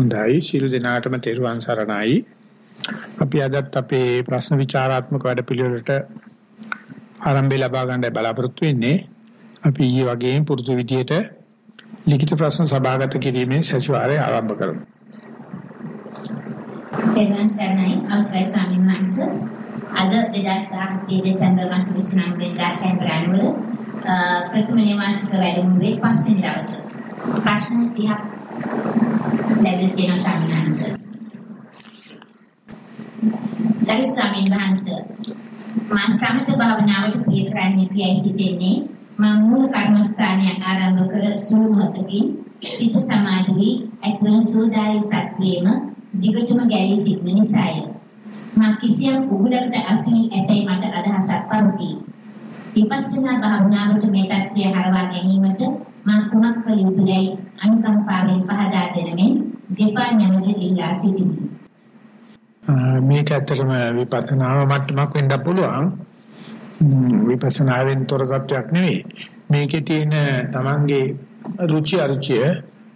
හොඳයි ශිරු දිනාටම තෙරුවන් සරණයි. අපි අදත් අපේ ප්‍රශ්න විචාරාත්මක වැඩපිළිවෙලට ආරම්භය ලබා ගන්න බලාපොරොත්තු වෙන්නේ. අපි ඊයේ වගේම පුරුදු විදියට ලිඛිත ප්‍රශ්න සභාගත කිරීමේ සැසිවාරය ආරම්භ කරමු. තෙරුවන් සරණයි අවසරයි ස්වාමීන් වහන්සේ. අද 2017 දෙසැම්බර් මාස 29 වෙනිදා කැම්බරානුවල ප්‍රථම නිවාසික වැඩමුළුවේ පස්වෙනි දවසේ ප්‍රශ්න 30ක් ලැබිලා තියෙන සම්මානස. දරු ස්වාමීන් වහන්සේ මා සමත භාවනාවට ප්‍රිය කරන්නේ ප්‍රියයි සිටින්නේ මා මූල කර්මස්ථානය ආරම්භ කර සූ මොහොතකින් සිත සමාධි ඇතුළු සෝදායි තත්වයේම දිගටම ගැලී සිටින නිසාය. මා කිසියම් උගලකට අසුනි ඇතයි මට අදහසක් පවතී. විපස්සනා භාවනාවට මේ தත්ත්වය හරවා ගැනීමට මා කුමක් කළ යුතුදයි අනුකම්පාවෙන් පහදා දෙනමින් දෙපා නැමෙති ඉල්ලා සිටිමි. මේක ඇත්තටම විපස්සනාව මට්ටමක් වෙන්න පුළුවන්. විපස්සනාවෙන් තොර තත්වයක් නෙවෙයි. මේකේ තියෙන තමන්ගේ රුචි අරුචිය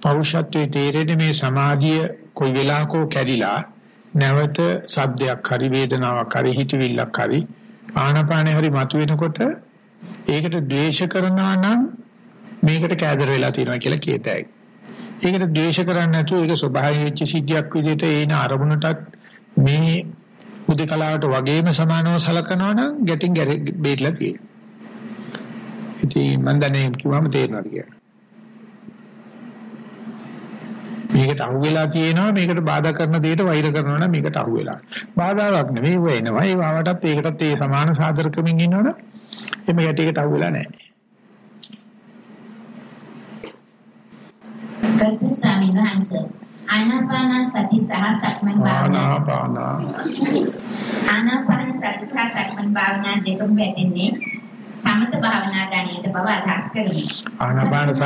පෞෂත්වයේ තේරෙන මේ සමාධිය කොයි වෙලාවකෝ කැඩිලා නැවත සද්දයක් හරි වේදනාවක් හරි හිතවිල්ලක් හරි ආනපානේ හරි මතුවෙනකොට ඒකට ද්වේෂ කරනවා නම් මේකට කෑදර වෙලා තියෙනවා කියලා කියතයි. ඒකට ද්වේෂ කරන්නේ නැතුව ඒක ස්වභාවයෙන් වෙච්ච සිද්ධියක් විදිහට ඒන අරමුණටත් මේ උදකලාවට වගේම සමානව සලකනවා නම් getting බේట్లా තියෙනවා. ඉතින් මම දැනේ කිව්වම තේරෙනවද කියලා. මේකට අහුවෙලා තියෙනවා මේකට බාධා කරන දෙයට වෛර කරනවා නම් මේකට අහුවෙලා. බාධාවක් නෙවෙයි වෙනවා. ඒ වාවටත් ඒකටත් ඒ සමාන සාධරකමින් ඉන්නවනේ. එමෙ යටියකට අහුවෙලා නැහැ. ගෞතම ස්වාමීන් වහන්සේ ආනාපාන සති සහ සක්මන් භාවනා ආනාපාන සති සහ සක්මන් භාවනා දෙකම වැටෙන්නේ සමත භාවනා ගණයට බව අදහස් කරමි. ආනාපාන සහ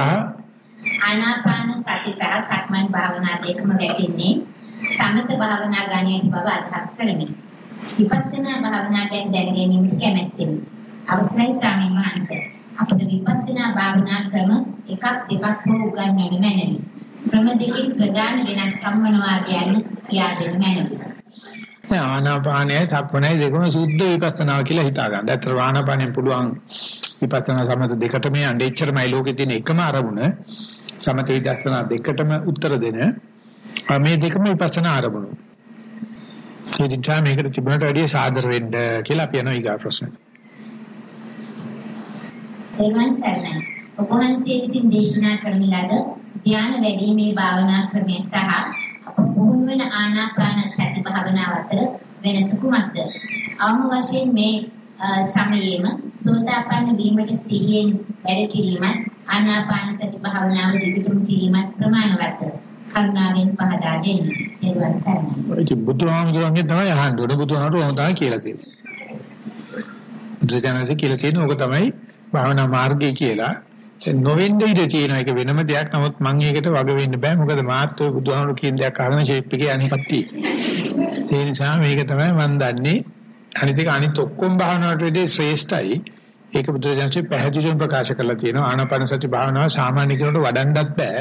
ආනාපාන සති සහ සක්මන් භාවනා දෙකම වැටෙන්නේ සමත භාවනා ගණයට බව අදහස් කරමි. විපස්සනා භාවනා ගැන දැන ගැනීමට කැමැත්තෙමි. අවසරයි ස්වාමීන් වහන්සේ. අපිට විපස්සනා භාවනා ක්‍රම එකක් දෙකක් හෝ උගන්වන්න මැනවි. ක්‍රම දෙකෙන් ප්‍රධාන වෙනස්කම් මොනවා කියන්නේ කියා දෙන්න මැනවි. ආනාපානයයි සක්මනයි දෙකම සුද්ධ විපස්සනාව කියලා හිතා ගන්න. ඇත්තට ආනාපානෙන් පුළුවන් විපස්සනා සමත දෙකටම යන්න එච්චරමයි ලෝකේ තියෙන එකම අරමුණ. සමත විදර්ශනා දෙකටම උත්තර දෙන මේ දෙකම විපස්සනා අරමුණු. ඒ නිසා මේකට තිබුණට වැඩිය සාදර වෙන්න කියලා අපි යනවා ඊගා ප්‍රශ්නෙට. දෙවන් සරණයි. ඔබ වහන්සේ විසින් දේශනා කරන ලද ධ්‍යාන වැඩිීමේ භාවනා ක්‍රමය සහ අප පුහුණු වන ආනාපාන සති භාවනාව අතර වෙනස කුමක්ද? අවම වශයෙන් මේ සමයේම සෝතාපන්න වීමට සිහියෙන් වැඩ කිරීමත් ආනාපාන සති භාවනාව දිගටම කිරීමත් ප්‍රමාණවත්ද? කරුණාවෙන් පහදා දෙන්න. දෙවන් සරණයි. ඒක බුදුහාමුදුරන්ගේ තමයි අහන්න ඕනේ. බුදුහාමුදුරුවෝ තමයි කියලා තියෙන්නේ. බුදුජානක කියලා තියෙන්නේ ඕක තමයි භාවනා මාර්ගය කියලා නොවෙන්න ඉඩ තියෙන එක වෙනම දෙයක්. නමුත් මම ඒකට වග වෙන්න බෑ. මොකද මාත් ඔය බුදුහාමුදුරු කියන දෙයක් අහගෙන ෂේප් එකේ අනිපත්ති. ඒ නිසා මේක තමයි මම දන්නේ. අනිත් එක අනිත් ඔක්කොම භාවනාවට වඩා ශ්‍රේෂ්ඨයි. ඒක බුදුරජාණන්සේ පැහැදිලිවම ප්‍රකාශ කරලා තියෙනවා. ආනාපාන සති භාවනාව සාමාන්‍ය කෙනෙකුට වඩන්නත් බෑ.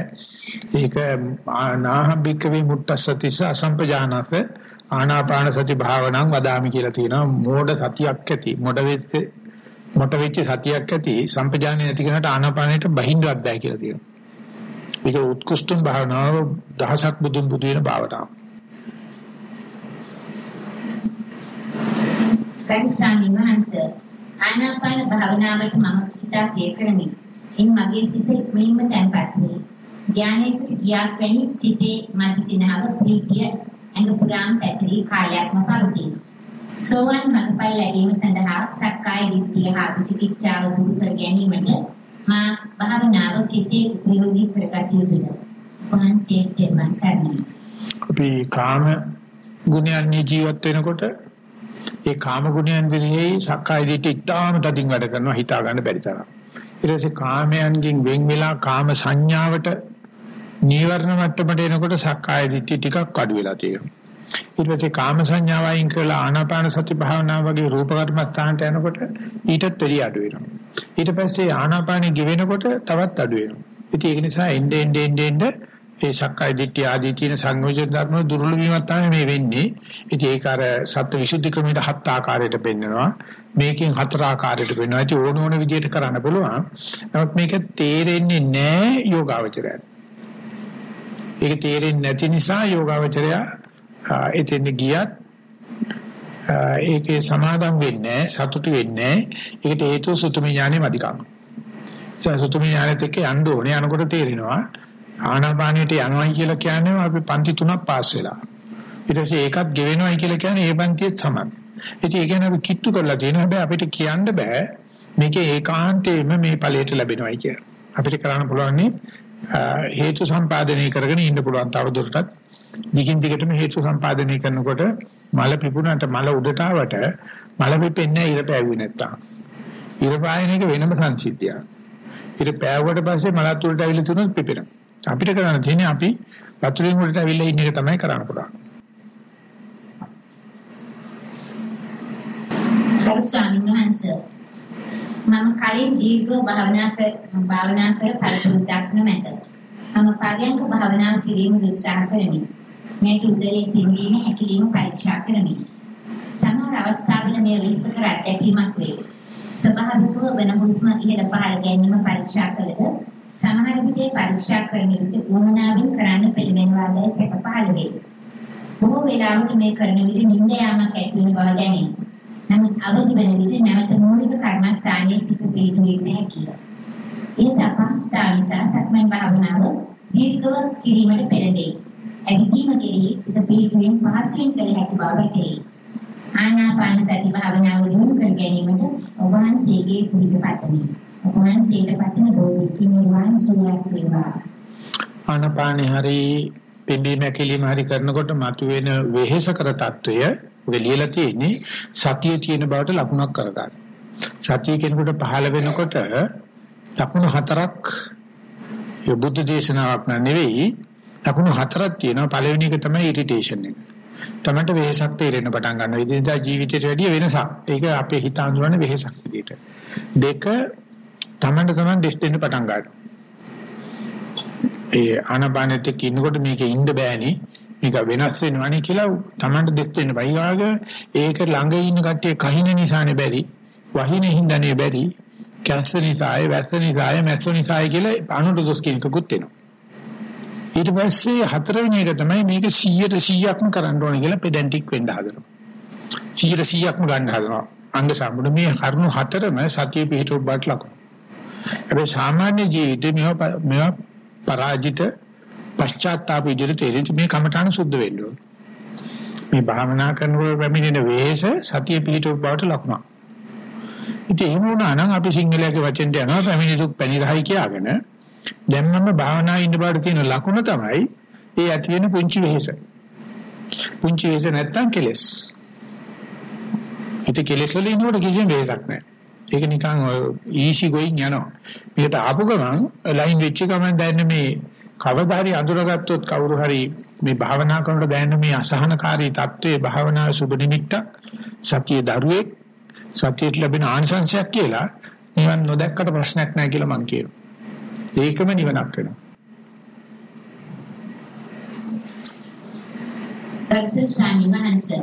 ඒක නාහබ්බික වේ මුත්තසතිස අසම්පජානස ආනාපාන සති භාවනාව වදාමි කියලා තියෙනවා. මෝඩ සතියක් ඇති. මොඩ වෙච්ච මොට වෙච්ච සතියක් ඇති සම්පජානිය නැති කෙනාට ආනාපානයට බහින්නවත් බෑ කියලා තියෙනවා. මේක උත්කෘෂ්ඨම භාවනාව දහසක් බුදුන් බුදු වෙන භාවනාව. කන්සාමි මහන්ස ආනාපාන භාවනාවට මම හිතා ප්‍රිය කරමි. ඉන් මගේ සිත ඉක්මනින්ම තැන්පත් වේ. ධානයේට ගියාක් වැනි සිතේ මධ්‍යසිනාව ප්‍රීතිය ඇඟ පුරාම පැතිරී කාලයක්ම පවතිනවා. සෝවන් මඟපල් ලැබීම සඳහා සක්කාය දිට්ඨිය හා විචිකිච්ඡාව දුරු කර ගැනීමට මා භාවනාව කෙසේ උපයෝගී කරගත යුතුද? වහන්සේ දෙමන් සරණයි. අපි කාම ගුණයන් ජීවත් වෙනකොට ඒ කාම ගුණයන් විරෙහි සක්කාය දිට්ඨිය ඉතාම තදින් වැඩ කරනවා හිතා ගන්න බැරි තරම්. ඊට පස්සේ කාමයන්ගෙන් වෙන් වෙලා කාම සංඥාවට නීවරණ මට්ටමට එනකොට සක්කාය දිට්ඨිය ටිකක් අඩු වෙලා තියෙනවා. ඊට පස්සේ කාම සංඥාව අයින් කරලා ආනාපාන සති භාවනාව වගේ රූප කර්මස්ථානට යනකොට ඊටත් වැඩි අඩු වෙනවා. ඊට පස්සේ ආනාපානෙ ගෙවෙනකොට තවත් අඩු වෙනවා. ඉතින් ඒක නිසා එnde ende ende ende ඒ සක්කාය දිට්ඨිය ආදී තියෙන සංයෝජන ධර්ම දුර්වල වීමක් තමයි මේ වෙන්නේ. ඉතින් ඒක අර සත්‍ය විසුද්ධි ක්‍රමයට හත් ආකාරයට පෙන්නනවා. මේකෙන් හතර ආකාරයට පෙන්නනවා. ඉතින් ඕන ඕන විදිහට කරන්න පුළුවන්. නමුත් මේක තේරෙන්නේ නැහැ යෝගාවචරයට. ඒක තේරෙන්නේ නැති නිසා යෝගාවචරය එතෙන් ගියත් ඒකේ සමාදම් වෙන්නේ සතුටු වෙන්නේ ඒකට හේතුව සුතුමි ඥානෙ මදිකම්. ඒ සුතුමි ඥානෙත් එක්ක යන්න ඕනේ යනකොට තේරෙනවා ආනාපානියට යනවයි කියලා කියන්නේ අපි පන්ති තුනක් පාස් වෙලා. ඊට පස්සේ ඒකත් ගෙවෙනවයි කියලා කියන්නේ ඒ පන්තියත් සමාන. ඉතින් ඒ කියන්නේ අපි කිට්ටු කරලා තියෙනවා හැබැයි අපිට කියන්න බෑ මේකේ ඒකාන්තයෙන්ම මේ ඵලයට ලැබෙනවයි කියලා. අපිට කරන්න පුළුවන් හේතු සම්පාදනය කරගෙන ඉන්න පුළුවන් තවදුරටත් දිගින් දිගටම හේතු සම්පාදනය කරනකොට මල පිපුණාට මල උඩට ආවට මල පිපෙන්නේ ඉර පෑවුවේ නැත්තම්. ඉර පායන එක වෙනම සංසිද්ධියක්. ඉර පෑවුවට පස්සේ මලත් උඩට ඇවිල්ලා තුනොත් පිපෙනවා. අපිට කරන්න තියෙන්නේ අපි වතුරෙන් උඩට ඇවිල්ලා ඉන්න එක තමයි කරන්න පුළුවන්. ගරු ස්වාමීන් වහන්සේ මම කලින් දීර්ඝ භාවනා කර භාවනා කර පරිපූර්ණයක් නොමැත. මම පරයන්ක භාවනා කිරීම උත්සාහ කරමි. මේ උදේ පිළිගෙන හැකිලිම පරීක්ෂා කරමි. සමහර අවස්ථාවල මේ වෙනස කර ඇතිවීමක් වේ. ස්වභාවිකව වෙන හුස්ම ඉහළ පහළ ගැනීම පරීක්ෂා කළද සමහර විට පරීක්ෂා කරන විට වුණාවින් කරන්න පිළිවෙලවලයි සැක පහළ වේ. බොහෝ වෙලාවට මේ කරන විට නිින්ද යාමක් ඇති වෙන බව දැනේ. නමුත් අවදි වෙන විට නැවත මූලික කර්මස්ථානයේ සිට පිළිතුරු හැකිය. ඒ තපස්ථා නිසා සක්මන් භාවනාව දීර්ඝව කිරීමට පෙළඹේ. ඇගීම කෙරෙහි සිත පිළිපෙන් පහසුවෙන් කළ හැකි බව වැටහි. ආනාපාන සති භාවනාව දිනු කර ගැනීමට ඔබ වහන්සේගේ පුරුදු පතමි. ඔබ වහන්සේට පතන බෝධිකින් නිවන් සුවයක් වේවා. ආනාපානේ හරි පිම්බීම ඇකිලිම හරි කරනකොට මතුවෙන වෙහෙසකර తত্ত্বය ඔබ ලියලා තියෙන්නේ සතිය තියෙන බවට ලකුණක් කරගන්න. සතිය කෙනෙකුට පහළ වෙනකොට ලකුණු හතරක් යොබුද්ධ දේශනාවක් නෙවෙයි ලකුණු හතරක් තියෙනවා පළවෙනි එක තමයි ඉරිටේෂන් එක. තමන්ට වෙහසක් තේරෙන්න පටන් ගන්නවා. ඉදින්දා ජීවිතයට වැඩිය වෙනසක්. ඒක අපේ හිත අඳුරන්නේ වෙහසක් විදියට. දෙක තමන්ට තමන් දෙස් දෙන්න පටන් ගන්නවා. ඒ ආනපානෙත් එක්ක ඉන්නකොට මේකේ ඉන්න බෑනේ. මේක වෙනස් වෙනවනේ කියලා තමන්ට දෙස් දෙන්න බයිවාග ඒක ළඟ ඉන්න කට්ටිය කහින නිසානේ බැරි. වහින හින්දානේ බැරි. කැස්ස නිසාය, වැස්ස නිසාය, මැස්ස නිසාය කියලා අනුට දොස් කියන එකකුත් එනවා. ඊට පස්සේ හතරවෙනි එක තමයි මේක 100ට 100ක්ම කරන්න ඕනේ කියලා පෙඩැන්ටික් වෙන්න හදනවා. 100ට 100ක්ම ගන්න හදනවා. අංග සම්මුද මේ කරුණු හතරම සතිය පිහිටුව බාට ලකුණු. හැබැයි සාමාන්‍ය ජීවිතේ මේවා මේවා පරාජිත පශ්චාත්තාප විදිහට තේරෙන්නේ මේ කමඨාන සුද්ධ වෙන්න ඕනේ. මේ භාවනා කරනකොට පැමිණෙන වෙහෙස සතිය පිහිටුව බාට ලකුණක්. ඉතින් එහෙම වුණා නම් අපි සිංහලයේ වචෙන්ට යනවා පැමිණි දුක් පැනිරහයි කියාගෙන දැන් මම භාවනාවේ ඉන්න බාට තියෙන ලකුණ තමයි ඒ ඇති වෙන පුංචි වෙහෙස. පුංචි වෙහෙස නැත්තම් කෙලස්. ඉතින් කෙලස් වල ඉන්නකොට කිසිම වෙහෙසක් නැහැ. ඒක නිකන් ඊසි ගෝයින් යනවා. මේකට ආපු ගමන් ලයින් වෙච්ච ගමන් දැනෙන මේ කවදා හරි අඳුරගත්තොත් කවුරු හරි මේ භාවනා කරනකොට දැනෙන මේ අසහනකාරී தત્ත්වයේ භාවනාවේ සුබ නිමිත්තක් සතිය දරුවෙක් සතියට ලැබෙන ආනිසංශයක් කියලා නිවන් නොදැක්කට ප්‍රශ්නයක් නැහැ කියලා මම කියනවා. ඒකම නිවනක් වෙනවා. දක්ෂ ස්වාමීන් වහන්සේ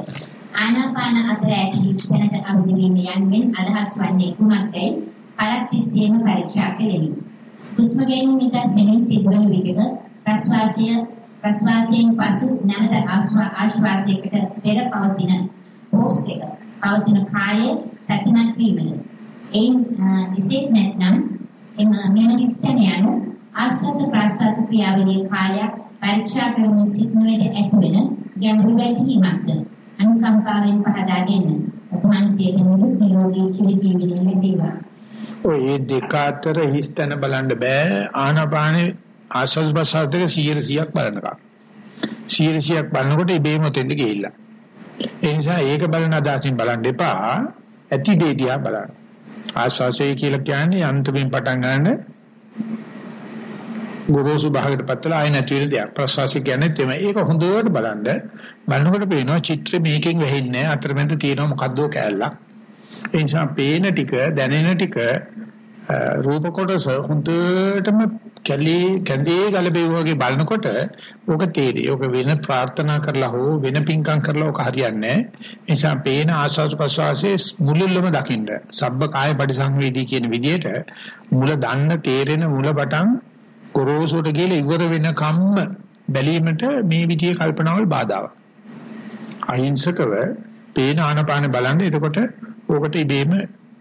ආනාපාන අතර ඇති ස්ථනට අවදි වීම යන්නෙන් අදහස් වන්නේ කුමක්දයි කලක් තිස්සේම පරීක්ෂා කෙරෙමි. හුස්ම ගැනීම ඉතා සෙමින් සිදුවන විටක ප්‍රශ්වාසය ප්‍රශ්වාසයෙන් පසු නැවත ආශ්වාසයකට පෙර පවතින පෝස් එක පවතින කාලය සතිමත් වීමද එයින් විශේෂ නැත්නම් එම මෙම ස්ථන යන ආශ්වාස ප්‍රශ්වාස ක්‍රියාවලියේ කාලයක් පරීක්ෂා කරමින් සිටිනුවේද ඇතිවෙන ගැඹුරු වැටහීමක්ද? අනුකම්පාවෙන් පහදා දෙන්න. උපමාන්සියට නිරුත් නිරෝගී ජීවිතය ලැබේවා. ඔය දෙක අතර හිස්තන බලන්න බෑ. ආනාපානේ ආශ්වාස ප්‍රශ්වාස දෙක 100ක් බලනකම්. 100ක් බලනකොට ඉබේම තෙන්ද ගිහිල්ලා. ඒ නිසා ඒක බලන අදහසින් බලන්න එපා. ඇති දේ දිහා බලන්න. ආශ්වාසය කියලා කියන්නේ අන්තිමින් පටන් ගන්න ගොරෝසු භාගයට පත්වලා ආය නැති වෙන දෙයක්. ප්‍රශ්වාසය කියන්නේ තමයි ඒක හොඳට බලන්න. බලනකොට පේනවා චිත්‍ර මේකෙන් වෙහෙන්නේ අතරමැද තියෙනවා මොකද්ද කෑල්ලක්. ඒ නිසා පේන ටික දැනෙන ටික රූප කොටස හොඳටම කැලේ කැඳේ ගලබේ වගේ බලනකොට ඕක තේරෙයි. ඕක වෙන ප්‍රාර්ථනා කරලා හෝ වෙන පිංකම් කරලා ඕක හරියන්නේ නැහැ. ඒ නිසා පේන ආස්වාද ප්‍රසවාසයේ මුලුල්ලම දකින්න. සබ්බ කාය පරිසංවේදී කියන විදිහට මුල දන්න තේරෙන මුල බටන් ගොරෝසුට ගිහලා ඉවර වෙන කම්ම බැලීමට මේ විදිහේ කල්පනාවල් බාධාවක්. අහිංසකව පේන ආනපාන බලන්න එතකොට ඕකට ඉබේම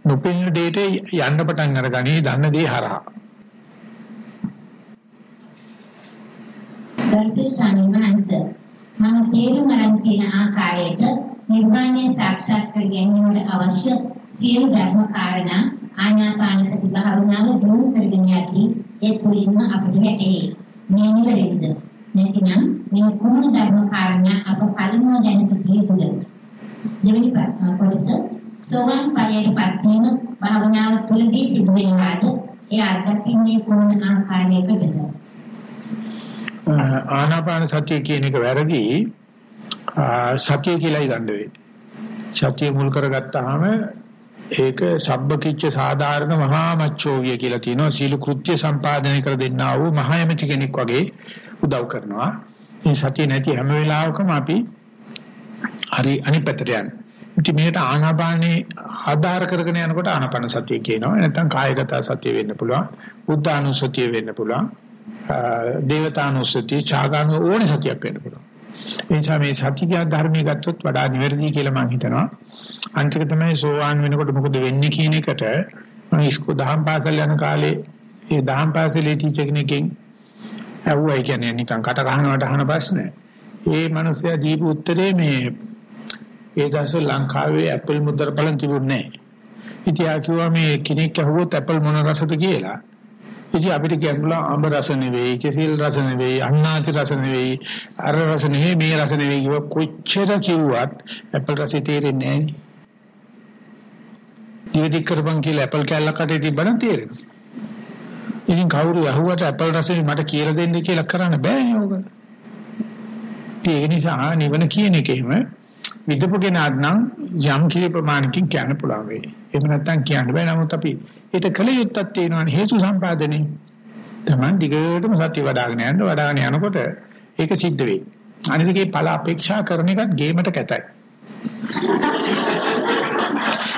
නොපෙනෙන දෙයට යන්න පටන් අරගනි දන්න දේ හරහා. ගරුතර ස්වාමීන් වහන්සේ මම තේරුම් ගන්න තියෙන ආකාරයට නිර්වාණය සාක්ෂාත් කර ගැනීමට අවශ්‍ය සියලු ධර්ම කාරණා ආනාපාන සති භාවනාව දියුණු කරගෙන යති ඒ තුලින්ම අපිට වැටේ. මේ නිවැරදිද? නැතිනම් මේ කුමන ධර්ම කාරණා අප පළමුව දැන සිටිය යුතුද? දෙවෙනි කොටස සෝවාන් ඵලයටපත් වීම භාවනාව තුළදී සිදු වෙනවාද? ඒ අත්දැකීමේ කුමන ආකාරයකටද? ආනාපාන සතිය කියන එක වැරදි සතිය කියලායි ගන්න වෙන්නේ. සතිය මුල් කරගත්තාම ඒක සබ්බකිච්ච සාධාරණ මහා මච්චෝවිය කියලා තියෙනවා. සීල කෘත්‍ය සම්පාදනය කර දෙන්නා වූ මහා යමති කෙනෙක් වගේ උදව් කරනවා. මේ සතිය නැති හැම වෙලාවකම අපි හරි අනිත් පැත්තට යනවා. ඉතින් මේකට ආනාපානේ ආධාර කරගෙන යනකොට ආනාපාන සතිය කියනවා. නැත්නම් කායගත සතිය වෙන්න පුළුවන්. බුද්ධානුසතිය වෙන්න පුළුවන්. දේවතානුසතිය, ඡාගානු ඕනේ සතියක් වෙන්න පුළුවන්. ඒ නිසා මේ සතිය ධර්මී ගත්තොත් වඩා නිවැරදි කියලා මම හිතනවා. අන්තික තමයි සෝවාන් වෙනකොට මොකද වෙන්නේ කියන එකට මම ඉස්කෝ දහම් පාසල් යන කාලේ ඒ දහම් පාසලේ ටීචර් කෙනෙක්ගෙන් ඇහුවයි කියන්නේ නිකන් කට ගහනවට අහන ප්‍රශ්න. ඒ මිනිස්සයා දීපු උත්තරේ මේ ඒ දවස්වල ලංකාවේ ඇපල් මුද්දර බලන් තිබුණේ නැහැ. ඉතින් ආ කිව්වා මේ කෙනෙක් අහුවොත් ඇපල් මොන රසද කියලා. ඉතින් අපිට කියන්නුලා අඹ රස නෙවෙයි, කෙසෙල් රස නෙවෙයි, අන්නාති රස නෙවෙයි, අර රස නෙවෙයි, මේ රස නෙවෙයි කිව්ව කොච්චර කිව්වත් ඇපල් රසය තේරෙන්නේ නැහැ. ඉවදික් කරපන් කියලා ඇපල් කෑල්ලක් අතේ තිබ්බනම් තේරෙනවා. ඉතින් කවුරු අහුවට ඇපල් රසෙ මට කියලා දෙන්න කියලා කරන්න බෑනේ ඕක. ඒ නිසා නිවන කියන එකේම විදපු කෙනාට නම් යම් කී ප්‍රමාණකින් කියන්න පුළුවන් වෙයි. එහෙම නැත්නම් කියන්න බෑ. නමුත් අපි ඒක කල යුත්තක් තියෙනවානේ හේතු සම්පාදනයේ. Taman දිගටම සත්‍ය වඩ아가න යන්න වඩ아가න යනකොට ඒක සිද්ධ වෙයි. අනිතිගේ ඵල අපේක්ෂා කරන එකත් ගේමට කැතයි.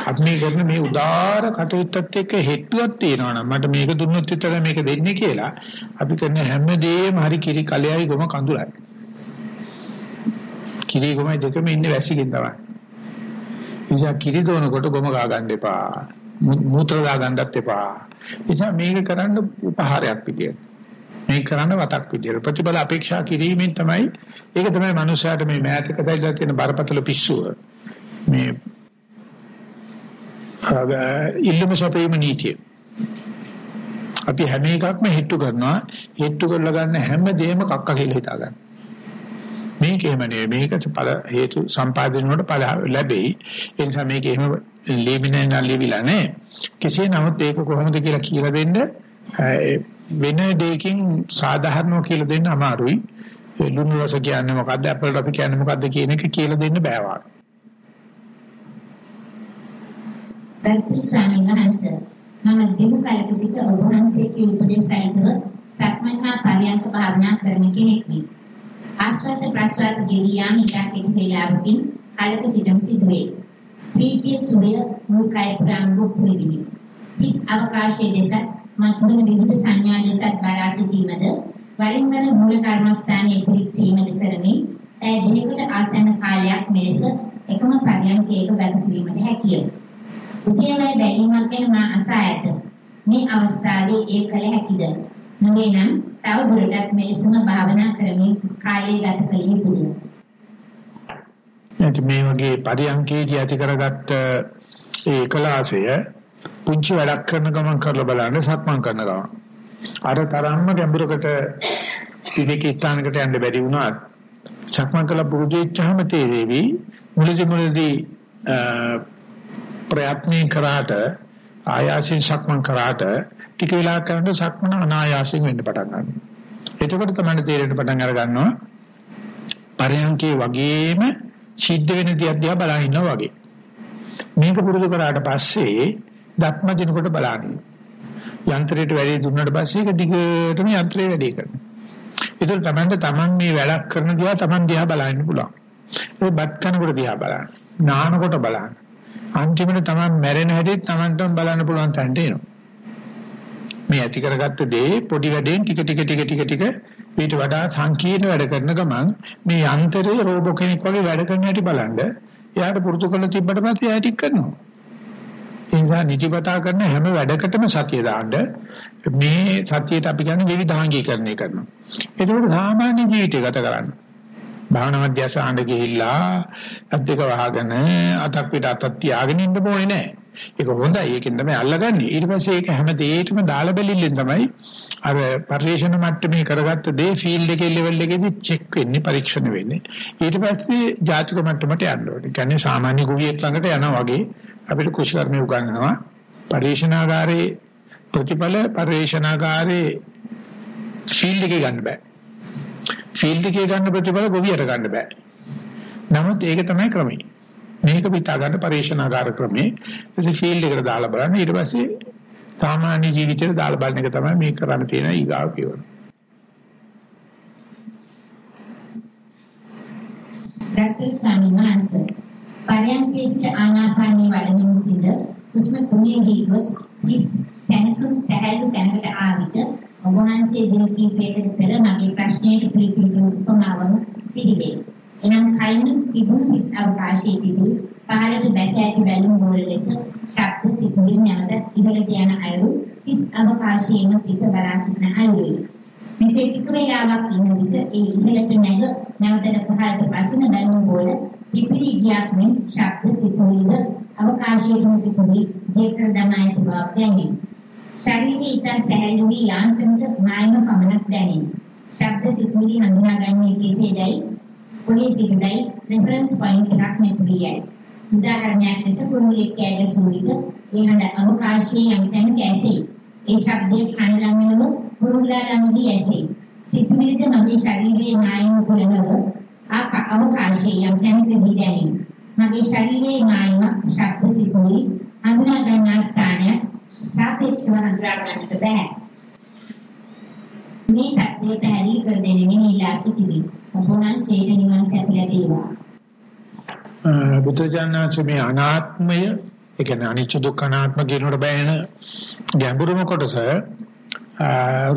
අපි මේ කරන මේ උදාාර කටයුත්තත් එක්ක හේතුවක් තියෙනවා නම් මට මේක දුන්නොත් විතරයි මේක දෙන්නේ කියලා අපි කරන හැම දෙයක්ම හරි කිරි කලයයි ගොම කඳුලයි. කිරි ගොමයි දෙකම ඉන්නේ වැසිකින් තමයි. නිසා කිරි දෝනකොට ගොම ගා ගන්න එපා. මූත්‍ර දා ගන්නත් එපා. නිසා මේක කරන්න උපහාරයක් විදියට. මේක කරන්න වතක් විදියට ප්‍රතිඵල අපේක්ෂා කිරීමෙන් තමයි ඒක තමයි මනුස්සයාට මේ මෑතක දැයිලා තියෙන බරපතල පිස්සුව. මේ ඉල්ලුම සපේම නීතිය. අපි හැම එකක්ම හිටු කරනවා. හිටු කරලා ගන්න හැම දෙයක්ම කක්ක කියලා හිතා ගන්න. මේකේම නෙවෙයි මේක ඵල හේතු සම්පාදනය වලට ඵල ලැබෙයි. ඒ නිසා මේක එහෙම ලැබෙන්නේ නැහැ ලැබිලා නැහැ. කෙසේ නමුත් ඒක කොහොමද කියලා කියලා දෙන්න වෙන දෙයකින් සාධාරණව කියලා දෙන්න අමාරුයි. ලුණු රස කියන්නේ මොකද්ද? ඇපල් රස කියන්නේ මොකද්ද කියන එක කියලා දෙන්න බෑ වාගේ. ගරුතර ස්වාමීන් වහන්සේ මම දීර්ඝ කාලයක සිට ඔබ වහන්සේගේ උපදේශ සහිතව සක්මන් හා පරියන්ක භාවනා කරන කෙනෙක් වෙමි. ආශ්වාස ප්‍රශ්වාස ගෙවියාම ඉතා කෙටි වේලාවකින් කාලක සිටම සිදුවේ. ප්‍රීතිය සුවය මුල් කය පුරාම භුක්ති විඳිමි. හිස් අවකාශයේ දෙස මතුවන විවිධ සංඥා දෙසත් බලා සිටීමද වරින් වර මූල කර්මස්ථානයේ පිරික්සීමද කරමින් ඒ දෙයකට ආසන්න කාලයක් මෙලෙස එකම පරියන්කයක ගත කිරීමට හැකිය. උදේවයි බැලීමක් ගැන මා අසා ඇත. මේ අවස්ථාවේ ඒ කළ හැකිද? නොවේ නම් තව දුරටත් මෙලෙසම භාවනා කරමින් කාලය ගත කළ යුතුය. මේ වගේ පරියන්කේදී ඇති කරගත්ත ඒ කලාසය පුංචි වැඩක් කරන ගමන් කරලා බලන්න සක්මන් කරන ගමන්. අර තරම්ම ගැඹුරකට විවේක ස්ථානකට යන්න බැරි වුණාත් සක්මන් කළ පුරුදු වෙච්චාම තේරෙවි මුලදී මුලදී ප්‍රයත්න කරාට ආයාසයෙන් සක්මන් කරාට ටික වෙලා කරනකොට සක්මන අනායාසයෙන් වෙන්න පටන් ගන්නවා. එතකොට තමයි තේරෙන්න පටන් අර ගන්නවා පරයන්කේ වගේම සිද්ධ වෙන දිහා බලා ඉන්නවා වගේ. මේක පුරුදු කරාට පස්සේ දත්ම දිනකොට බලන්නේ. යන්ත්‍රයට වැඩි දුන්නාට පස්සේ ඒක දිගටම යන්ත්‍රය වැඩි කරනවා. ඒතර තමන්ට තමන් මේ වැඩක් කරන දිහා තමන් දිහා බලන්න පුළුවන්. ඒ බත් කනකොට දිහා බලන්න. නානකොට බලන්න. අන්තිමට තමන් මැරෙන හැටි තමන්ටම බලන්න පුළුවන් තැනට එනවා. මේ ඇති කරගත්ත දේ පොඩි වැඩෙන් ටික ටික ටික ටික ටික ඊට වඩා සංකීර්ණ වැඩ කරන ගමන් මේ යන්ත්‍රයේ රෝබෝ කෙනෙක් වගේ වැඩ කරන හැටි බලන්න එයාට පුරුදු කරලා තිබ්බට පස්සේ එයා ටික කරනවා. ඒ නිසා නිතිපතා කරන හැම වැඩකටම සතිය දාන්න මේ සතියට අපි කියන්නේ විවිධාංගීකරණය කරනවා. ඒකෝට සාමාන්‍ය ජීවිතය ගත කරන්න. භාවනා මධ්‍යස්ථානට ගිහිල්ලා අත් දෙක වහගෙන අතක් පිට අතක් තියාගෙන ඉන්න ඕනේ නැහැ. ඒක හොඳයි. ඒකෙන් තමයි අල්ලගන්නේ. ඊට පස්සේ ඒක හැම දෙයකම දාලා බැලිල්ලෙන් තමයි අර පරිශන මට්ටමේ කරගත්ත දේ ෆීල්ඩ් එකේ ලෙවල් එකේදී චෙක් වෙන්නේ පරීක්ෂණ වෙන්නේ. ඊට පස්සේ ජාතික මට්ටමට යන්න ඕනේ. ඒ කියන්නේ සාමාන්‍ය ගුවියෙක් ළඟට යනවා වගේ අපිට කුෂ්කර්මය උගන්වනවා. පරිශනාගාරේ ප්‍රතිඵල පරිශනාගාරේ ෆීල්ඩ් එකේ ගන්න බෑ. ෆීල්ඩ් එකේ ගන්න ප්‍රතිඵල ගොවියට ගන්න බෑ. නමුත් ඒක තමයි ක්‍රමය. මේක පිටා ගන්න පරිශනාකාර ක්‍රමේ. ඊට ෆීල්ඩ් එකට දාලා බලන්න ඊට පස්සේ සාමාන්‍ය ජීවිතේට දාලා බලන එක තමයි මේ කරන්න තියෙන ඊගාව කියවන. ඩක්ටර් ස්වාමීන් වහන්සේ පරයන්කේෂ්ඨ ආනාපානී වඩමින් සිට උස්ම කුණේ ගිවස් ඉස් සැනසුම් සහැල්ලු තැනකට ආවිද ඔබ වහන්සේ දින කිහිපයකට පෙර මගේ ප්‍රශ්නයට පිළිතුරු උපමාවන් සිටිවේ. එනම් කයින් තිබුණු හිස් අවකාශයේදී පහළට බැස ඇති බැලුම් බෝල ලෙස ශබ්ද සිතුවිලි නැවත ඉහළට යන අයුරු හිස් අවකාශයේම සිට බලා සිටින අයුරුයි. මෙසේ ටික වේලාවක් ඉන්න විට ඒ ඉහළට නැග නැවතට පහළට පසින බැලුම් බෝල පිපිලි ගියක් මෙන් ශබ්ද සිතුවිලිද අවකාශයේම පිපිලි දෙක දමයි බව දැනේ. ශරීරයේ ඉතා සැහැල්ලු වී යාන්ත්‍රමට මායම පමණක් දැනේ. ශබ්ද සිතුවිලි හඳුනාගන්නේ කෙසේදයි කොහේ සිටදයි රෙෆරන්ස් පොයින්ට් එකක් නෙපුරියයි. උදාහරණයක් ලෙස කුරුල්ලෙක් කෑගසුන විට ඒ හඬ අවකාශයේ යම් තැනක ඇසේ. ඒ ශබ්දයේ කන ළඟනම කුරුල්ලා ළඟදී ඇසේ. සිතුවිලිද මගේ ශරීරයේ නායම පුරනව ආක අවකාශයේ යම් තැනකදී දැනේ. මගේ ශරීරයේ නායම ශබ්ද සිතුවිලි හඳුනා ගන්නා ස්ථානය සාපේක්ෂව හඳුනා ගන්නට බෑ. මේ තත්ත්වයට පැහැදිලි කර දෙන මිනිලා සිටිවි. ඔබෝනන් සේට නිවන් සැප ලැබේවා. බුදුජානක මේ අනාත්මය ඒ කියන්නේ අනිච්ච දුක්ඛ අනාත්ම කියනකොට බෑන ගැඹුරුම කොටස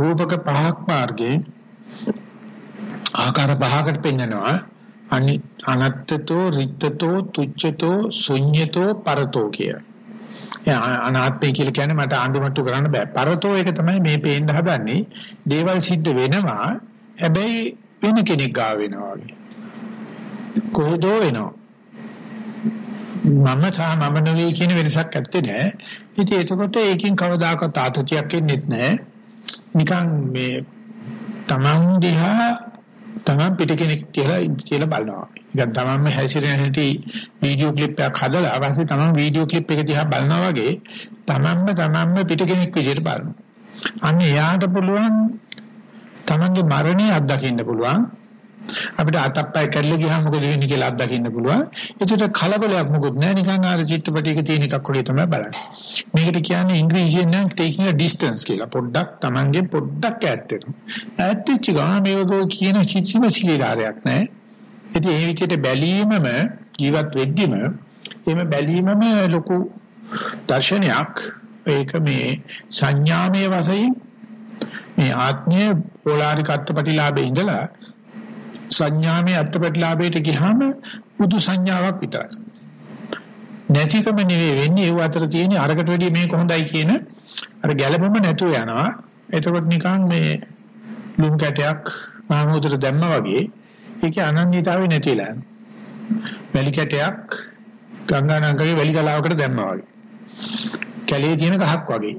රූපක පහක් මාර්ගේ ආකාර පහකට පෙන්නනවා අනි අනත්තතෝ රිත්තතෝ තුච්ඡතෝ ශුඤ්ඤතෝ පරතෝ කිය. අනාත්මය කියලා කියන්නේ මට ආඳුම්ට්ටු කරන්න බෑ. පරතෝ එක තමයි මේ පේන්න හදන්නේ. දේවල් සිද්ධ වෙනවා. හැබැයි වෙන කෙනෙක් ගාව වෙනවා වගේ. කොහොදෝ වෙනවා. මම තා මම නෙවෙයි කියන වෙනසක් ඇත්තේ නෑ. ඉතින් එතකොට ඒකෙන් කවදාකවත් ආතතියක් එන්නේ නැහැ. නිකන් මේ තමන් දිහා තමන් පිට කෙනෙක් කියලා කියලා බලනවා. නිකන් තමන්ම හැසිරෙන හැටි වීඩියෝ ක්ලිප් එකක් හදලා ඊපස්සේ තමන් වීඩියෝ ක්ලිප් එක දිහා බලනවා වගේ තමන්ම තමන්ම පිට කෙනෙක් විදිහට බලනවා. අන්න එයාට පුළුවන් තමන්ගේ මරණය අත්දකින්න පුළුවන්. අපිට අතප්පය කැඩලා ගියාම මොකද වෙන්නේ කියලා අත්දකින්න පුළුවන්. ඒකට කලබලයක් මොකුත් නැහැ. නිකන් අර චිත්‍රපටයක තියෙන එකක් වගේ තමයි බලන්නේ. මේකට කියන්නේ ඉංග්‍රීසියෙන් නම් taking a distance කියලා. පොඩ්ඩක් තමන්ගේ පොඩ්ඩක් ඈත් වෙනවා. ඈත් වෙච්ච ගමන් මේකෝ කියන චිත්‍රම සිලිලාරයක් නැහැ. ඉතින් ඒ විදිහට බැලීමම ජීවත් වෙද්දිම එහෙම බැලීමම ලොකු දර්ශනයක්. ඒක මේ සංඥාමය වශයෙන් මේ ආත්මය පොලාරික අත්පටිලාභේ ඉඳලා සංඥාමේ අත්පටිලාභයට ගියාම බුදු සංඥාවක් විතරයි. නැතිකම නෙවෙයි වෙන්නේ ඒ අතර තියෙන අරකට වැඩිය මේක හොඳයි කියන අර ගැළපෙම නැතුව යනවා. එතකොට නිකන් මේ ලුම් කැටයක් මහමුදුර දැම්ම වගේ ඒකේ අනන්‍යතාවය නැතිලා යනවා. වැලි කැටයක් ගංගා නංගගේ වැලි තලාවකට දැම්මා වගේ. කැලේ තියෙන ගහක් වගේ.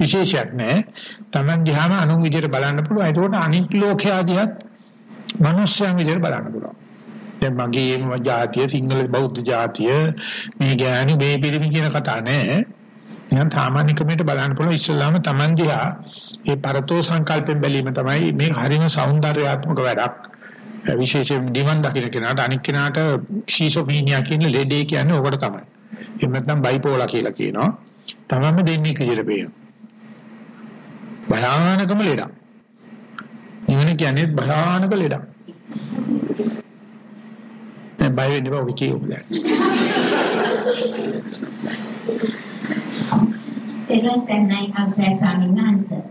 විශේෂයක් නැහැ. Taman දිහාම අනුන් විදිහට බලන්න පුළුවන්. ඒකෝට අනිත් ලෝකයා දිහත් මිනිස්යන් විදිහට බලන්න පුළුවන්. දැන් මගේම ජාතිය සිංහල බෞද්ධ ජාතිය මේ ගෑණි මේ පිරිමි කියන කතා නැහැ. නිකන් සාමාන්‍ය ක්‍රමයට බලන්න පුළුවන් ඉස්ලාම Taman දිහා ඒ පරතෝ සංකල්පෙන් බැලීම තමයි මේ හරිම సౌందర్యාත්මක වැඩක්. විශේෂයෙන් නිවන් දකින්න කෙනාට අනික් කෙනාට ෂීසොෆීනියා කියන ලෙඩේ කියන්නේ ඕකට තමයි. එහෙම නැත්නම් බයිපෝලා කියලා කියනවා. තමන්ම දෙන්නේ විදිහට පේනවා. භයානකම ලෙඩක්. නිවන කියන්නේ භයානක ලෙඩක්. දැන් බය වෙන්න බෑ ඔක කියමු දැන්. තෙරුවන් සරණයි අවසරයි ස්වාමීන් වහන්සේ.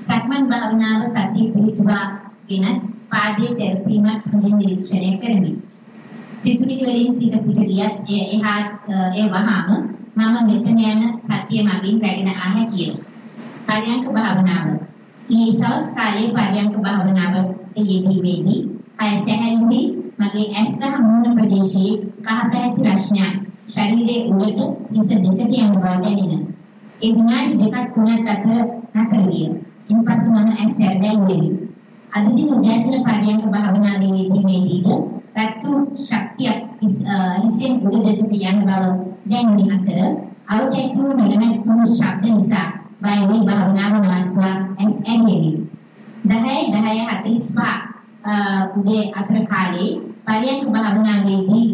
සක්මන් භාවනාව සතිය පිළිතුරාගෙන පාදයේ තෙරපීමක් හොඳින් නිරීක්ෂණය කරමි. සිතුවිලි වලින් සිත පිට ගියත් ඒ එහා ඒ වහාම මම මෙතන යන සතිය මගින් රැගෙන ආ හැකිය. පරියන්ක භාවනාව. මේ සවස් කාලයේ පරියන්ක භාවනාව යෙදීමේදී අය සැහැල්ලුවේ මගේ ඇස් සහ මූණ ප්‍රදේශයේ කහ පැහැති රශ්මියක් ශරීරයේ උඩට හිස දෙසට යන බව දැනෙන. ඒ විනාඩි දෙකක් තුනක් අතර නතර විය. ඉන්පසු මම ඇස් සැරබැලුවෙමි. අද දින උදෑසන පරියන්ක භාවනාවේ යෙදීමේදීද රැක්තු ශක්තියක් හිසෙන් උඩ දෙසට යන බව දැනුනි අතර අවතැකු නොනැතු ශබ්ද නිසා වෛරී භාවනාව නවත්වා ඇස් ඇගෙවි. 10 10 45 උදේ අතර කාලේ පරියන්ක භාවනාවේදී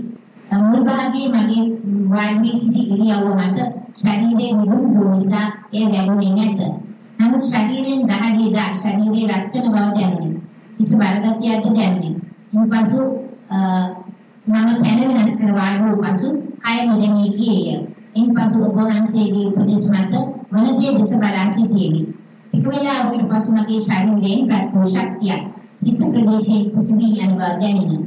මුල් භාගයේ මගේ වාඩි සිටි ඉරියව්ව මත ශරීරයේ නිරුද්ධ නිසා ඒ වැළුනේ නැත. නමුත් ශරීරයෙන් දහඩිය දා ශරීරයේ රක්තන බව දැනුනි. ඉස් බරගතියක්ද දැනුනි. ඉන්පසු මම පැන වෙනස් කර වාඩි වූ පසු කය මෙදෙමි ගියේය. ඉන්පසු ඔබ වහන්සේගේ උපදෙස් මත වනදී දෙස බලා සිටියෙමි. ටික වේලාවකට පසු මගේ ශරීරයෙන් ප්‍රත්‍යක්ෂ ශක්තිය ඉස් ප්‍රදේශයේ පුදුමි යන බව දැනිනි.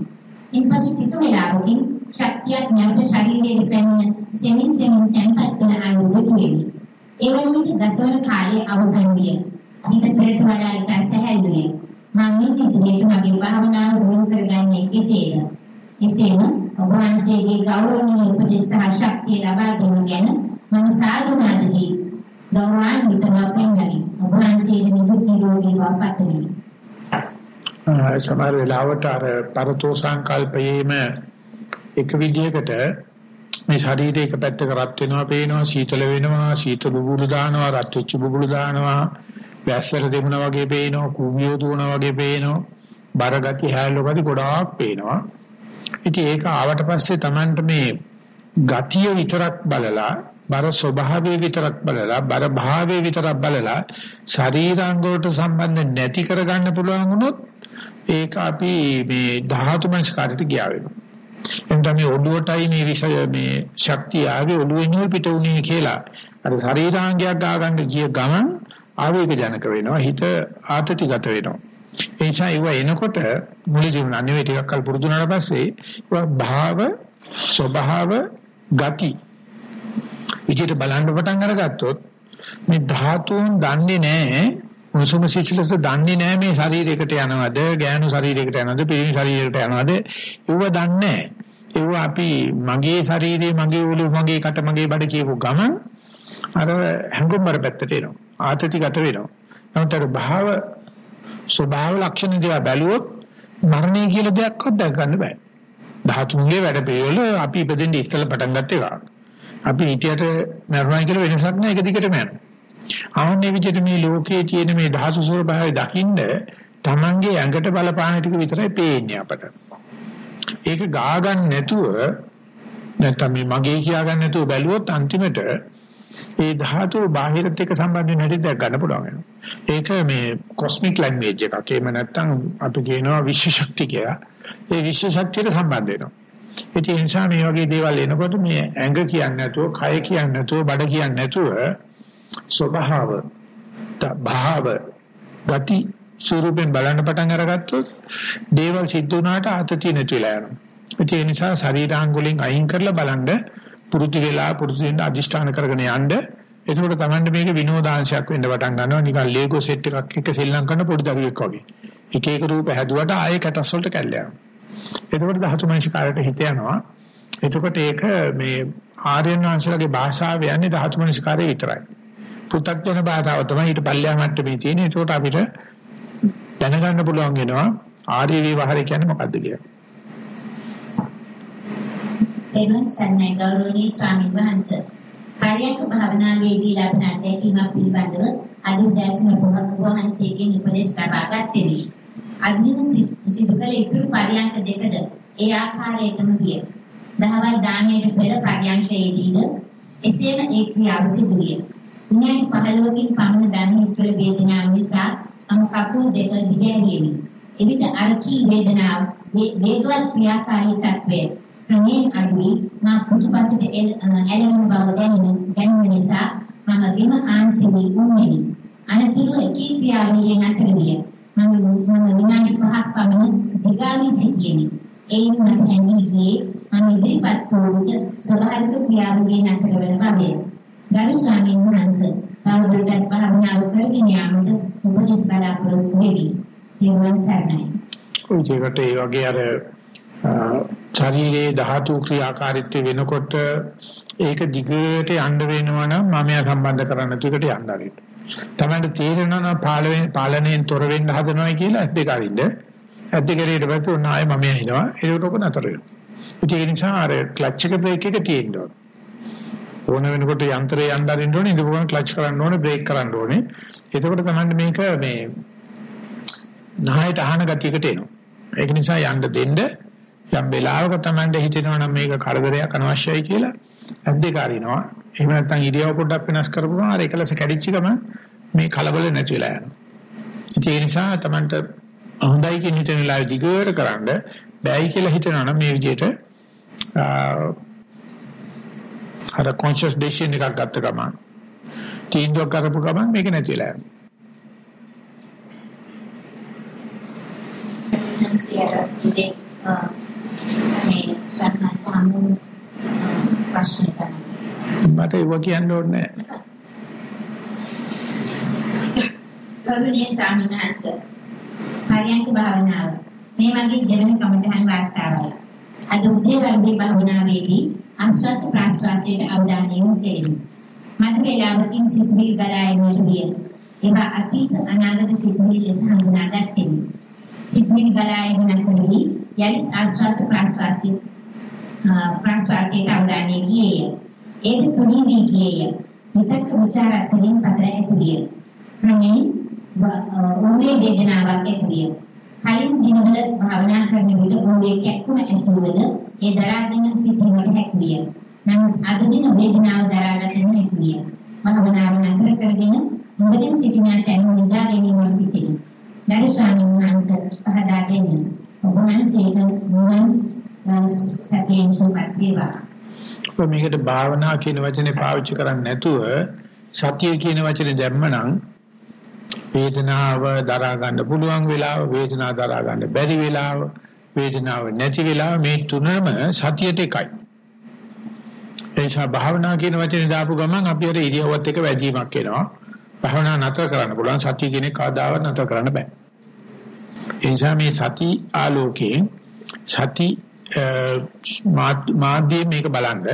ඉන්පසු ටික වේලාවකින් ශක්තියක් නැවත ශරීරයේ පැමිණ සෙමින් සෙමින් තැන්පත් වන අනුභූත වෙමි. ඒ වගේම ගතවන කාලයේ අවසන් විය. ඊට පෙරට වඩා ඉතා සැහැල්ලුවේ. මම මේ ඉදිරියට මගේ භාවනාව දියුණු කරගන්නේ කෙසේද? එසේම ඔබ වහන්සේගේ ගෞරවනීය උපදෙස් සහ ශක්තිය ලබා ගැනීම ගැන මම සාදුනාදදී ගෞරවාන්විතව පෙන්වමි. ඔබ වහන්සේගේ නිදුක් නිරෝගී බව පතමි. සමහර වෙලාවට අර පරතෝ සංකල්පයේම එක විදිහකට මේ ශරීරය එක පැත්තක රත් වෙනවා පේනවා සීතල වෙනවා සීතල බුබුලු දානවා රත් වෙච්ච බුබුලු දානවා වැස්සර දෙමුනා වගේ පේනවා කුඹියෝ දුවනා වගේ පේනවා බර ගති හැල්ලෝ ගති ගොඩාක් පේනවා. ඉතින් ඒක ආවට පස්සේ Tamanට මේ ගතිය විතරක් බලලා බර ස්වභාවය විතරක් බලලා බර භාවය විතරක් බලලා ශරීරාංග වලට සම්බන්ධ නැති කරගන්න පුළුවන් වුණොත් ඒක අපි මේ ධාතු මනස්කාරයට ගියා වෙනවා. එතන මේ ඔළුවටයි මේ විෂය මේ ශක්තිය ආවේ ඔළුවෙන් නෙවෙයි පිට උනේ කියලා. අර ශරීරාංගයක් ගාගන්න ගිය ගමන් ආවේග ජනක වෙනවා. හිත ආතතිගත වෙනවා. ඒ නිසා ඒව එනකොට මුලදී නෙවෙයි ටිකක් කල් පුරුදු වුණාට පස්සේ භාව ස්වභාව ගති විදිහට බලන්න පටන් අරගත්තොත් මේ ධාතුන් දන්නේ නැහැ උණුසුම සිසිලස දන්නේ නැහැ මේ ශරීරයකට යනවද ගෑනු ශරීරයකට යනවද පිරිමි ශරීරයකට යනවද? ඒව දන්නේ ඒව අපි මගේ ශරීරය මගේ ඔළුව මගේ කට මගේ බඩ කියපු ගමන් අර හැඟුම්බර පැත්තට එනවා. ආතතිගත වෙනවා. නමුත් අර භාව ස්වභාව ලක්ෂණ දිහා බැලුවොත් මරණය කියලා දෙයක්වත් දැක ගන්න බෑ. ධාතුන්ගේ වැඩ පිළිවෙල අපි ඉපදෙන්නේ ඉස්සෙල්ලා පටන් ගත්ත එක. අපි හිතියට මරණය කියලා වෙනසක් නෑ. ඒක දිගටම යනවා. ආන්නේ විදිහට මේ ලෝකයේ තියෙන මේ ධාතු ස්වභාවය දකින්න Tamange ඇඟට බලපාන ටික විතරයි පේන්නේ අපට. ඒක ගා ගන්න නැතුව නැත්නම් මේ මගේ කියා ගන්න නැතුව බැලුවොත් අන්තිමට ඒ ධාතු බාහිරත් එක්ක සම්බන්ධ නැති දෙයක් ගන්න පුළුවන් වෙනවා. ඒක මේ කොස්මික් ලැන්ග්වේජ් එකක්. එහෙම නැත්නම් අපි කියනවා විශ්ව ශක්තිය කියලා. ඒ විශ්ව ශක්තියට සම්බන්ධ වෙනවා. ඒ නිසා මේ වගේ දේවල් එනකොට මේ ඇඟ කියන්නේ නැතුව, කය කියන්නේ නැතුව, බඩ කියන්නේ නැතුව ස්වභාව භාව ගති ස්වරූපෙන් බලන්න පටන් අරගත්තොත් දේවල් සිද්ධ වුණාට ආතතිය නැති වෙලා යනවා. ඒ නිසා ශරීරාංග වලින් අයින් කරලා බලන්න පුරුදු වෙලා පුරුදු වෙන්න අදිෂ්ඨාන කරගෙන යන්න. එතකොට Tamande මේක විනෝදාංශයක් වෙන්න පටන් ගන්නවා. නිකන් ලේගෝ සෙට් එකක් එක්ක සෙල්ලම් කරන පොඩි දරුවෙක් වගේ. එක එක රූප හැදුවට ආයේ කැටස් වලට කැල්ල යනවා. එතකොට ධාතු මනසිකාරයට හිත යනවා. එතකොට ඒක මේ ආර්යයන් වංශලගේ භාෂාව යන්නේ ධාතු මනසිකාරය විතරයි. පෘථග්ජන භාෂාව තමයි ඊට පල්ලෙහා මට්ටමේ තියෙන. ඒකට අපිට දැනගන්න පුළුවන් වෙනවා ආර්ය විවහාරය කියන්නේ මොකක්ද කියලා. එවන් සන්නයි ගෞරවනීය ස්වාමීන් වහන්සේ. කාර්යක භාවනාවේදී ලබන අත්දැකීම පිළිබඳව අද උදෑසන පොහොත් වහන්සේගෙන් උපදෙස් ලබා ගත්තෙමි. අදින සිදු කළ ඉතුරු පරියන්ක දෙකද ඒ ආකාරයටම විය. දහවල් දාණයට පෙර පරියන්කයේදීද එසේම ඒ ක්‍රියාව සිදු විය. විනාඩි 15කින් පමණ දන හිස්වල වේදනාව නිසා මම කකුල් දෙක දිගහැරියෙමි. එවිට අර කී වේදනාව වේගවත් ක්‍රියාකාරී තත්වය ක්‍රමයෙන් අඩුවී මා පුදුපසට එළවෙන බව දැනෙන දැනෙන නිසා මම බිම ආන්සිවි වුණෙමි. අනතුරු එකී ක්‍රියාවලිය නතර විය. මම මම විනාඩි 5ක් පමණ දිගාවී සිටියෙමි. එයින් මට හැඟී ගියේ මම ඉදිරිපත් වූ ස්වභාවික ක්‍රියාවලිය නතර වන බවය. ගරු ස්වාමීන් වහන්සේ තවදුරටත් භාවනාව කරගෙන යාමට උපදෙස් බලාපොරොත්තු වෙමි. නිවන් සරණයි. ඔයකට ඒ වගේ අර ශරීරයේ ධාතු ක්‍රියාකාරීත්වය වෙනකොට ඒක දිගට යන්න වෙනවා නම් මමයා සම්බන්ධ කරන්න තුකට යන්න ආරින්න. තමයි තේරෙනවා නම් පාලනයෙන් පාලනයෙන් තොර වෙන්න හදනවා කියලා ඇස් දෙක අරින්න. ඇස් දෙක ඊට පස්සේ උන් ආයෙ මම එනවා. ඒක ඔක නතර වෙනවා. ඒ නිසා අර ක්ලච් එක බ්‍රේක් එක තියෙන්න ඕන. ඕන වෙනකොට යන්ත්‍රය යන්න අරින්න ඕනේ. ඉඳපුවම ක්ලච් කරන්න ඕනේ, බ්‍රේක් කරන්න ඕනේ. එතකොට තමයි මේක මේ නහයට අහන ගතියකට එනවා. ඒක නිසා යන්න දෙන්න යම් වෙලාවක Tamande හිතෙනවා නම් මේක කරදරයක් අනවශ්‍යයි කියලා ඇද්දේ කාරිනවා. එහෙම නැත්නම් ඉරියව පොඩ්ඩක් වෙනස් කරපුවම අර එකලස කැඩිච්ච ගම මේ කලබල නැති වෙලා යනවා. ඒ නිසා Tamante හොඳයි කියන හිතන වෙලාවේ දිගට කරන්ඩ බෑයි කියලා හිතනවා නම් මේ විදිහට අර කොන්ෂස් ඩිසිෂන් එකක් ගත්ත ගමන් තීන්දුවක් කරපු ගමන් මේක නැති වෙලා යනවා. ඉතින් මේ සම්මාසාමු ප්‍රශ්න තමයි. මට ඒව කියන්න ඕනේ නැහැ. කරුණේ ස්වාමීන් වහන්සේ පරියන්ක භාවනාව මේ වගේ දෙවෙනි කමඨහන් වාර්තාවයි. අද උදේ වර්ගයේ භාවනාවේදී ආස්වාස ප්‍රාස්වාසයට අවධානය යොමු කෙරෙමි. මට වේලාවකින් සිතුවිලි ගලා එනට විය. ඒවා අතීත අනාගත සිතුවිලි ලෙස හඳුනා ගත්තෙමි. සිතුවිලි ගලා එන නැතෙහි යලිත් ආස්වාස ප්‍රාස්වාසයේ ප්‍රාස්වාසයට අවධානය ගියේය. ඒක තුනී වී ගියේය. විතක්ක ਵਿਚාර අතරින් පතර ඇතුළිය. ක්‍රමේ ඕනේ වේදනාවක් ඇතිවිය. කලින් දිනවල භාවනා කරන විට ඕනේ කැක්කුම ඇතිවද ඒ දරාගෙන සිටීමට හැකියිය. නමුත් අද දින වේදනාව දරාගන්න හැකියිය. භාවනාව නතර කරගෙන මුලින් සිටින තැන නිදා ගැනීම සිටින. දරු ස්වාමීන් වහන්සේ පහදා දෙන්න. ඔබ වහන්සේට මුවන් සැපයෙන් සුවපත් වේවා. මේකට භාවනා කියන වචනේ පාවිච්චි කරන්නේ නැතුව සතිය කියන වචනේ දැම්මනම් වේදනාව දරා ගන්න පුළුවන් වෙලාව වේදනාව දරා ගන්න බැරි වෙලාව වේදනාව නැති වෙලාව මේ තුනම සතියට එකයි. ඒ නිසා භාවනා කියන වචනේ දාපු ගමන් අපි අර ඉරියව්වත් එක වැදීමක් එනවා. භාවනා නතර කරන්න පුළුවන් සතිය කියන කාදාවත් නතර කරන්න බෑ. ඒ නිසා මේ සති ආලෝකයෙන් සති මාධ්‍යයෙන් මේක බලන්න.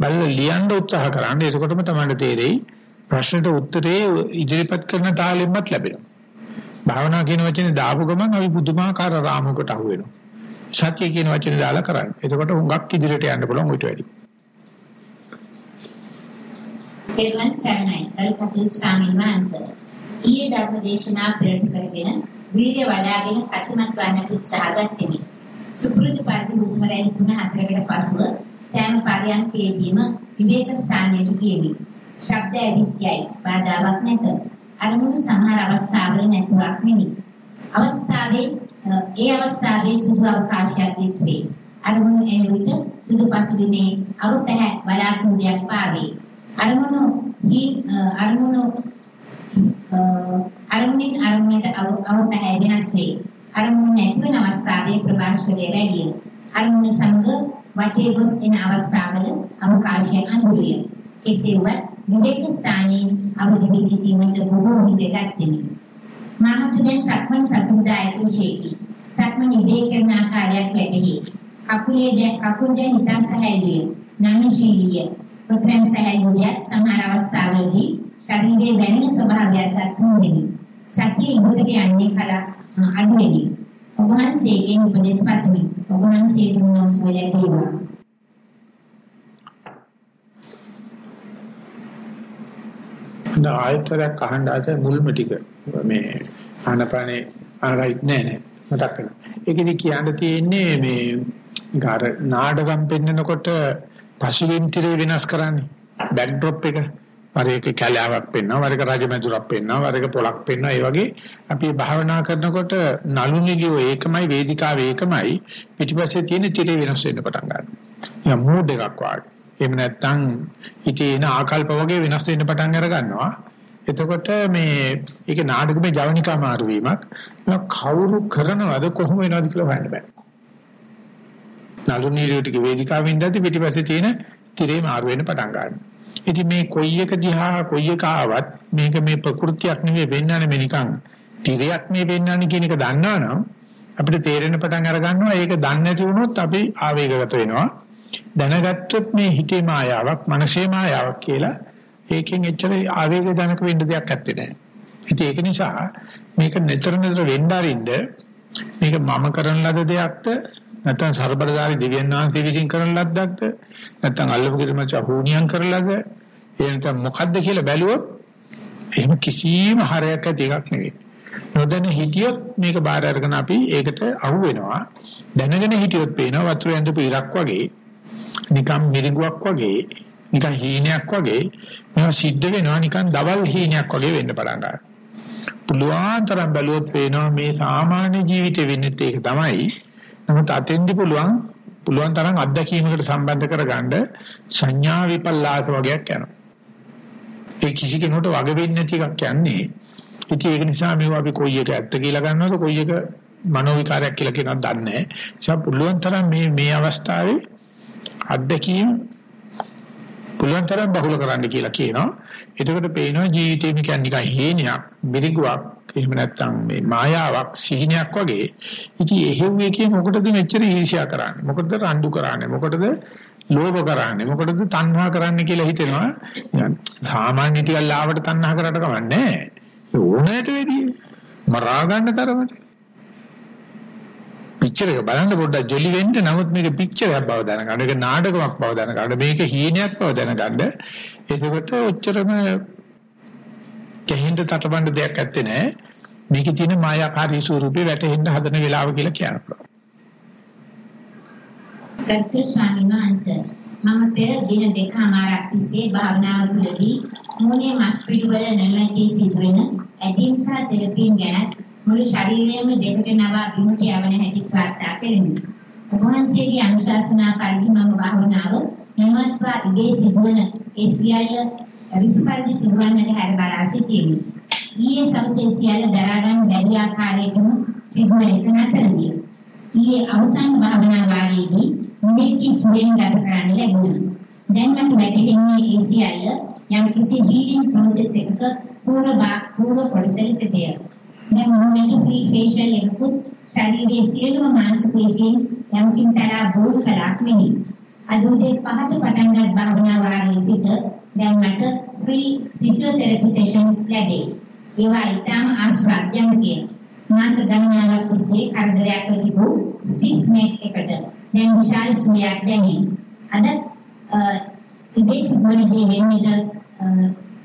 බලලා ලියන්න උත්සාහ කරන්න. එතකොටම තමයි තේරෙයි ප්‍රශ්නට උත්තරේ ඉදිරිපත් කරන තාලෙන්මත් ලැබෙනවා. භාවනා කියන වචනේ දාපු ගමන් අපි පුදුමාකාර රාමුවකට අහු වෙනවා. සත්‍ය කියන වචනේ දාලා කරන්නේ. එතකොට හුඟක් ඉදිරියට යන්න පුළුවන් ඊට වැඩි. පෙරවන් සරණයි. කල්පතින් ස්වාමීන් වහන්සේ. ඊයේ ධර්මදේශනා පෙරට කරගෙන වීර්ය වඩාගෙන සතුටුමත් වන්නට උත්සාහ ගත්තෙමි. සුපුරුදු පරිදි හුස්ම රැලි 3-4කට පසුව සෑම පරයන්කේදීම විවේක ස්ථානයට ගියෙමි. ශබ්ද ඇවිත්‍යයි බාධාවක් නැත. අරමුණු සමහර අවස්ථාවල නැතුවක් නෙමෙයි. අවස්ථාවේ ඒ අවස්ථාවේ සුදු අවකාශයක් දිස්වේ. අරමුණු එන විට සුදු පසුබිමේ අවතහ බලාකුණුයක් පාවේ. අරමුණු අරමුණු අරමුණින් අරමුණට අවතහ වෙනස් වේ. අරමුණු නැති වෙන අවස්ථාවේ ප්‍රභාෂණය වැඩි. අරමුණු සමග වටේ ගොස් එන අවස්ථාවල අවකාශය අනුරිය. කෙසේවත් විවේක ස්ථානයේ අවදි වී සිටීමට බොහෝ හිතක් දෙමි. මාහට දැන් සක්මන් සතුටුදායක ශේකි. සක්මන් ඉබේ කරන ආකාරයක් වැටහි. කකුලේ දැන් කකුල් දැන් හිතා සහැල්ලුය. නමශීලිය. ප්‍රථම සහැල්ලුයත් සමහර අවස්ථාවලදී ශරීරයේ වැනෙන ස්වභාවයක් දක්වන්නේ. සතිය ඉදිරියට යන්නේ කල අඩුවෙනි. ඔබ වහන්සේගෙන් උපදෙස් පතමි. ඔබ වහන්සේට මොනවද ලැබේවා. හොඳ ආයතරයක් අහන්න ආත මුල්ම ටික මේ ආනපානේ ආරයිට් නෑ නෑ මතක් වෙනවා. ඒකෙදි කියන්න තියෙන්නේ මේ ගාර නාඩගම් පෙන්නකොට පසුබිම් tire වෙනස් කරන්නේ බෑක් ඩ්‍රොප් එක වර එක කැලෑවක් පෙන්නවා, වර එක රජමැදුරක් පෙන්නවා, වර එක පොලක් පෙන්නවා. ඒ වගේ අපි භාවනා කරනකොට නළු නිලියෝ ඒකමයි වේදිකාවේ ඒකමයි පිටිපස්සේ තියෙන තිරේ වෙනස් වෙන්න පටන් ගන්නවා. නිකන් මූඩ් එකක් වගේ. එහෙම නැත්නම් හිතේ එන ආකල්ප වගේ වෙනස් වෙන්න පටන් අර ගන්නවා. එතකොට මේ ඒක නාටකමේ ජවනිකා මාරු වීමක්. කවුරු කරනවද කොහොම වෙනවද කියලා හොයන්න බෑ. නළු නිලියෝ ටික වේදිකාවෙන් ඉඳද්දි පිටිපස්සේ තියෙන තිරේ මාරු වෙන්න පටන් ගන්නවා. ඉතින් මේ කොයි එක දිහා කොයි එක ආවත් මේක මේ ප්‍රകൃතියක් නෙවෙයි වෙන්නන්නේ මේ නිකන් තිරයක් මේ වෙන්නන්නේ කියන එක දන්නවනම් අපිට තේරෙන පටන් අර ගන්නවා ඒක දන්නේ නැති වුණොත් අපි ආවේගගත වෙනවා දැනගත්තොත් මේ හිතේ මායාවක් මනසේ මායාවක් කියලා ඒකෙන් එච්චර ආවේග ජනක වෙන්න දෙයක් නැත්තේ නෑ. ඉතින් ඒක නිසා මේක නිතර නිතර වෙන්න අරින්න මේක මම කරන ලද දෙයක්ද? නැත්නම් ਸਰබලදාරි දෙවියන් වහන්සේ විසින් කරන ලද්දක්ද? නැත්නම් අල්ලපු කිරමච හුණියම් කරලාද ඒ නැත්නම් මොකද්ද කියලා බැලුවොත් එහෙම කිසිම හරයක් ඇති එකක් නෙවෙයි. නොදැන හිටියොත් මේක බාර අරගෙන අපි ඒකට අහු වෙනවා දැනගෙන හිටියොත් පේනවා වතුර ඇඳපු ඉරක් වගේ නිකන් මිරිඟුවක් වගේ නිකන් හීනයක් වගේ මේවා සිද්ධ වෙනවා නිකන් දවල් හීනයක් වගේ වෙන්න පටන් ගන්නවා පුළුවන් තරම් බැලුවොත් පේනවා මේ සාමාන්‍ය ජීවිතේ වෙන්නේ ඒක තමයි නමුත් අතෙන්දි පුළුවන් පුළුවන් තරම් අත්දැකීමකට සම්බන්ධ කරගන්න සංඥා විපල්ලාස වගේක් යනවා. ඒ කිසි කෙනෙකුට වග වෙන්නේ නැති එකක් කියන්නේ. ඉතින් ඒක නිසා මේවා අපි කොයි එක ඇත්ත කියලා ගන්නවද කොයි එක මනෝ විකාරයක් කියලා කියනවද දන්නේ නැහැ. පුළුවන් තරම් මේ මේ අවස්ථාවේ අත්දැකීම් පුළුවන් තරම් බහුල කරන්න කියලා කියනවා. එතකොට පේනවා ජීවිතේ නිකන් නිකන් හේනයක්, මිරිගුවක්, එහෙම නැත්නම් මේ මායාවක්, සිහිනයක් වගේ. ඉතින් එහෙව් එකේ මොකටද මෙච්චර ඊර්ෂ්‍යා කරන්නේ? මොකටද රණ්ඩු කරන්නේ? මොකටද ලෝභ කරන්නේ? මොකටද තණ්හා කරන්නේ කියලා හිතෙනවා. සාමාන්‍ය ටිකක් ලාවට තණ්හා කරාට කමන්නේ නැහැ. ඕනෑට වෙදී මරා ගන්න තරමට පික්චර් එක බලන්න පොඩ්ඩක් ජොලි වෙන්න නමුත් මේක පික්චර් එකක් බව දැනගන්න. ඒක නාටකමක් බව දැනගන්න. මේක හීනයක් බව දැනගන්න. එතකොට ඔච්චරම කෙහින්ද තටබන්න දෙයක් ඇත්තේ නැහැ. මේකේ තියෙන මායාකාරී ස්වරූපේ වැටෙන්න හදන වෙලාව කියලා කියනවා. ගරු ස්වාමීන් වහන්සේ මම පෙර දින දෙකමාරක් තිස්සේ භාවනාව තුළදී මොනේ මස් පිටුවල නැමැති සිදුවෙන ඇදින් සහ තෙරපීන් ගැන මුළු ශරීරයම දෙකට නවා බිමට යවන හැටි වාර්තා කෙරෙමි. ඔබවහන්සේගේ අනුශාසනා පරිදි මම භාවනාව නිමත්වා ඉබේ සිදුවන ඒ සියල්ල විස්පරිදි සිදුවන්නට හැර බලා සිටියෙමි. ඊයේ සවසේ සියල්ල දරා ගන්න බැරි ආකාරයටම සිදුවන එක නතරදී. ඊයේ අවසන් භාවනා වාරයේදී මුලින්ම සුවෙන් ගත කරන්න ලැබුණා. දැන් මට වැටහෙන්නේ ඒ සියල්ල යම් කිසි හීලින් ප්‍රොසෙස් එකක පූර්ව පූර්ව ප්‍රොසෙස් එකේ දැන් මොනවද ෆ්‍රී ෆේෂල් එකකුත් ශරීරයේ සියලුම මාංශ පේශීන් යම්කින් තරහ බෝල් කලක් නෙමෙයි. අද උදේ පහට පටන් ගත් භාවනා වාරයේ සිට දැන් මට ෆ්‍රී ෆිසියෝതെරපි සෙෂන්ස් ලැබේ. ඒවා ඊටම ආශ්වාදයන්ගේ මාස ගණනාවක් තිස්සේ කරදරයක් තිබු ස්ටික් නෙක් එකට දැන් විශාල සුවයක් දැනේ. අද ඉබේ සිදුවනදී වෙන්නේ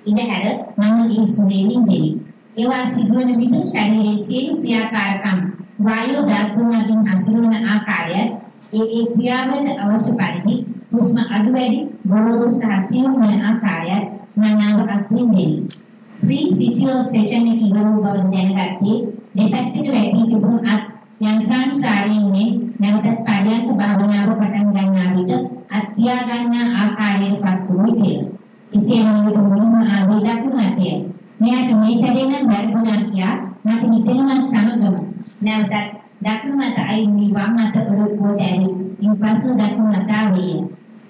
ඉඳ හැර මම ඒ සුවයෙන් දෙවි. ඒවා සිදුවන විට ශරීරයේ සියලු ක්‍රියාකාරකම් වායෝ ධාතුන්ගෙන් හසුරුවන ආකාරය ඒ ඒ ක්‍රියාවලට අවශ්‍ය පරිදි හුස්ම අඩු වැඩි ගොරෝසු සහ සියුම් වන ආකාරය මනාව අත්විඳින්න. ප්‍රී ෆිසියෝ සෙෂන් එක ඉවර බව දැනගත්තේ දෙපැත්තට වැටී තිබුණු අත් යන්ත්‍රානුසාරයෙන් නැවතත් පරියන්ක භාවනාව පටන් ගන්නා විට අත්‍යා ගන්නා ආකාරයට පත් වූ විටය. එසේ වන විට මුලින්ම ආවේ දක්වන අතේ මෙයාට මේ සැරේ නම් වැරදුනා කියා මට හිතෙනවා සමගම නැවතත් දකුණු මත අයින් වම් මත ඔරුවට ඇරි. ඉන්පසු දකුණු මත ආවේ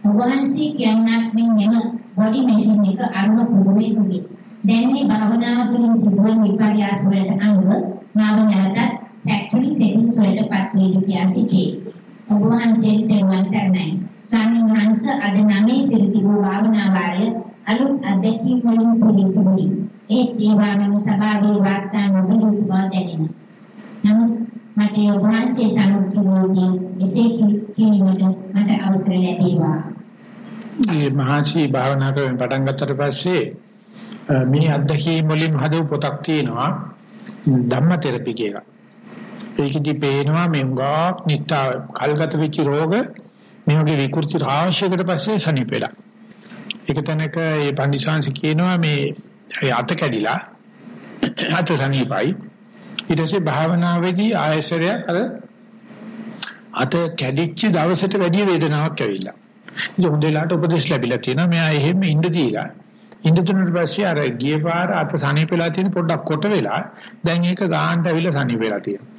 ඔබවහන්සේ කියන්නක් මෙන්න බොඩි මැෂින් එක අරුම පුදුමේකුගේ දැන් මේ භාවනාව තුළින් සිදුවන විපර්යාස වලට අනුව මාව නැවතත් ෆැක්ටරි සෙටින්ස් වලට පත් වේද කියා සිටී ඔබවහන්සේට දෙවන් සරණයි. ස්වාමීන් වහන්සේ අද නමේ සිරිතිබු භාවනා වාරය අලුත් අධ්‍යක්ෂික වලින් පිළිතුරුයි ඒත් ඒවා මම සභාවේ වාර්තා නොවිය යුතු බව දැනෙනවා. නමුත් මට ඒ වහන්සේ සමුද්‍රෝදී එසේ කිරීමට මට අවසර ලැබේවා. මේ මහසි භාවනා කරන පටන් ගත්තට පස්සේ මිනි අධ්‍යක්ෂී මුලින් හදව පොතක් තියෙනවා ධම්ම තෙරපි කියලා. ඒකෙදි පේනවා මේ උගාක් නිට්ටා කල්ගත වෙච්ච රෝග මේ වගේ විකෘති රාශියකට පස්සේ සනීපෙලා. ඒක තැනක මේ පන්දිසාංශ කියනවා මේ අත කැඩිලා අත සනීපයි ඊට පස්සේ භාවනාවේදී ආයසරයක් අර අත කැඩිච්ච දවසට වැඩි වේදනාවක් ඇවිල්ලා. ඉතින් හොඳ වෙලාවට උපදෙස් ලැබිලා තියෙනවා. මෙයා එහෙම ඉඳ දීලා ඉඳ තුනට පස්සේ අර ගිය පාර අත සනීප වෙලා තියෙන පොඩ්ඩක් කොට වෙලා දැන් ඒක ගාහන්ට ඇවිල්ලා සනීප වෙලා තියෙනවා.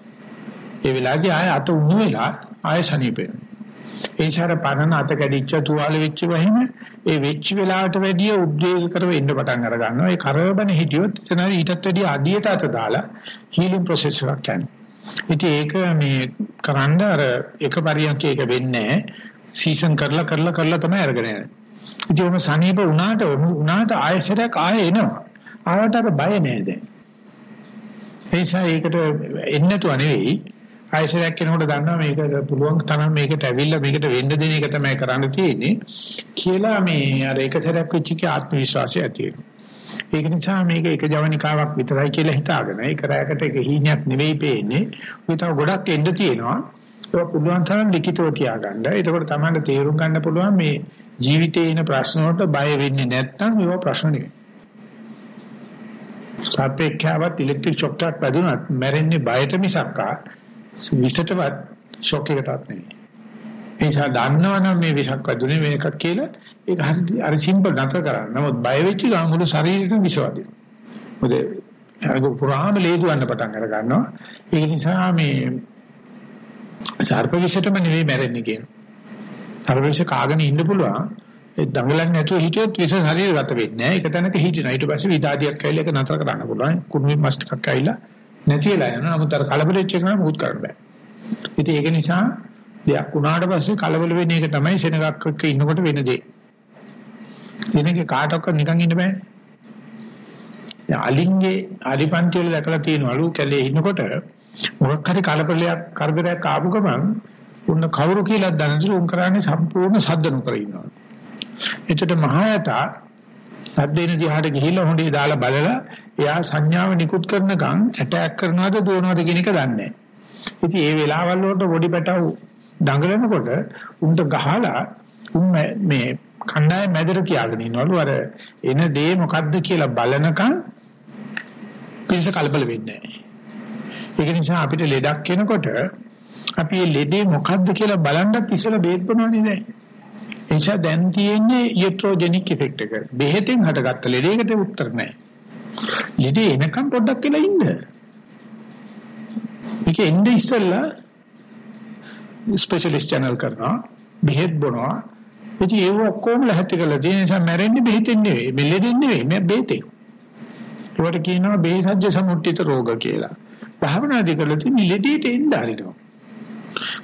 ඒ වෙලාවේදී ආය අත උණු වෙලා ආය සනීප වෙනවා. ඒ ඉස්සර පරණ අත කැඩිච්ච තුවාල වෙච්ච වහිම ඒ වෙච්ච වෙලාවට වැඩිය උද්වේග කරව ඉන්න පටන් අර ගන්නවා. ඒ කරවබන හිටියොත් එතන ඊටත් වැඩිය අඩියට අත දාලා හීලින් ප්‍රොසෙස් එකක් යනවා. ඉතින් ඒක මේ කරන්න අර එක පරියන්කයක වෙන්නේ සීසන් කරලා කරලා කරලා තමයි අරගෙන යන්නේ. ඉතින් ඔම සනීප වුණාට වුණාට ආයෙසරයක් ආයෙ එනවා. ආවට අර බය නෑ දැන්. ඒ නිසා ඒකට එන්නේ නැතුව නෙවෙයි ආයෙසරයක් කෙනෙකුට දන්නවා මේක පුළුවන් තරම් මේකට ඇවිල්ලා මේකට වෙන්න දෙන එක තමයි කරන්න තියෙන්නේ කියලා මේ අර එක සැරයක් වෙච්ච එකේ ආත්ම විශ්වාසය ඇති වෙනවා. ඒක නිසා මේක එක ජවනිකාවක් විතරයි කියලා හිතාගෙන ඒක රැයකට එක හීනයක් නෙවෙයි පේන්නේ. උවිතව ගොඩක් එන්න තියෙනවා. ඒක පුළුවන් තරම් ලිඛිතව තියාගන්න. එතකොට තමයි තේරුම් ගන්න පුළුවන් මේ ජීවිතේ එන ප්‍රශ්න වලට බය වෙන්නේ නැත්නම් ඒවා ප්‍රශ්න නෙවෙයි. සාපේක්ෂවත් ඉලෙක්ට්‍රික් ෂොක් එකක් වැදුනත් මැරෙන්නේ බයට මිසක්කා විසටවත් ෂොක් එකටවත් නෙවෙයි. ඒ නිසා දන්නවනම් මේ විසක් වැදුනේ මේකක් කියලා ඒක හරි අර සිම්පල් නැතර කරන්න. නමුත් බය වෙච්ච ගමන් මුළු ශරීරෙම විස වදිනවා. මොකද ඒක පුරාම ලේදුවන්න පටන් අර ගන්නවා. ඒක නිසා මේ සර්ප විෂයටම නෙවෙයි මැරෙන්නේ කියන. සර්ප විෂය කාගෙන ඉන්න පුළුවන්. ඒ දඟලන්නේ නැතුව හිටියොත් විෂ ශරීරගත වෙන්නේ නැහැ. ඒක තැනක හිටිනවා. ඊට පස්සේ විදාදියක් කයිලා ඒක නතර කරන්න පුළුවන්. කුණුවේ මස් ටිකක් කයිලා නැති වෙලා යනවා. නමුත් අර කලබලෙච්ච එක නම් මුකුත් කරන්න බෑ. ඉතින් ඒක නිසා දෙයක් වුණාට පස්සේ කලබල වෙන එක තමයි සෙනගක් එක්ක ඉන්නකොට වෙන දේ. සෙනගේ කාටවත් නිකන් ඉන්න බෑනේ. දැන් අලින්ගේ අලිපන්ති වල දැකලා තියෙනවලු කැලේ ඉන්නකොට මොකක් හරි කලබලයක් කරදරයක් ආපු ගමන් උන්න කවුරු කියලා දැනනසලු උන් කරන්නේ සම්පූර්ණ සද්ද නොකර ඉන්නවා. එතකොට මහායතා සද්දේන දිහාට ගිහිල්ලා හොඬේ දාලා බලලා එයා සංඥාව නිකුත් කරනකම් ඇටැක් කරනවද දුවනවද කියන එක දන්නේ නැහැ. ඉතින් ඒ වෙලාවල් වලට බොඩි පැටව දඟලනකොට උන්ට ගහලා උන් මේ කණ්ඩායම මැදට තියාගෙන ඉන්නවලු අර එන දේ මොකද්ද කියලා බලනකම් පිරිස කලබල වෙන්නේ නැහැ. ඒක නිසා අපිට ලෙඩක් එනකොට අපි මේ ලෙඩේ මොකද්ද කියලා බලන්නත් ඉස්සෙල්ලා බේත් බොනවනේ දැන්. ඒ නිසා දැන් තියෙන්නේ ඊට්‍රොජෙනික් ඉෆෙක්ට් එක. බෙහෙතෙන් හටගත්ත ලෙඩේකට උත්තර නැහැ. ලෙඩේ එනකම් පොඩ්ඩක් කියලා ඉන්න. මේක එන්නේ ඉස්සෙල්ලා ස්පෙෂලිස්ට් channel කරනවා. බෙහෙත් බොනවා. ඉතින් ඒව ඔක්කොම ලැහැත්ති කරලා තියෙන නිසා මැරෙන්නේ බෙහෙතෙන් නෙවෙයි. මෙල්ලෙන්නේ නෙවෙයි මේ බෙහෙතේ ඒවට කියනවා බේසජ්‍ය සමුට්ඨිත රෝග කියලා. භාවනාදී කරලා තියෙන ලෙඩේට එන්න හරිනවා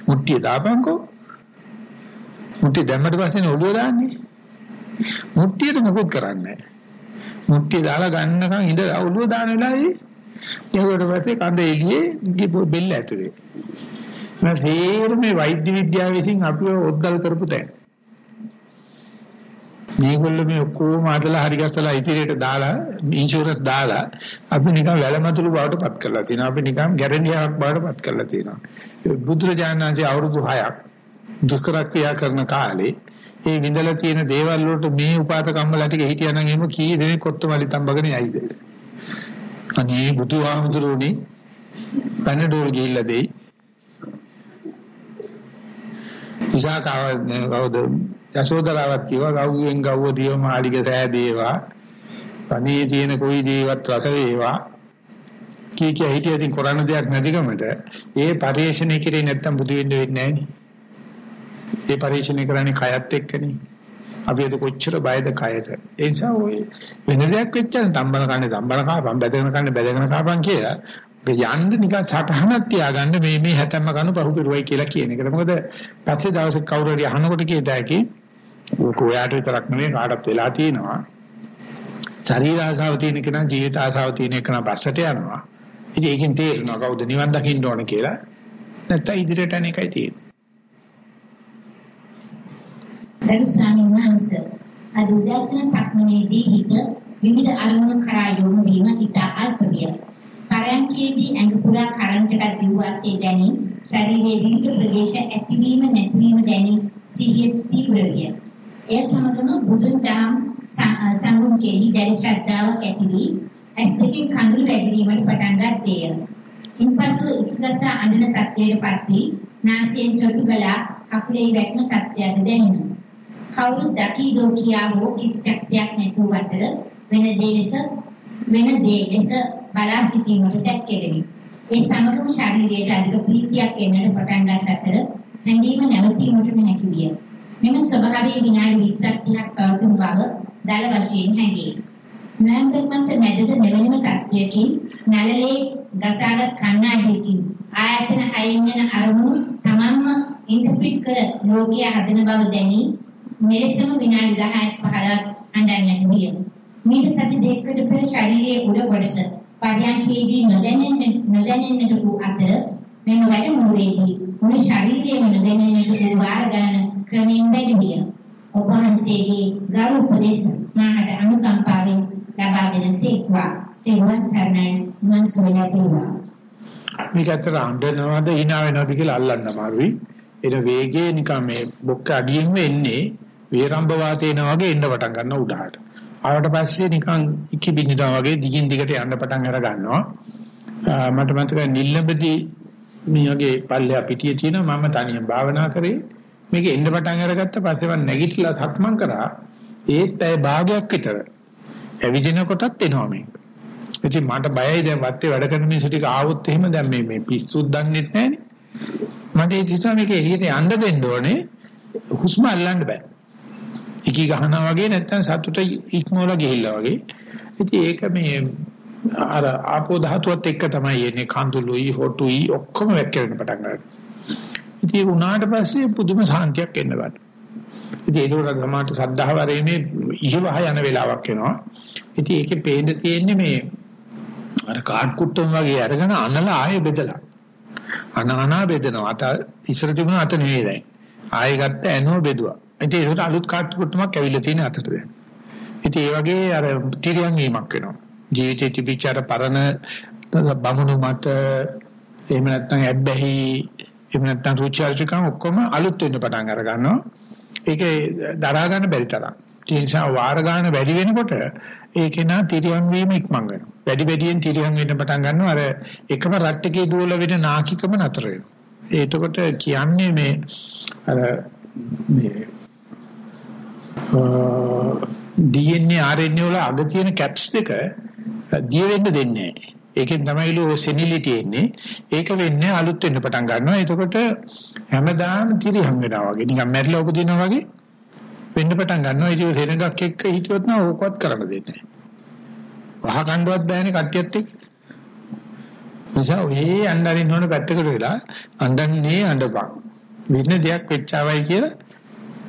මුට්ටිය දාපන්කෝ. මුට්ටිය දැම්මට පස්සේ ඔළුව දාන්නේ මුට්ටියට මොකුත් කරන්නේ මුට්ටිය දාලා ගන්නකම් ඉඳ ඔළුව දාන වෙලාවේ ඒකට පස්සේ කඳ එළියේ බෙල්ල ඇතුලේ නැසේර මේ වෛද්‍ය විද්‍යාව විසින් අපිව ඔද්දල් කරපු තැන. මේගොල්ලෝ මේ ඔක්කොම අදලා හරි ගස්සලා ඉතිරියට දාලා ඉන්ෂුරන්ස් දාලා අපි නිකන් වැලමතුළු බවට පත් කරලා තියෙනවා. අපි නිකන් ගැරන්ඩියාවක් බවට පත් කරලා තියෙනවා. බුදුරජාණන් වහන්සේ අවුරුදු 6ක් දුෂ්කර ක්‍රියා කරන කාලේ ඒ විඳලා තියෙන දේවල් වලට මේ උපාත කම්මලා ටික හිටියනම් එහෙම කී දෙනෙක් කොත්තමලි තම්බගෙන යයිද? අනේ බුදුහාමුදුරුවනේ පැනඩෝල් ගිහිල්ලා දෙයි. විසාකාව කවුද? යසෝදරාවත් කිව්වා ගව්වෙන් ගව්ව දිව මාලිග සෑදේවා පණී තියෙන කොයි දේවත් රස වේවා. කී කිය හිටිය ඉතින් කරන්න දෙයක් නැතිකමට ඒ පරිශ්‍රණය කරේ නැත්තම් බුදු වෙන්න වෙන්නේ නැහැ ඒ පරිශ්‍රණය කරන්නේ කයත් එක්කනේ අපි ඒක කොච්චර බයද කයට ඒ නිසා ඔය වෙන දෙයක් වෙච්චාම තම්බන කන්නේ තම්බන කාපම් බැදගෙන කන්නේ බැදගෙන කාපම් කියලා යන්න නිකන් සටහනක් තියාගන්න මේ මේ හැතැම්ම කනු පහු පිරුවයි කියලා කියන එකට. මොකද පස්සේ දවසක කවුරු හරි අහනකොට කියත හැකි ඕක ඔයාට විතරක් නෙවෙයි කාටත් වෙලා තියෙනවා. ශරීර ආසාව තියෙන කෙනා ජීවිත ආසාව තියෙන කෙනා බස්සට යනවා. ඉතින් ඒකෙන් තේරෙනවා කවුද නිවන් දකින්න ඕන කියලා. නැත්නම් ඉදිරියට යන එකයි තියෙන්නේ. දරු ස්වාමීන් වහන්සේ අද උදෑසන සක්මනේදී හිත විවිධ අරමුණු කරා යොමු වීම ඉතා අල්ප විය. පරයන්කේදී ඇඟ පුරා කරන්ට් එකක් දිව්වාසේ දැනි ශරීරයේ විවිධ ප්‍රදේශ ඇතිවීම නැතිවීම දැනි සිහිය තීව්‍ර විය. ඒ සමගම බුදුන් දහම් සංගුම් කෙරෙහි දැඩි ශ්‍රද්ධාවක් ඇති වී ඇස් දෙකෙන් කඳුළු වැගිරීමට පටන් ගත්තේය. ඉන්පසු ඉක්ගස අඬන තත්ත්වයටපත් වී නාසයෙන් සොටු ගලා කකුලේ වැටෙන තත්ත්වයක් දැනුණා. කවුරුත් දකීදෝ කියා හෝ කිසි කැක්තියක් නැතුව අතර වෙන දේශ වෙන දේශ බලා සිටීමට දැක්කෙමි. ඒ සමගම ශරීරයට අධික ප්‍රීතියක් එන්නට පටන් ගත් අතර හැඟීම නැවතීමට නොහැකි විය. මෙම ස්වභාවයේ විනාඩි 20ක් 30ක් පවතින බව දල වශයෙන් හැඟේ. නොවැම්බර් මාස මැදද මෙවැනිම තත්ත්වයකින් නළලේ ගසාගත් කණ්ණාඩියකින් ආයතන හයින් යන අරමුණු තමන්ම ඉන්ටර්ප්‍රිට් කර ලෝකයේ හදන බව දැනි මෙලෙසම විනාඩි 10ක් 15ක් අඬන්නට විය. මීට සති දෙකකට පෙර ශරීරයේ උඩ කොටස පරියන්කේදී නොදැනෙන්න නොදැනෙන්නට වූ අතර මෙම වැඩමුළුවේදී මුළු ශරීරයම නොදැනෙන්නට වූ වාර ගණන ක්‍රමයෙන් වැඩි විය. ඔබ වහන්සේගේ ගරු උපදේශ මාහට අනුකම්පාවෙන් ලබා දෙන සේක්වා. තෙරුවන් සරණයි මන් සුවයපේවා. මේක ඇත්තට අඬනවද hina වෙනවද කියලා අල්ලන්න අමාරුයි. එන වේගයේ නිකන් මේ බොක්ක අඩියෙන් එන්නේ වේරම්භ වාතේනා වගේ එන්න පටන් ගන්නවා උඩහට. ආවට පස්සේ නිකන් ඉකි බින්දා වගේ දිගින් දිගට යන්න පටන් අර ගන්නවා. මට මතකයි නිල්ලඹදී මේ වගේ පල්ලෙහා පිටියේ තියෙනවා මම තනියම භාවනා කරේ. මේක එන්න පටන් අරගත්ත පස්සේ මම නැගිටලා සක්මන් කරා. ඒත් ඇයි භාගයක් විතර. ඇවිදින කොටත් එනවා මේක. ඉතින් මට බයයි දැන් වත්තේ වැඩ කරන මිනිස්සු ටික ආවොත් එහෙම දැන් මේ මේ පිස්සුත් දන්නෙත් නැහනේ. මට ඒ නිසා මේක එළියට යන්න දෙන්න ඕනේ. හුස්ම අල්ලන්න බෑ. එකී ගහනවා වගේ නැත්තම් සතුට ඉක්මවලා ගිහිල්ලා වගේ. ඉතින් ඒක මේ අර ආපෝ ධාතුවත් එක්ක තමයි එන්නේ කඳුළුයි හොටුයි ඔක්කොම වැක්කෙන්න පටන් ගන්නවා. ඉතින් උනාට පස්සේ පුදුම සාන්තියක් එන්න ගන්නවා. ඉතින් ඒක උඩට සද්ධාව රේමේ ඉහවහ යන වෙලාවක් එනවා. ඉතින් ඒකේ පේන්න තියෙන්නේ මේ අර කාඩ් කුට්ටම් වගේ අරගෙන අනලා ආයෙ බෙදලා. අනහනා බෙදනවා. අත ඉස්සර තිබුණ අත නෙවෙයි දැන්. ආයෙ ගත්ත ඇනෝ බෙදුවා. ඉතින් ඒකට අලුත් කාඩ් කුට්ටමක් ඇවිල්ලා තියෙන අතට දැන්. ඉතින් ඒ වගේ අර තිරියන් වීමක් වෙනවා. ජීවිතේ තිබිච්ච අර පරණ බමුණු මත එහෙම නැත්නම් ඇබ්බැහි එහෙම නැත්නම් රුචි අරුචිකම් ඔක්කොම අලුත් වෙන්න පටන් අර ගන්නවා. ඒකේ දරා ගන්න බැරි තරම්. ඒ නිසා වාර ගන්න වැඩි වෙනකොට ඒකේ නා තිරියන් වීම ඉක්මන් වෙනවා. වැඩි වැඩියෙන් තිරියන් වෙන්න පටන් ගන්නවා. අර එකම රට්ටකේ දුවල වෙන නාකිකම නතර වෙනවා. ඒකට කියන්නේ මේ අර මේ DNA RNA වල අග තියෙන කැප්ස් දෙක දිය වෙන්න දෙන්නේ නැහැ. ඒකෙන් තමයි ලෝ සෙනිලිටි එන්නේ. ඒක වෙන්නේ අලුත් වෙන්න පටන් ගන්නවා. එතකොට හැමදාම තිරිහම් වෙනවා වගේ. නිකන් මැරිලා උපදිනවා වගේ වෙන්න පටන් ගන්නවා. ඒක සෙනඟක් එක්ක හිටියොත් නම් ඕකවත් කරන්න දෙන්නේ නැහැ. වහ කණ්ඩවත් බෑනේ කට්ටියත් එක්ක. නිසා ඔය අnderින් හොන පැත්තකට වෙලා අඬන්නේ අඬපන්. වෙන දෙයක් වෙච්චාවයි කියලා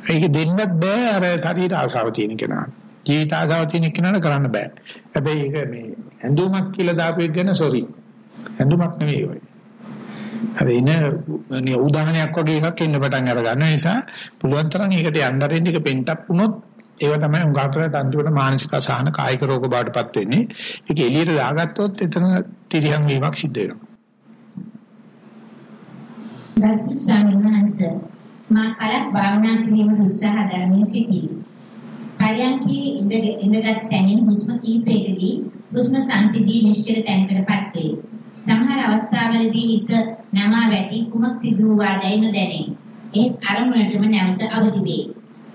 ඒක දෙන්නත් බෑ අර ශරීර ආසාව තියෙන කෙනාට. ජීවිත ආසාව තියෙන කෙනාට කරන්න බෑ. හැබැයි ඒක මේ ඇඳුමක් කියලා දාපු එක ගැන සෝරි. ඇඳුමක් නෙවෙයි ඔය. අර එන උදාහරණයක් වගේ එකක් එන්න පටන් අර ගන්න නිසා පුළුවන් තරම් ඒකට යන්නරින් එක පෙන්ටප් වුණොත් ඒව තමයි උගාකරට අන්තිමට මානසික අසහන කායික රෝග බාටපත් වෙන්නේ. ඒක එළියට දාගත්තොත් එතන තිරියම් වීමක් සිද්ධ වෙනවා. ගල්පි ස්වාමීන් වහන්සේ මා කලක් භාවනා කිරීමට උත්සාහ දරමින් සිටී. පරයන්කේ ඉඳ ඉඳගත් සැනින් හුස්ම කීපයකදී හුස්ම සංසිද්ධී නිශ්චල තැනකටපත් වේ. සමහර අවස්ථාවලදී හිස නමා වැටි කුමක් සිදු වූවාදයි නොදැනේ. ඒත් අරමුණටම නැවත අවදි වේ.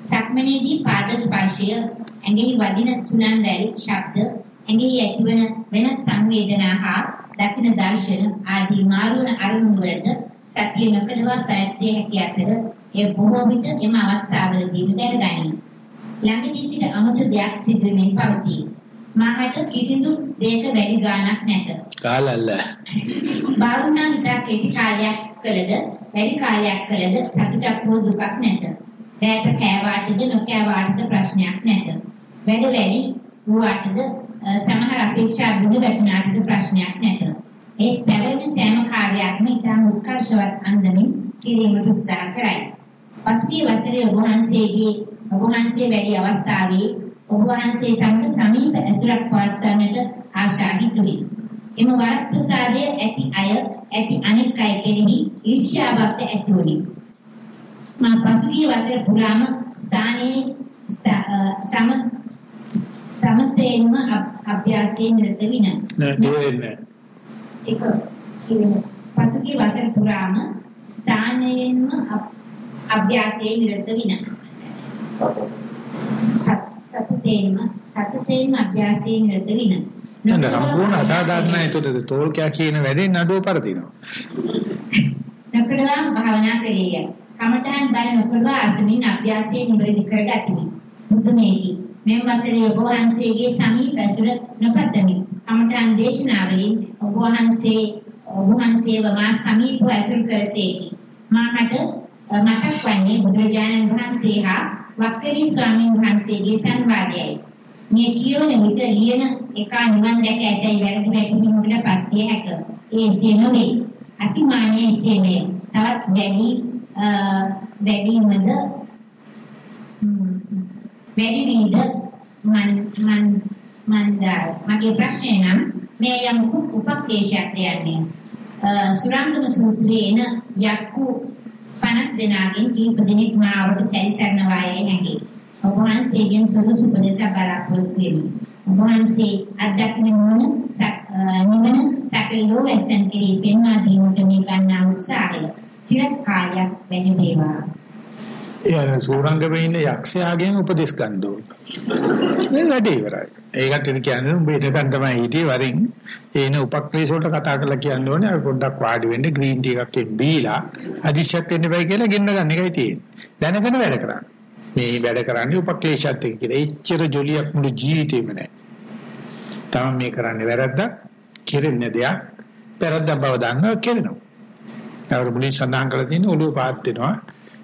සක්මනේදී පාද ස්පර්ශය ඇඟෙහි වදින සුලන් රැලි ශබ්ද ඇඟෙහි ඇතිවන වෙනත් සංවේදනා හා දකින දර්ශන ආදී මාරුණ අරමුණු වලට සතිය නොකඩවා පැවැත්විය හැකි අතර ඒ බොහෝ විට එම අවස්ථාවලදී දැනගනී. ළඟදී සිට අමුතු දෙයක් සිදු වෙමින් පවතී. මාකට කිසිදු දෙයක වැඩි ගාණක් නැත. කාලල්ල. භාවනා විතර කෙටි කාලයක් කළද වැඩි කාලයක් කළද සතුටක් හෝ දුකක් නැත. රැට කෑවාටද නොකෑවාටද ප්‍රශ්නයක් නැත. වැඩ වැඩි වුණාටද සමහර අපේක්ෂා බුදු වැටුණාටද ප්‍රශ්නයක් නැත. ඒ පැවැත්ම සෑම කාර්යයක්ම ඉතාම උත්කර්ෂවත් අන්දමින් කිරීමට උත්සාහ කරයි. පසුගිය වසරේ ඔබ වහන්සේගේ ඔබ වහන්සේ වැඩි අවස්ථාවේ ඔබ වහන්සේ සමග සමීප ඇසුරක් පවත්වන්නට ආශා හිතුවේ. එම වරප්‍රසාදයේ ඇති අය ඇති අනෙක් අය කෙරෙහි ඊර්ෂ්‍යාවක් ඇති වුණි. මා පසුගිය වසර පුරාම ස්ථානයේ සම සමතේන්ම අභ්‍යාසයෙන් නිරත වින. නෑ ඒක කියන්නේ පසුගිය වසර පුරාම ස්ථානයෙන්ම අභ්‍යාසයෙන් නිරත වින. සතතේන්ම සතතේන්ම අභ්‍යාසයෙන් නිරත වින. නේද සම්පූර්ණ අසාධාරණයි ඒතකොට තෝල්කයා කියන වැඩේ නඩුව පරදිනවා. නකඩවා භාවනා කළේය. කමඨාන් බල නොකඩවා අසමින් අභ්‍යාසයේ නිවැරදි කරගතිමි. මුදුමේදී මෙම වසරේ ඔබ වහන්සේගේ සමීප ඇසුර නොපතමි. කමඨාන් දේශනාවලින් ඔබ වහන්සේ ඔබ වහන්සේව මා සමීපව ඇසුරු කරසේකි. මාකට මතක් වන්නේ බුදුරජාණන් වහන්සේ හා වක්කලි ස්වාමීන් වහන්සේගේ සංවාදයයි. මේ කියවන විට ලියන එක නිවන් දැක ඇතයි වැරදි වැටහීමකට පත්විය හැක. ඒ එසේ නොවේ. අතිමානීය එසේ නේ. තවත් වැඩි වැඩිමද වැඩි වීද මන් මන් මන්දාය. මගේ ප්‍රශ්නය නම් මේ යම් උපක්ලේශයක් යන්නේ. සුරංගම සූත්‍රයේන යක්කු 50 දෙනාගෙන් කීප දෙනෙක් මාවට සැරිසරන වායේ හැඟේ. ඔබ වහන්සේගෙන් සුදුසු උපදේශ බලාපොරොත්තු වෙමි. ඔබ වහන්සේ අධ්‍යාත්මික මොන නිවන සැකලෝ වැසන් කෙරෙහි පෙන්වා දීමට මේ ගන්නා උත්සාහය චිරත් කාලයක් වැඩි වේවා. ඒ සූරංගමේ ඉන්න යක්ෂයාගෙන් උපදෙස් ගන්න ඕන. මේ වැඩේ ඉවරයි. ඒකට කියන්නේ උඹ ඉතකන් තමයි හිටියේ වරින් ඒන උපක්ලේශ වලට කතා කරලා කියන්න ඕනේ අපි පොඩ්ඩක් වාඩි වෙන්න ග්‍රීන් ටී එකක් බීලා අදිශයක් වෙන්න බෑ කියලා ගෙන්න ගන්න එකයි තියෙන්නේ. දැනගෙන වැඩ කරන්න. මේ වැඩ කරන්නේ උපක්ලේශات එක්ක කියලා. එච්චර ජොලියක් මුළු ජීවිතේම නැහැ. තාම මේ කරන්නේ වැරද්දක්, කෙරෙන්නේ දෙයක්, වැරද්දක් බව දන්නවා කෙරෙනවා. ඒකට මුලින් සඳහන් කරලා තියෙන ඔළුව පාත් වෙනවා,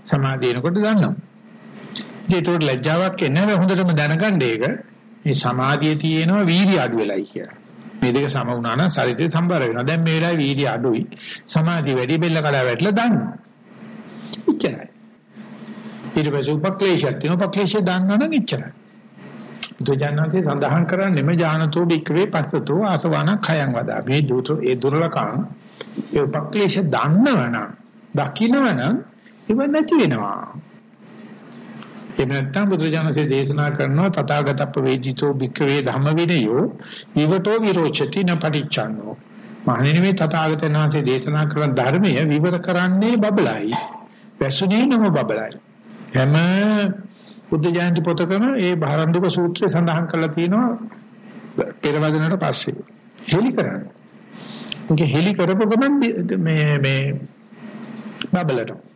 සමාධියනකොට දන්නවා. ඒකට ලැජ්ජාවක් එන්නේ හොඳටම දැනගන්න ඒක. මේ සමාධිය තියෙනවා වීර්ය අඩු වෙලයි කියලා. මේ දෙක සම වුණා නම් ශරීරය සම්බර වෙනවා. දැන් මේ වෙලාවේ වීර්ය අඩුයි. සමාධිය වැඩි බෙල්ල කඩා වැටලා දන්නවා. ඉච්චරයි. ඊට පස්සේ උපක්ලේශයක් තියෙනවා. උපක්ලේශය දන්නවනම් ඉච්චරයි. බුදුජානනාතේ සඳහන් කරන්නේම ඥානතෝ වික්‍රේ පස්සතෝ ආසවන khයන් වදා. මේ දුතු ඒ දුර්ලකම් ඒ උපක්ලේශ දන්නවනම් දකින්නවනම් ඉව නැති වෙනවා. එහෙම නැත්නම් බුදුරජාණන්සේ දේශනා කරනවා තථාගතප්ප වේජිතෝ භික්ඛවේ ධම්ම විනයෝ විවටෝ විරෝචති න පටිච්චන්නෝ මහණෙනි මේ තථාගතයන් වහන්සේ දේශනා කරන ධර්මය විවර කරන්නේ බබලයි වැසුනේ නම බබලයි හැම බුද්ධ ජයන්ති පොතකම ඒ භාරන්දුක සූත්‍රය සඳහන් කරලා තියෙනවා පෙරවදනට පස්සේ හෙලි කරන්නේ. ඒක හෙලි කරපු ගමන් මේ මේ බබලට.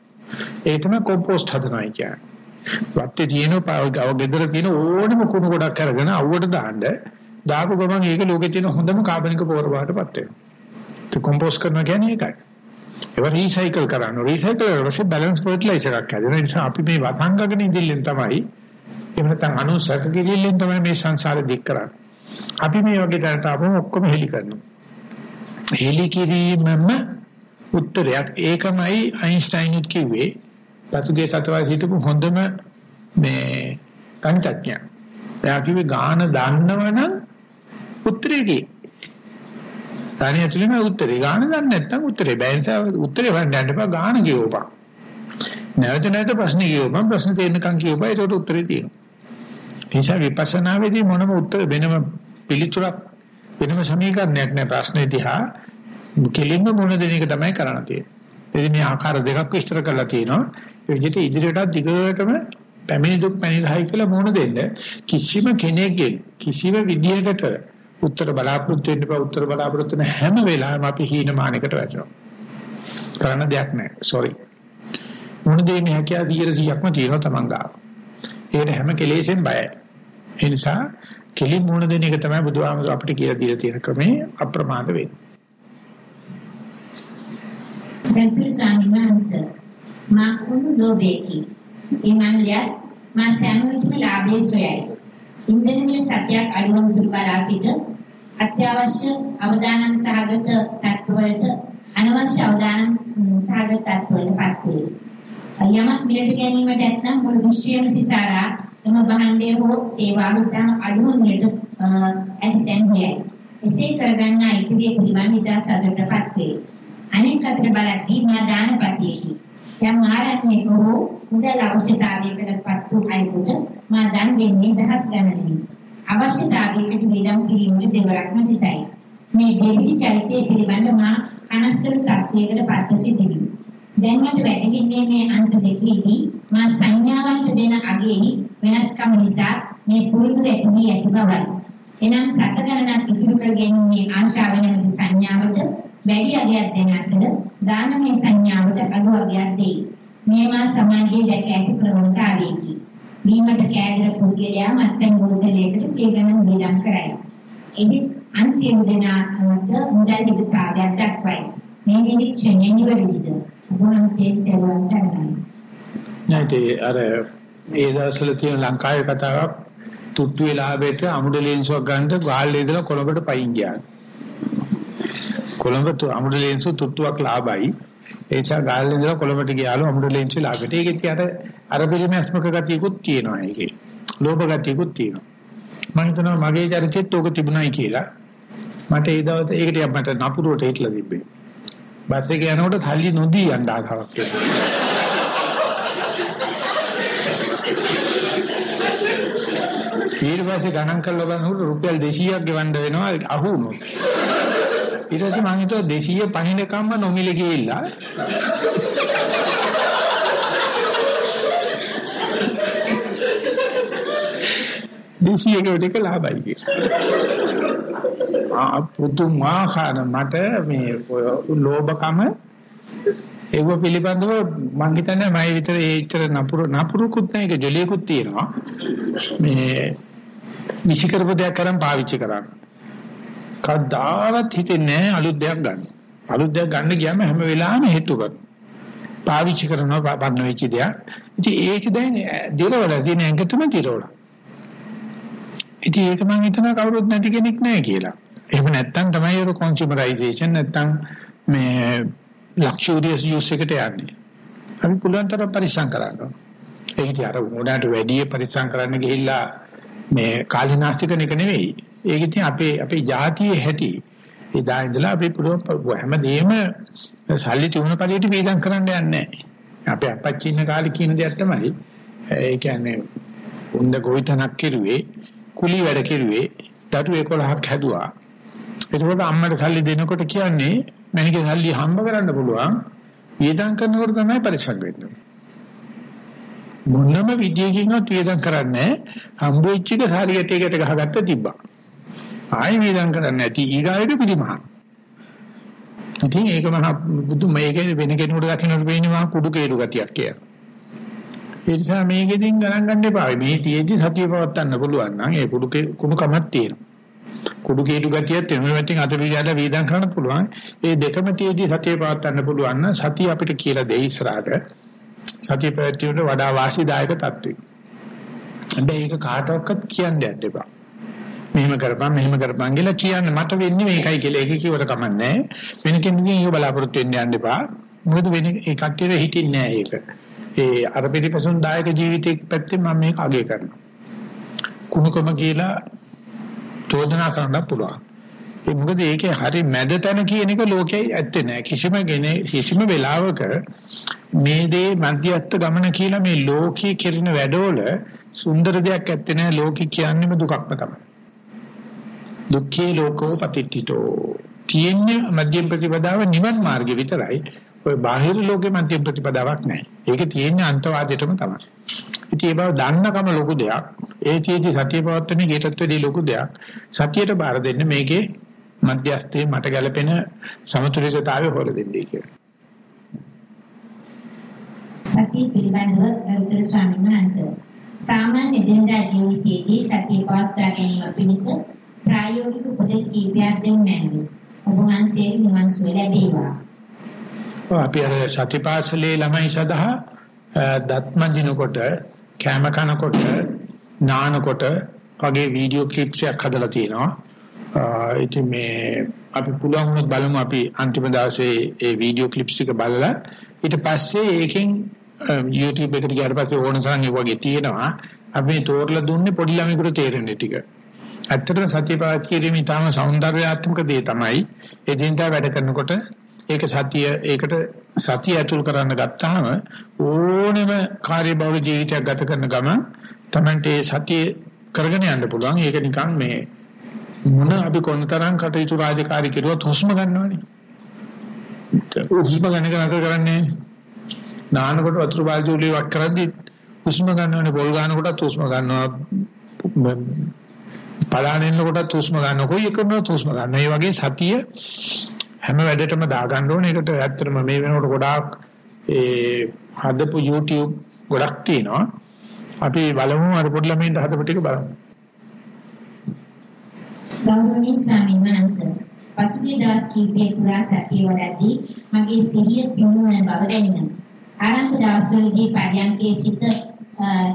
ඒ තමයි කොම්පෝස්ට් හදනවා කියන්නේ. වත්තේ තියෙන ගව ගෙදර තියෙන ඕනම කුණු ගොඩක් අරගෙන අවුවට දාන්න දාපු ගමන් ඒක ලෝකේ තියෙන හොඳම කාබනික පොර බාටපත් වෙනවා. ඒ කොම්පෝස්ට් කරනවා කියන්නේ ඒකයි. ඒව රීසයිකල් කරන්න. රීසයිකල් කරලා බැලන්ස් ෆර්ටිලයිසර් එකක් හදන නිසා අපි මේ වතංගගෙන ඉඳිල්ලෙන් තමයි එහෙම නැත්නම් අනුසක කිරිල්ලෙන් තමයි මේ සංසාරේ දික් කරන්නේ. අපි මේ වගේ තැනට ආවම ඔක්කොම හෙලි කරනවා. හෙලි කිරීමම උත්තරයක් ඒකමයි අයින්ස්ටයින් කිව්වේ. පසුගිය සතවයි හිටපු හොඳම මේ ගණිතඥයා. එයා කිව්වේ ගාන දන්නවනම් උත්තරේදී ගානේ ඇතුළේම උත්තරේ ගාන දන්නේ නැත්නම් උත්තරේ බෑ නිසා උත්තරේ හොයන්න යන්න එපා ගාන කියවපන්. නැවත නැවත ප්‍රශ්න කියවපන් ප්‍රශ්න තේරෙනකන් කියවපන් ඒකට උත්තරේ තියෙනවා. ඒ නිසා විපස්සනා වේදී මොනම උත්තර වෙනම පිළිතුරක් වෙනම සමීකරණයක් නෑ ප්‍රශ්නේ දිහා කෙලින්ම මොන දෙන එක තමයි කරන්න තියෙන්නේ. එදින මේ ආකාර දෙකක් විස්තර කරලා තියෙනවා. ඒ විදිහට ඉදිරියටත් දිගටම පැමිණි දුක් පැනිරහයි කියලා මොන දෙන්න කිසිම කෙනෙක්ගේ කිසිම විදියකට උත්තර බලාපොරොත්තු වෙන්න බෑ උත්තර බලාපොරොත්තු වෙන හැම වෙලාවෙම අපි හීනමානයකට වැටෙනවා. කරන්න දෙයක් නැහැ. sorry. මොන දේ මේ හැකියාව 100%ක්ම තියෙනවා තමන් ගාව. ඒකට හැම කෙලෙසෙන් බයයි. ඒ නිසා කෙලින් මොන දෙන එක තමයි බුදුහාමුදුර අපිට කියලා දීලා තියෙන ක්‍රමේ අප්‍රමාද වෙන්නේ. දැන් ස්වාමීන් මා කුණු ලෝභයේකි. ඊමණ්ඩය මා සෑම විටම ලාභයේ සොයයි. ඉන්දන මිල සත්‍යයක් අඩුවන දුර බලා සිට අත්‍යවශ්‍ය අවදානම් සහගත තත්වවලට අනවශ්‍ය අවදානම් සහගත තත්වවලට පත් වේ. යමක් මිලට ගැනීමට නැත්නම් මුළු විශ්වයම සිසාරා එම භාණ්ඩයේ හෝ සේවාව ඉතාම අඩුම මිලට ඇතිතැන් හොයයි. එසේ කරගන්නා ඉදිරිය පිළිබඳ ඉතා සතුටටපත් වේ. අනෙක් අතට බලද්දී මා දානපතියෙහි යම් ආරණ්‍යක හෝ මුදල් අවශ්‍යතාවයකටපත් වූ අයෙකුට මා දන් දෙන්නේ දහස් ගණනකින්. අවශ්‍යතාවයකට වියදම් කිරීමට දෙවරක්ම සිටයි. මේ දෙවිදි චෛත්‍යය පිළිබඳ මා අනස්සල තත්වයකට පත්ව සිටිමි. දැන් මට වැටහෙන්නේ මේ අන්ත දෙකේදී මා සංඥාවන්ට දෙන අගෙහි වෙනස්කම් නිසා මේ පුරුදු වැටුණේ ඇති බවයි. එනම් සත ගණනක් ඉදිරි කර ගැනීමේ ආශාව නැමැති සංඥාවට වැඩි අගයක් දෙන අතර දානමය සංඥාවට අඩු අගයක් දෙයි. මේවා සමාජයේ දැක ඇති ප්‍රවණතාවයකි. බීමට කෑදර පුද්ගලයා මත්පැන් බෝතලයකට සීගණන් වියදම් කරයි. එහි අන්සියු දෙනාට මුදල් විභාගයක් දක්වයි. මේ නිරීක්ෂණය නිවැරදිද? වහන්සේ දරුවන් සරණයි. නැටි අර ඒ දවස්වල තියෙන ලංකාවේ කතාවක් තුට්ටු වෙලාවෙට අමුඩ ලේන්සුවක් ගන්න ගාල් ඉදලා කොළඹට පයින් ගියා. කොළඹ අමුඩ ලේන්සු තුට්ටුවක් ලාභයි. ඒ නිසා ගාල් ඉදලා කොළඹට ගියාලු අමුඩ ලේන්සු ලාභෙට. ඒකේ තියට අර පිළිමස්මක ගතියකුත් තියෙනවා ඒකේ. ලෝභ ගතියකුත් තියෙනවා. මම හිතනවා මගේ චරිතෙත් ඕක තිබුණයි කියලා. මට ඒ දවසේ ඒකට මට නපුරුවට හිටලා තිබ්බේ. බස් එකේ යනකොට සල්ලි නොදී යන්න ආසාවක් තිබුණා. ඊට පස්සේ ගණන් කරලා බලනකොට රුපියල් 200ක් ගෙවන්න වෙනවා අහු වුණොත්. ඊට පස්සේ මම හිතුවා 200 පණිනකම්ම නොමිලේ ගිහිල්ලා දෙසියකට එක ලාභයි කියලා. ආ පුදුමාකාර මට මේ ලෝභකම ඒව පිළිබඳව මම හිතන්නේ මම විතර ඒ ඉතර නපුරු නපුරුකුත් නැහැ ඒක ජොලියකුත් තියෙනවා. මේ විශ් කරපු දෙයක් කරන් පාවිච්චි කරන්න. කවදාවත් හිතෙන්නේ නැහැ අලුත් දෙයක් ගන්න. අලුත් දෙයක් ගන්න ගියාම හැම වෙලාවෙම හේතු කරනවා. පාවිච්චි කරනවා පන්න වෙච්ච දෙයක්. ඉතින් ඒක දැන් දිරවල තියෙන එකටම දිරවල. ඉතින් ඒක මම හිතනවා කවුරුත් නැති කෙනෙක් නැහැ කියලා. එහෙම නැත්තම් තමයි ඒක කොන්සියුමරයිසේෂන් නැත්තම් මේ ලක්ෂරියස් යූස් එකට යන්නේ. අපි පුළුවන් තරම් පරිස්සම් කරන්න ඕන. ඒක ඉතින් අර උඩට වැඩි පරිස්සම් කරන්න ගිහිල්ලා මේ කාලිනාස්තික එක නෙවෙයි. ඒක ඉතින් අපේ අපේ ජාතියේ හැටි. එදා ඉඳලා අපි පුළුවන් හැමදේම සල්ලි තුන පරිදි වේදම් කරන්න යන්නේ අපේ අපච්චි ඉන්න කාලේ කියන දෙයක් තමයි. ඒ කියන්නේ උන්ද ගොවිතැනක් කෙරුවේ කුලි වැඩ කෙරුවේ දඩු 11ක් හැදුවා. එතකොට අම්මට සල්ලි දෙනකොට කියන්නේ මැනිකේ සල්ලි හම්බ කරන්න පුළුවන් වේදම් කරනකොට තමයි පරිස්සම් වෙන්නේ. මොනම විදියකින්වත් වේදම් කරන්නේ හම්බ වෙච්ච එක සාරියටේකට ගහගත්ත තිබ්බා. ආයෙ වේදම් කරන්නේ නැති ඊගායට පිළිමහන්. ඉතින් ඒක මහ බුදු මේකේ වෙන කෙනෙකුට දකින්නට වෙන්නේ මහ කුඩු කේරු ගතියක් කියලා. ඒ නිසා මේකෙදින් ගණන් ගන්න එපා. මේ තියේදී සතිය පවත්වන්න පුළුවන් නම් ඒ කුඩු කුණු කමක් තියෙනවා. කුඩු කේඩු ගතියත් එමෙවටින් අත පිළිගලා වේදම් කරන්න පුළුවන්. ඒ දෙකම තියේදී සතිය පවත්වන්න පුළුවන් නම් සතිය අපිට කියලා දෙයි ඉස්සරහට. සතිය පැවැත්වීමට වඩා වාසිදායක තත්ත්වයක්. හැබැයි ඒක කාටවත් කියන්න යන්න එපා. මෙහෙම කරපන් මෙහෙම කරපන් කියලා කියන්න මට වෙන්නේ මේකයි කියලා. ඒක කිව්වට කමන්නේ වෙන කෙනෙකුගෙන් ඒක බලාපොරොත්තු වෙන්න යන්න එපා. මොකද වෙන ඒ කට්ටියට හිතින්නේ නැහැ ඒක. ඒ අර පිළිපසුන් දායක ජීවිතයක පැත්තෙන් මම මේක අගය කරනවා. කුණුකම කියලා චෝදනා කරන්න පුළුවන්. ඒ මොකද ඒකේ හරි මැද තැන කියන එක ලෝකෙයි ඇත්තේ නැහැ. කිසිම කෙනෙක් කිසිම වෙලාවක මේ දේ මධ්‍යස්ථ ගමන කියලා මේ ලෝකයේ කෙරෙන වැඩවල සුන්දර දෙයක් ඇත්තේ නැහැ. ලෝකෙ කියන්නේම දුකක්ම තමයි. දුක්ඛේ ලෝකෝ පතිට්ඨිතෝ. තියෙන්නේ මධ්‍යම ප්‍රතිපදාව නිවන් මාර්ගය විතරයි. ඔය බාහිර ලෝකේ මධ්‍යම ප්‍රතිපදාවක් නැහැ. ඒක තියෙන්නේ අන්තවාදයටම තමයි. ඉතින් ඒ බව දන්නකම ලොකු දෙයක්. ඒ චේති සතිය පවත්තනේ ඊටත් වැඩි ලොකු දෙයක්. සතියට බාර දෙන්න මේකේ මධ්‍යස්ථයේ මට ගැලපෙන සමතුලිතතාවය හොල දෙන්නේ කියලා සතිය පිළිබඳව ගරුතර ස්වාමීන් වහන්සේ. සාමාන්‍ය දිනදා ජීවිතයේදී සතිය පවත්වා ගැනීම පිණිස ප්‍රායෝගික උපදෙස් කීපයක් දෙන්නේ ඔබ වහන්සේගේ නිවන් සුව ලැබේවා. අපි අර සතිපාසලේ ළමයි සදා දත්මදිනකොට කැම කනකොට නානකොට වගේ වීඩියෝ ක්ලිප්ස් එකක් හදලා තියෙනවා. ඉතින් මේ අපි පුළුවන් වුණොත් බලමු අපි අන්තිම දවසේ ඒ වීඩියෝ ක්ලිප්ස් ටික බලලා ඊට පස්සේ ඒකෙන් YouTube එකට ගියාට පස්සේ ඕන තරම් ඒ වගේ තියෙනවා. අපි තෝරලා දුන්නේ පොඩි ළමයෙකුට තේරෙන ටික. ඇත්තටම සතිය පාවිච්චි කිරීම ඉතාම సౌందర్యාත්මක දේ තමයි. එදිනදා වැඩ කරනකොට ඒක සතිය ඒකට සතිය ඇතුල් කරන්න ගත්තාම ඕනෙම කාර්යබහුල ජීවිතයක් ගත කරන ගමන් Tamante ඒ සතිය කරගෙන යන්න පුළුවන්. ඒක නිකන් මේ මොන අපි කොනතරම් කටයුතු රාජකාරී කෙරුවත් හුස්ම ගන්නවනේ. හුස්ම ගන්න එක නතර කරන්නේ නානකොට වතුර බාල්දිය උලේ වක් කරද්දි හුස්ම ගන්නවනේ පොල් ගන්නකොටත් හුස්ම ගන්නවා පලානෙන්න කොටත් හුස්ම ගන්න කොයි එකනොත් හුස්ම ගන්න. ඒ වගේ සතිය හැම වැඩටම දාගන්න ඕනේ. ඒකට ඇත්තටම මේ වෙනකොට ගොඩාක් ඒ හදපු YouTube ගොඩක් තියෙනවා. අපි බලමු අර පොඩි ළමයින්ට හදපු ටික බලමු. ගෞරවනීය ස්වාමීන් වහන්සේ පසුගිය දවස් කිහිපය පුරා සතිය වඩද්දී මගේ සිහිය පියුණුවන බව දැනෙනවා. ආරම්භ දවස්වලදී පරියන්කේ සිට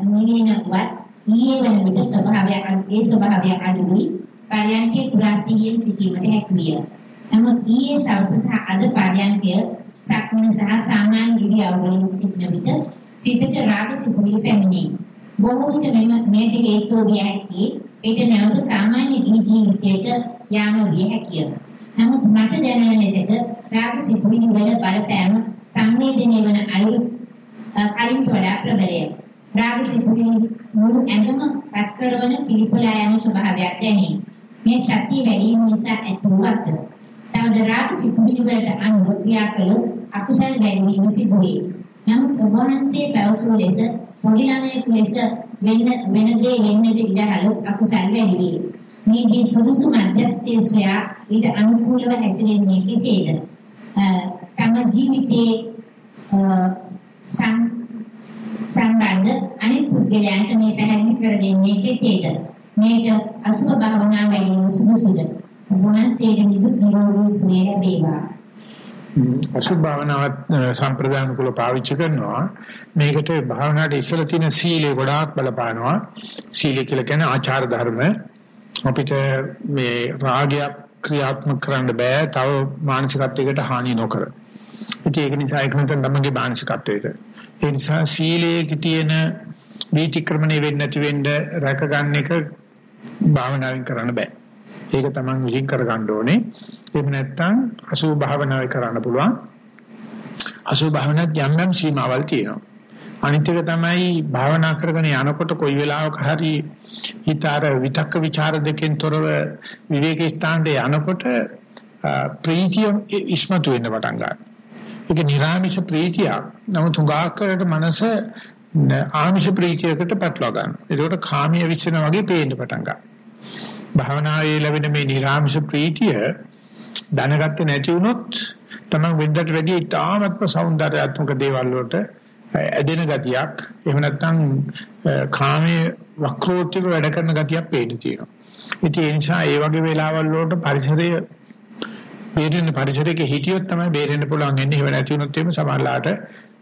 නිලිනවත් ඊයේ වෙන විට ස්වභාවයක් ඒ ස්වභාවයක් අඩුයි පරියන්කේ පුරා සිහියෙන් සිටීමට හැකියිය. නමුත් ඊයේ සවස සහ අද පරියන්කය සක්මන සහ සාමාන්‍ය ඉරියව්වලින් සිටින විට සිතට රාග සිතුවිලි පැමිණේ. බොහෝ විට මෙම මේට හේතුව විය හැකි ඒක නැවත සාමාන්‍ය ජීවිතයට යාම විය හැකිය. නමුත් මට දැනෙන ලෙසට රාග සිතුවිලි වල බලපෑම සංවේදනය වන අයුරු කලින් වඩා ප්‍රබලය. රාග සිතුවිලි මුළු ඇඟම අත්කරවන පිළිපලා යන ස්වභාවයක් දැනේ. මේ සතිය වැඩි වීම නිසා ඇතිවුවත් තවද රාග සිතුවිලි වලට අනුව ක්‍රියා කළ අකුසල වැඩි වීම සිදු වේ. නමුත් ඔබ වහන්සේ පැවසු ලෙස පොඩි ළමයෙකු ලෙස වෙන වෙන දේ වෙන්නට ඉඩහළු අකුසල් වැඩි වේ. මේ දී සුදුසු මධ්‍යස්ථයේ සොයා ඊට අනුකූලව හැසිරෙන්නේ කෙසේද? තම ජීවිතයේ සම්බන්ධ අනිත් පුද්ගලයන්ට මේ පැහැදිලි කර දෙන්නේ කෙසේද? මේක අසුභ භාවනා වැඩිම සුදුසුද? වහන්සේට නිදුක් නිරෝගී සුවය ලැබේවා. අසුභ භාවනාව සම්ප්‍රදාන කුල පාවිච්චි කරනවා මේකට භාවනාවට ඉස්සලා තියෙන සීලය ගොඩාක් බලපානවා සීලය කියලා කියන්නේ ආචාර ධර්ම අපිට මේ රාගය ක්‍රියාත්මක කරන්න බෑ තව මානසිකත්වයකට හානි නොකර ඉතින් ඒක නිසා ඒක නම් තමන්ගේ මානසිකත්වයට ඒ නිසා සීලයේ තියෙන වීතික්‍රමණය වෙන්නේ නැති වෙන්න රැක ගන්න එක භාවනාවෙන් කරන්න බෑ ඒක තමන් විසින් කරගන්න ඕනේ එහෙම නැත්නම් අසුභ භාවනාවේ කරන්න පුළුවන්. අසුභ භාවනාවක් යම් යම් සීමාවල් තියෙනවා. අනිත් එක තමයි භාවනා කරගෙන යනකොට කොයි වෙලාවක හරි හිතාර විතක්ක ਵਿਚාර දෙකෙන් තොරව විවේක ස්ථානට යනකොට ප්‍රීතිය ඉස්මතු වෙන්න පටන් ගන්නවා. ඒක නිර්ආමිෂ ප්‍රීතියක්. නමුත් තුඟාකරට මනස ආමිෂ ප්‍රීතියකට පැටලව ගන්නවා. ඒකට කාමයේ විශ්සනා වගේ පේන්න පටන් ගන්නවා. භාවනාවේ ලැබෙන මේ නිර්ආමිෂ ප්‍රීතිය දැනගත්තේ නැති වුණොත් තමයි වෙනදට වැඩි ඉතාමත්ම సౌందర్యාත්මක දේවල් වලට ඇදෙන ගතියක් එහෙම නැත්නම් කාමයේ වක්‍රෝත්තික වැඩ කරන ගතියක් පේන්න තියෙනවා. ඉතින් ඒ නිසා ඒ වගේ වෙලාවල් වලට පරිසරය බේරෙන්න පරිසරයක හිටියොත් තමයි බේරෙන්න පුළුවන් වෙන්නේ. එහෙම නැති වුණොත් එimhe සමහරලාට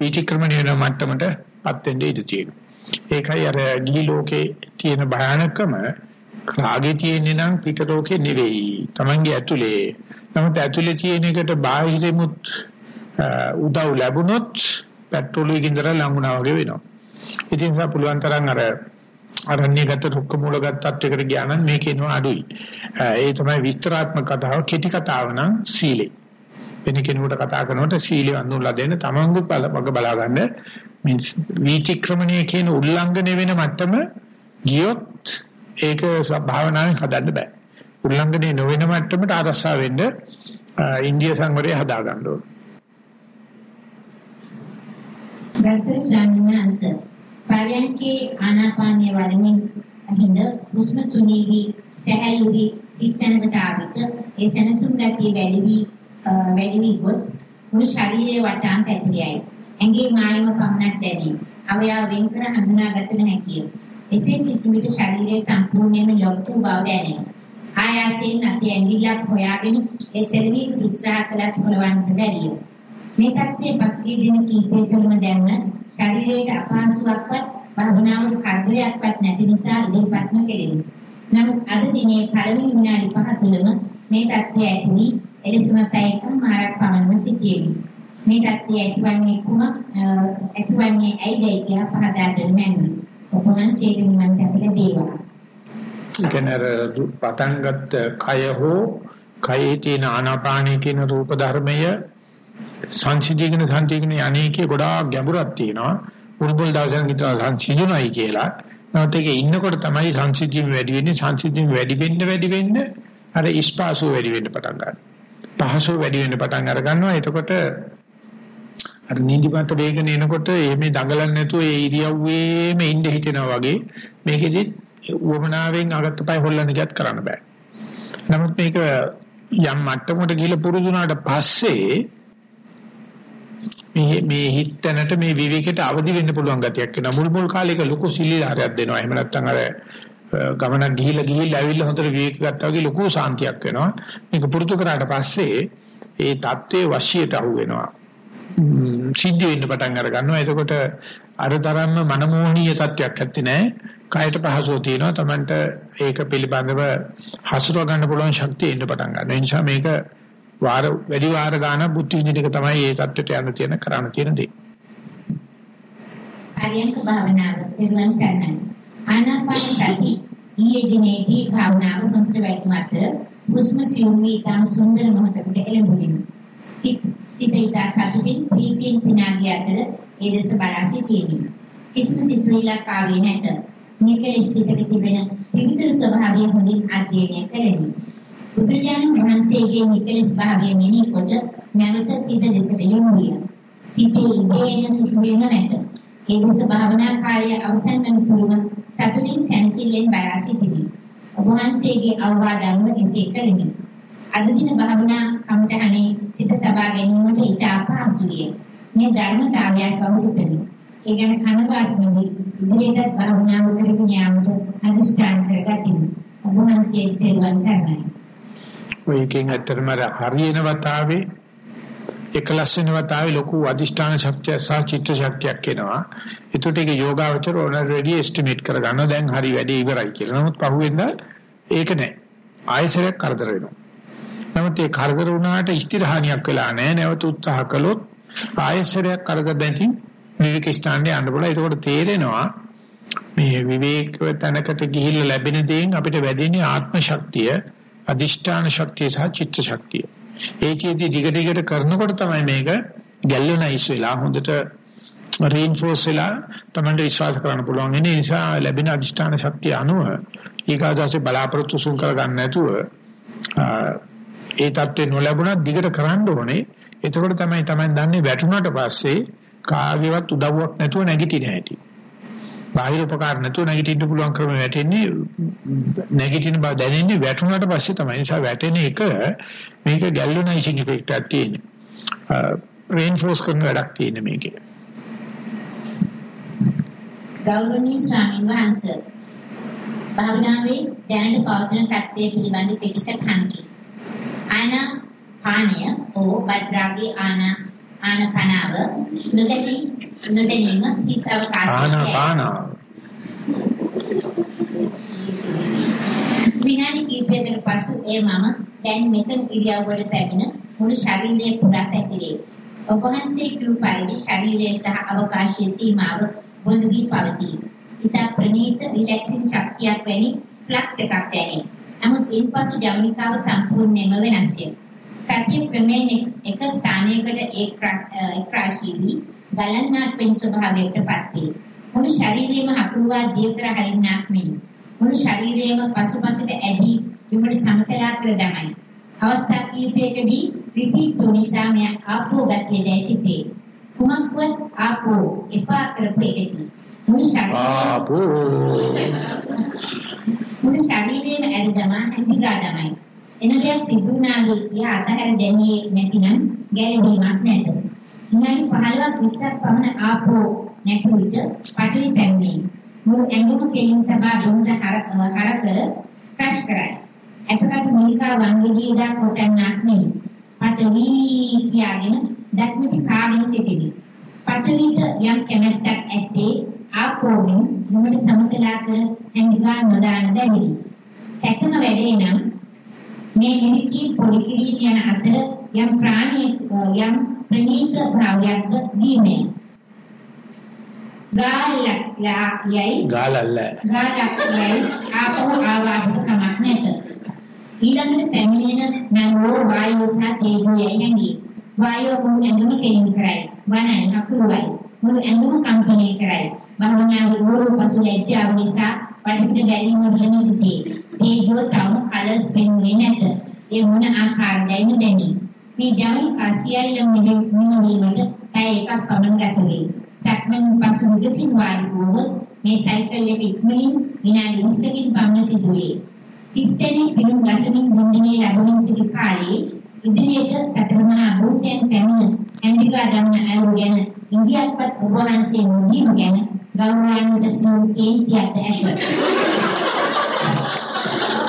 විචක්‍රමණය වෙන මට්ටමටපත් වෙන්න ඉඩ තියෙනවා. ඒකයි අර ගිහි ලෝකේ තියෙන භයානකම රාගේ තියෙන්නේ නම් පිට ලෝකේ නෙවෙයි. Tamange ඇතුලේ. නමුත් ඇතුලේ තියෙන එකට බාහිරෙමුත් උදව් ලැබුණොත් පෙට්‍රෝල් එකකින් දර ලඟුණා වගේ වෙනවා. ඉතින් සා පුළුවන් තරම් අර අරණ්‍යගත රුක්ක මූලගත තත්වයකට ගියා නම් මේක එනවා අඩුයි. ඒ තමයි විස්තරාත්මක කතාව කෙටි කතාව නම් සීලේ. වෙන කෙනෙකුට කතා කරනකොට සීලය අඳුනලා දෙන්න තමන්ගු වග බලා ගන්න මේ වීතික්‍රමණය කියන උල්ලංඝනය වෙන මට්ටම ගියොත් ඒක භාවනාවෙන් හදන්න බෑ. උල්ලංඝනය නොවන මට්ටමට ආරස්සා වෙන්න ඉන්දිය සංවරය හදා ගන්න ඕන. ගල්පේ ස්වාමීන් පරයන්කේ ආනාපානිය වඩමින් අහිඳ හුස්ම තුනීවි සහැල්ලුවි ඉස්තැනකට ආවිත ඒ සනසුන් ගතිය වැඩි වී වැඩි වී ගොස් මුළු ශරීරයේ වටාන් පැතිරියයි. ඇඟේ මායම පමණක් දැනේ. අවයව වෙන් කර හඳුනාගත නොහැකිය. එසේ සිටු විට ශරීරයේ සම්පූර්ණයෙන්ම ලොකු බව දැනේ. ආයාසයෙන් නැති ඇඟිල්ලක් හොයාගෙන ඒ සෙල්වි උත්සාහ කළත් හොලවන්න බැරිය. මේ තත්ත්වයේ පසුගිය දින කිහිපය තුළම දැනුණ ශරීරයේ අපහසුතාවක්වත් භාවනාවට කරදරයක්වත් නැති නිසා ඉදිරිපත් නොකෙරෙමි. නමුත් අද දිනේ පළවෙනි විනාඩි පහ තුළම මේ තත්ත්වය ඇති වී එලෙසම පැයකම මාරක් පමණම සිටියෙමි. මේ තත්ත්වය ඇතිවන්නේ කුමක් ඇතිවන්නේ ඇයිදයි කියලා පහදා දෙන්න මැනවි. ඔපමණ සියලු නිවන් සැප ලැබේවා. කෙනර පටන් ගත්ත කය හෝ කයේ තියෙන ආනාපානය කියන රූප ධර්මය සංසිඳීගෙන සංසිඳීගෙන අනේකේ ගොඩාක් ගැඹුරක් තියෙනවා. මුල්බල් දවසෙන් විතර සංසිඳුණයි කියලා. නැවත ඒක ඉන්නකොට තමයි සංසිද්ධියම වැඩි වෙන්නේ සංසිද්ධියම වැඩි වෙන්න වැඩි වෙන්න අර ඉස්පාසුව වැඩි වෙන්න පටන් ගන්නවා. පහසුව වැඩි වෙන්න පටන් අර ගන්නවා. එතකොට අර නිදිමත වේගන එනකොට මේ දඟලන්නේ නැතුව ඒ ඉරියව්වේම ඉඳ හිටිනවා වගේ මේකෙදි උවමනාවෙන් අගත්ත පය හොල්ලන්න ගියත් කරන්න බෑ. නමුත් මේක යම් මට්ටමකට ගිහිල්ලා පුරුදුනාට පස්සේ මේ මේ හිතනට මේ විවේකයට අවදි වෙන්න පුළුවන් ගතියක් වෙනවා. මුල් මුල් කාලේක ලොකු සිලිලාරයක් දෙනවා. එහෙම නැත්නම් අර ගමනක් ගිහිල්ලා ගිහිල්ලා ඇවිල්ලා හොඳට විවේක ගත්තා වගේ ලොකු සාන්තියක් වෙනවා. මේක පුරුදු කරාට පස්සේ ඒ தත්ත්වයේ වශියට අහු වෙනවා. සිද්ධ වෙන්න පටන් අර ගන්නවා. එතකොට අර තරම්ම මනමෝහනීය තත්ත්වයක් ඇත්තේ නැහැ. කයට පහසුව තියෙනවා. Tamanට ඒක පිළිබඳව හසුරව ගන්න පුළුවන් ශක්තිය එන්න පටන් ගන්නවා. ඒ නිසා මේක වාර වැඩි වාර ගන්න බුද්ධ විදින එක තමයි මේ தත්ත්වයට යන්න තියෙන කරණ තියෙන දේ. ආර්යංක භාවනාව නිර්වාණ සරණයි. ආනාපාන සති ඊයේ දිනේදී භාවනාව හොඳට වැඩිමත් හුස්ම සියුම් වී තම සුන්දර මොහොතකට එළඹුණි. සිත ඉතා සතුටින් ප්‍රීතියෙන් පිනාගිය අතර ඒ දෙස බලා සිටියෙමි. කිසිම සිතුවිල්ලක් ආවේ නැත. නිකලෙස් සිතක තිබෙන විවිධ ස්වභාවය හොඳින් අධ්‍යයනය කළෙමි. බුදුරජාණන් වහන්සේගේ නිකලෙස් භාවය මෙහි කොට නැවත සිත දෙසට යොමු විය. සිතේ ඉබේන සිතුවිල්ල නැත. ඒ දෙස භාවනා කාර්ය අවසන් වන තුරුම සතුටින් සැනසෙල්ලෙන් බලා සිටිමි. ඔබ වහන්සේගේ අවවාද අනුව එසේ කළෙමි. අද දින භාවනා කමටහනේ සිත තබා ගැනීමට ඊට අපහසුය. මේ ධර්මතාවයක් අවශ්‍යයි. ඒ ගැන කනගාටු වෙමි. ඉදිරියට භාවනාව කරගෙන යාමට අනිෂ්ඨාන කරගතිමි. ඔබ වහන්සේ තෙරුවන් සරණයි. ඔය එකෙන් ඇත්තටම හරියන වතාවේ එකලස් වෙන වතාවේ ලොකු අදිෂ්ඨාන ශක්තිය සහ චිත්ත ශක්තියක් එනවා. ඒකට ඒක යෝගාවචර ඕනරෙඩි එස්ටිමේට් කරගන්න දැන් හරි වැඩේ ඉවරයි කියලා. නමුත් පහුවෙන්ද ඒක නෑ. ආයෙසරයක් කරදර වෙනවා. නමුත් ඒ කරදර වුණාට ස්ථිරහානියක් වෙලා නැහැ. නැවත උත්සාහ කළොත් ආයශරයක් කරදර දැති විවේක ස්ථානයේ යන්න පුළුවන්. ඒකෝට තේරෙනවා මේ විවේක තැනකට ගිහිල්ලා ලැබෙන දේෙන් අපිට වැඩෙන්නේ ආත්ම ශක්තිය, අදිෂ්ඨාන ශක්තිය සහ චිත්ත ශක්තිය. ඒකෙදි දිග දිගට කරනකොට තමයි මේක ගැල්වනයිස් වෙලා හොඳට රේන්ෆෝස් වෙලා තමයි විශ්වාස කරන්න පුළුවන්. ඒ නිසා ලැබෙන අදිෂ්ඨාන ශක්තිය අනුව ඊගාදාසේ බලාපොරොත්තු සුන් කරගන්න නැතුව ඒ தත්ත්වේ නොලැබුණත් දිගට කරන්න ඕනේ. එතකොට තමයි තමයි දන්නේ වැටුණාට පස්සේ කාගේවත් උදව්වක් නැතුව නැගිටින හැටි. බාහිර උපකාර නැතුව නැගිටින්න පුළුවන් ක්‍රම වැටෙන්නේ නැගිටින බව දැනෙන්නේ වැටුණාට පස්සේ තමයි. නිසා වැටෙන එක මේක ගැල්වනයිසිං ඉෆෙක්ට් එකක් තියෙන්නේ. රේන්ෆෝස් කරන වැඩක් තියෙන මේකේ. ගෞරවනීය ස්වාමීන් වහන්සේ භාවනාවේ දැනට පවතින තත්ත්වයේ පිළිබඳ පිටිසක් හංකි. ආනාපානය හෝ බද්රාගේ ආනා ආනපනාව නොදැනී නොදැනීම හිස් අවකාශය ආනාපාන විනාඩි කිහිපයකට පසු ඒ මම දැන් මෙතන ඉරියව්වට පැමිණ මුළු ශරීරය පුරා පැතිරේ. ඔබ වහන්සේ කියු පරිදි ශරීරය සහ අවකාශයේ සීමාව බොඳ වී පවතී. ඉතා ප්‍රණීත රිලැක්සින් ශක්තියක් වැනි ෆ්ලක්ස් එකක් දැනේ. නමුත් ඉන්පසු ජවනිකාව සම්පූර්ණයෙන්ම වෙනස්ය. සත්‍ය ක්‍රමයෙන් එක ස්ථානයකට එක් රාශී වී ගලන්නාක් වෙන ස්වභාවයකට පත් වේ. මුළු ශරීරයම හකුරුවා දියකර හරින්නක් මෙනි. මුළු ශරීරයම පසුපසට ඇදී විමුණ සමතලා කර දමයි. අවස්ථා කිහිපයකදී රිපීට් නිසා මෙය ආපෝ ගතිය දැසිතේ. කුමක්වත් ආපෝ එපා කරපු එකකි. මුළු ශරීරයම මුළු ශරීරයේම ඇරිදම ඇදිගා තමයි. එන දෙයක් සිදු වුණාගේ කියා අතහැර දැමියේ නැතිනම් ගැළවීමක් නැත. විනාඩි 15ක් 20ක් පමණ ආපෝ නැතු විට පටලි පැන්නේ. මුළු ඇඟම කෙලින් තබා දුන්න හරකර ක්‍රෂ් කරයි. අපකට මේකා වංගෙදී දා කොටන්නක් නෙයි. පටවි කියාගෙන දැක්මිටි කාගෙන සිටිවි. පටවිට යම් කැමැත්තක් ඇත්තේ ආපෝවෙන් මොකට සමතලා කර හැංගිගා නොදාන බැවිලි. ඇත්තම වැඩේ නම් මේ මිනිකී පොඩි කිරීම යන අතර යම් ප්‍රාණී යම් ප්‍රනීත භාවයක්ද දීමේ. ගාලක් යයි ගාලල්ල ගාලක් යයි ආපහු ආවාසක කමක් නැත. ඊළඟට පැමිණෙන නරෝ වායුව සහ තේජෝ යයි නැගී. වායුව මුළු ඇඟම කෙලින් කරයි. වනයි නකුරුයි. මුළු ඇඟම කම්පණය කරයි. භවනා වූ පසු ලැජ්ජාව නිසා වටපිට බැලීම වන සිටී. තේජෝ තම කලස් පෙන්වෙන්නේ නැත. ඒ මොන ආකාර දැනු දැනි. මේ ජවනි කාසියල්ල මිනිවීමට පැය එකක් පමණ ගත වේ. සක්මන් පසු විගසින් වාඩි වූ මේ සයිකල් එක ඉක්මනින් විනාඩි 20කින් පමණ සිදුවේ. ඉස්තෙනි පිරුම් ගසමින් මුන්දිනේ ලැබුමින් සිටි කාලේ ඉදිරියට සතර මහා භූතයන් පැමිණ ඇන්දිකා දමන අයුරු ගැන ඉන්දියාපත් ඔබ වහන්සේ මුදීම ගැන ගෞරවාන්විත සූකේන් තියත් ඇත.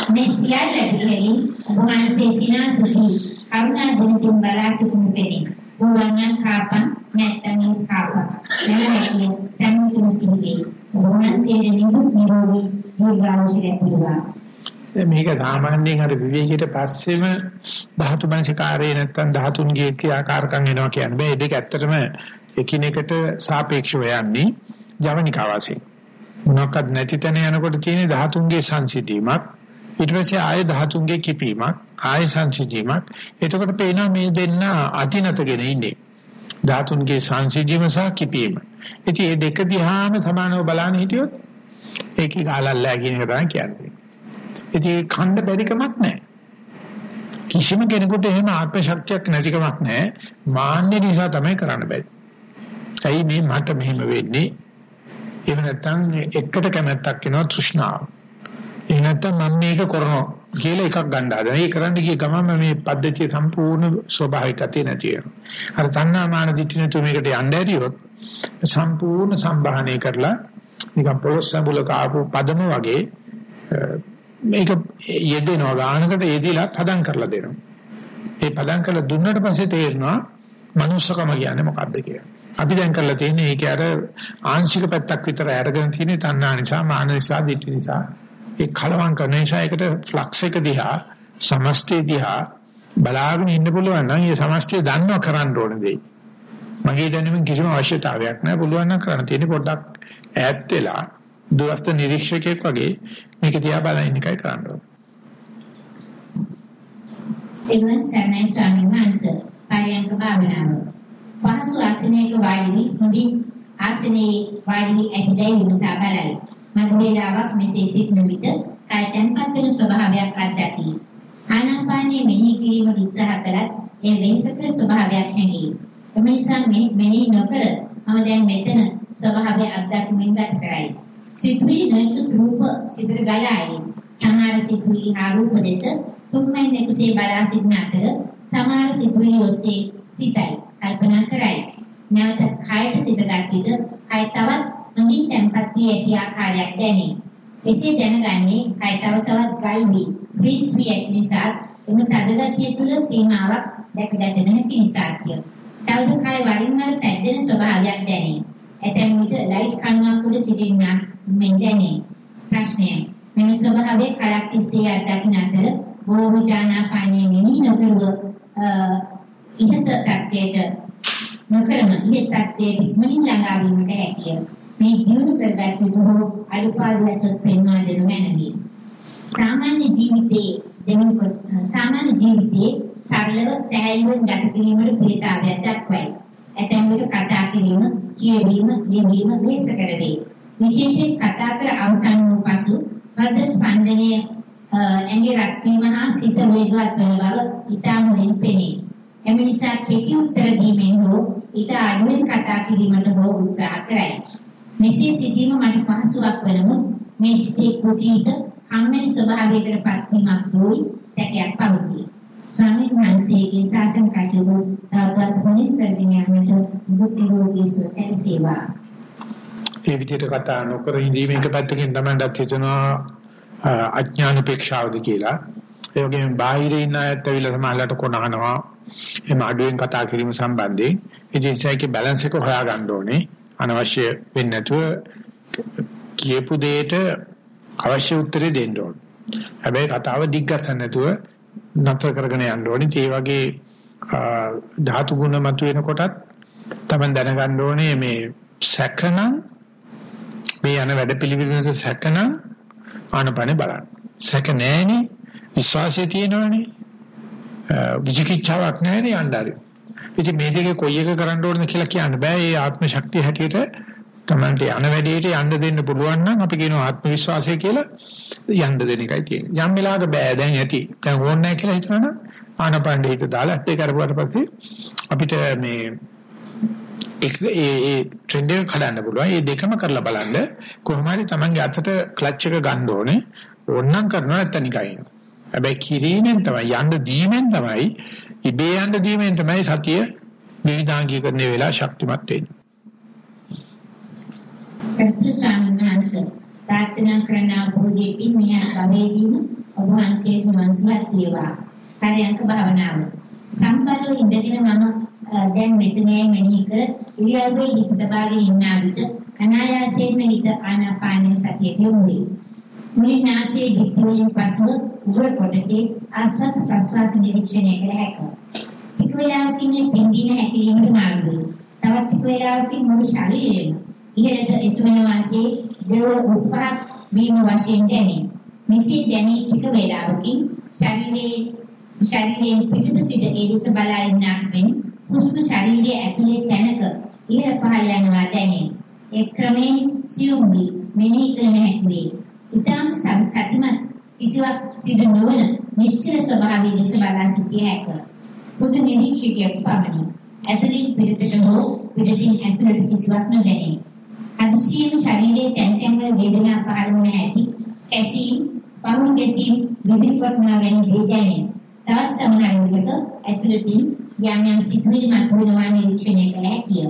මේ සියල්ල පිළිහෙලින් ඔබ වහන්සේ සිනාසුසි කරුණා දිනින් බලා සිටින පෙනේ. උවන්නම් කාපන් නැත්තම් කාපන්. නැවැත්තිය සම්මුතිය සිහිවේ. ඔබ වහන්සේ නිදුක් නිරෝගී දීර්ඝායුෂ ලැබේවා. මේක සාමාන්‍යයෙන් අර විවේකයට පස්සෙම ධාතු මනසිකාරේ නැත්තම් ධාතුන්ගේ ක්‍රියාකාරකම් එනවා කියන්නේ. මේ දෙක ඇත්තටම එකිනෙකට සාපේක්ෂව යන්නේ ජවනිකා වශයෙන්. මොනක්වත් නැති තැන යනකොට තියෙන ධාතුන්ගේ සංසිඳීමක් ඊට පස්සේ ආය ධාතුන්ගේ කිපීමක් ආය සංසිඳීමක් එතකොට පේනවා මේ දෙන්න අතිනතගෙන ඉන්නේ. ධාතුන්ගේ සංසිඳීම සහ කිපීම. ඉතින් මේ දෙක දිහාම සමානව බලන්න හිටියොත් ඒකේ ගාලල්ලා කියන එක තමයි කියන්නේ. ඉතින් ඛණ්ඩ බැරිකමක් නැහැ. කිසිම කෙනෙකුට එහෙම ආත්ම ශක්තියක් නැතිකමක් නැහැ. මාන්නේ නිසා තමයි කරන්න බැරි. ඇයි මේ මට මෙහෙම වෙන්නේ? එහෙම නැත්නම් එකට කැමැත්තක් එනවා තෘෂ්ණාව. එහෙම නැත්නම් මම මේක කරනවා කියලා එකක් ගන්න හදන. ඒ කරන්න ගිය ගමන් මේ පද්ධතිය සම්පූර්ණ ස්වභාවික ගතිය නැති වෙනවා. අර තණ්හා මාන දිටින තු මේකට යන්න ඇරියොත් සම්පූර්ණ සම්බාහනය කරලා නිකන් පොළොස් සම්බුලක ආපු පදම වගේ මේක යෙදෙනවා ගානකට යෙදිලා පදම් කරලා දෙනවා. ඒ පදම් කරලා දුන්නට පස්සේ තේරෙනවා මනුස්සකම කියන්නේ මොකක්ද කියලා. අපි දැන් කරලා තියෙන්නේ ඒක අර ආංශික පැත්තක් විතර අරගෙන තියෙන තණ්හා නිසා, මාන නිසා, දිට්ඨි නිසා. ඒ කලවම් කරන නිසා ඒකට ෆ්ලක්ස් එක දිහා, සමස්තය දිහා බලාගෙන ඉන්න පුළුවන් නම් ඒ සමස්තය දන්නව කරන්න ඕන දෙයි. මගේ දැනුමින් කිසිම අවශ්‍යතාවයක් නැහැ. පුළුවන් නම් කරන්න තියෙන්නේ පොඩ්ඩක් ඈත් වෙලා දුරස්ත නිරීක්ෂකයෙක් වගේ මේක දිහා බලන එකයි කරන්න ඕනේ. එවන් සර්ණයි ස්වාමීන් වහන්සේ පරයන්ක භාවනාව. පහසු ආසනයක වාඩි වී හොඳින් ආසනයේ වාඩි වී ඇහිදැයි විමසා බලයි. මම වේලාවක් මෙසේ සිටින විට කය තැන්පත් වෙන ස්වභාවයක් අත්දැකී. ආනාපානයේ මෙහි කිරීමට උත්සාහ කළත් ඒ වෙනසක ස්වභාවයක් හැඟේ. එම නිසා මෙහි නොකර මම දැන් මෙතන ස්වභාවය අත්දැකීමෙන් ගත කරයි. සිතුවිලි නොයෙකුත් රූප සිතට ගලායි. සමහර සිතුවිලි හා රූප දෙස තුන්මෙන් එකුසේ බලා සිටින අතර සමහර සිතුවිලි ඔස්සේ සිතයි කල්පනා කරයි. නැවත කයට සිත ගත්විට කය තවත් හොඳින් තැම්පත් වී ඇති ආකාරයක් දැනේ. එසේ දැනගන්නේ කය තව තවත් ගල් වී ෆ්‍රීස් වී ඇති නිසා එම තදගතිය තුළ සීමාවක් දැකගත නොහැකි නිසාය. තවද කය වරින් වර පැද්දෙන ස්වභාවයක් දැනේ. ඇතැම් විට ලයිට් කණුවක් උඩ සිටිනා මෙන් දැනේ. ප්‍රශ්නය මෙම ස්වභාවයේ කලක් තිස්සේ අත්දකින්න අතර බොහෝ විට ආනාපානයේ මිනි නොකරුව ඉහත තත්ත්වයට නොකරම ඉහත තත්ත්වයට ඉක්මනින් ළඟා වීමට හැකිය. මේ දියුණු කරගත් බොහෝ අඩුපාඩු ඇතොත් පෙන්වා දෙනු මැනවි. සාමාන්‍ය ජීවිතයේ දෙමින් සාමාන්‍ය ජීවිතයේ සරලව සැහැල්ලුවෙන් ගත කිරීමට ප්‍රේතාවයක් දක්වයි. ඇතැම් විට කතා කිරීම, කියවීම, ලියවීම වෙහෙස කරවේ. විශේෂයෙන් කතා කර අවසන් වූ පසු වද ස්පන්දනයේ ඇඟේ රත් වීම හා සිත වේගවත් වන බව ඉතා මුලින් පෙනේ. එම නිසා කෙටි උත්තර දීමෙන් හෝ ඊට අඩුවෙන් කතා කිරීමට හෝ උත්සාහ කරයි. මෙසේ සිටීම මට පහසුවක් වනමුත් මේ සිතේ කුසීත කම්මැලි ස්වභාවයකට පත්වීමක් දෝයි සැකයක් පවතී. ස්වාමීන් වහන්සේගේ ශාසන කටයුතු තවතත් හොඳින් කරගෙන යාමට බුද්ධ නිරෝගී සුව සැලසේවා. ඒ විදිහට කතා නොකර ඉඳීම එක පැත්තකින් තමයිවත් හිතනවා අඥාන උපේක්ෂාවද කියලා. ඒ වගේම බාහිරේ ඉන්න අයත් ඇවිල්ලා සමාජලට කොනහනවා. එහම අඩුවෙන් කතා කිරීම සම්බන්ධයෙන් ඉතින් ඒකේ බැලන්ස් එක හොයාගන්න ඕනේ. අනවශ්‍ය වෙන්නේ නැතුව කියපු දෙයට අවශ්‍ය උත්තරේ දෙන්න ඕනේ. හැබැයි කතාව දිග්ගස්සන්න නැතුව නතර කරගෙන යන්න ඕනේ. ඒ වගේ ධාතු ගුණ මත වෙනකොටත් තමයි දැනගන්න ඕනේ මේ සැකනම් මේ යන වැඩ පිළිවිලට සැකනම් ආනපනේ බලන්න. සැක නැහෙනේ විශ්වාසය තියෙනවනේ. විචිකිච්ඡාවක් නැහෙනේ යnderරි. ඉතින් මේ දෙකේ කොයි එක කරන්න ඕනද කියලා කියන්න බෑ. ඒ ආත්ම ශක්තිය හැටියට Tamante යන වැඩේට යන්න දෙන්න පුළුවන් නම් අපි කියනවා ආත්ම විශ්වාසය කියලා යන්න දෙන එකයි තියෙන්නේ. යම් වෙලාවක බෑ දැන් ඇති. දැන් ඕනේ නැහැ කියලා හිතනනම් ආනපණ්ඩේ හිත දාලා ඇත්තේ කරපුවාට පස්සේ අපිට මේ එක ඒ ඒ ට්‍රෙන්ඩ් එක කඩන්න පුළුවන්. මේ දෙකම කරලා බලන්න කොහොම හරි Tamange අතට ක්ලච් එක ගන්න ඕනේ. ඕනනම් කරනවා නැත්නම් නිකන්. හැබැයි කිරීමෙන් තමයි යන්න දීමෙන් තමයි ඉබේ යන්න දීමෙන් තමයි සතිය විවිධාංගීකරණය වෙලා ශක්තිමත් වෙන්නේ. පෙත්‍ර ස්වාමීන් වහන්සේ ප්‍රාර්ථනා කරන බෝධිපින් මෙහා භවයේදීම ඔබ වහන්සේට මනසවත් වේවා. පරයන්ක භාවනාව. සම්බරව ඉඳගෙන මම දැන් මෙතනයි මෙනෙහි කර ඉරියව්වේ හිත තබාගෙන ඉන්නා විට අනායාසයෙන්ම හිත ආනාපාන සතියට යොමු වේ. මුලින් නාසයේ පිටුවෙන් පසුව උගර කොටසේ ආස්වාස ප්‍රස්වාස නිරීක්ෂණය කර හැකිය. ටික වේලාවකින් පිම්බීම හැකිලීමට මාරු වේ. තවත් ටික වේලාවකින් මුළු ශරීරයම ඉහළට එසවෙන වාසියේ දෙවොල උස්පහත් වීම වශයෙන් දැනේ. මෙසේ දැනී ටික වේලාවකින් ශරීරයේ ශරීරයෙන් පිටත සිට ඒ දෙස බලා ඉන්නක් මෙන් හුස්ම ශරීරයේ ඇතුලේ තැනක ඉහළ පහළ යනවා දැනේ. ඒ ක්‍රමයෙන් සියුම් වී මෙනෙහි කළ හැකි වේ. ඊටම සතිමත් කිසිවක් සිදු නොවන නිශ්චල ස්වභාවයේ දෙස බලා සිටිය හැක. බුදු නිරීක්ෂකයෙක් පමණි. ඇතුලින් පිටතට හෝ පිටින් ඇතුලට කිසිවක් නොදැනේ. අදිසියම ශරීරයේ තැන් තැන් වල වේදනා පහළ වන ඇති කැසීම් පවුන් ගැසීම් විවිධ වර්ණා වැනි දේ දැනේ. තවත් සමහර විටක ඇතුළතින් යම් යම් සිතුවිලි මතුවෙනවා නිරීක්ෂණය කළ හැකිය.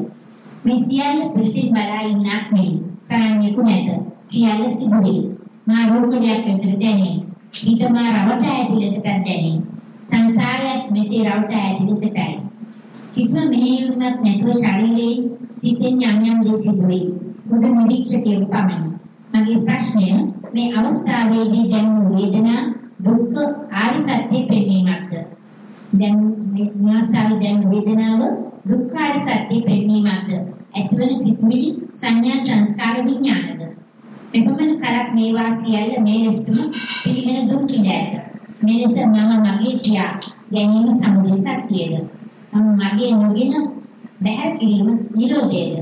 මේ සියල්ල පිළිතින් බලා ඉන්නක් නෙවෙයි. කරන්නේ කුමැත. සියල්ල සිදු වේ. මා රූපයක් ලෙසට දැනේ. හිත මා රවට ඇති ලෙසට දැනේ. සංසාරයක් මෙසේ රවට ඇති ලෙසටයි. කිසිම මෙහෙයුමක් නැතුව ශරීරයේ සිතෙන් යම් යම් දේ සිදු වේ. බුදු නිරීක්ෂකයෙකු පමණි. මගේ ප්‍රශ්නය මේ අවස්ථාවේදී දැනුණු වේදනා දුක්ඛ ආර්ය සත්‍ය පෙන්වීමක්ද දැන් මේ මාසාවේ දැන් වේදනාව දුක්ඛ ආර්ය සත්‍ය පෙන්වීමක්ද ඇතිවන සිතුවිලි සංඥා සංස්කාර විඥානද එපමණ කරක් මේවා සියල්ල මේ ලෙසටම පිළිගෙන දුක් විඳෑත මෙලෙස මම මගේ කියා ගැනීම සමුදය සත්‍යයද? මම මගේ නොගෙන බැහැ කිරීම නිරෝධයද?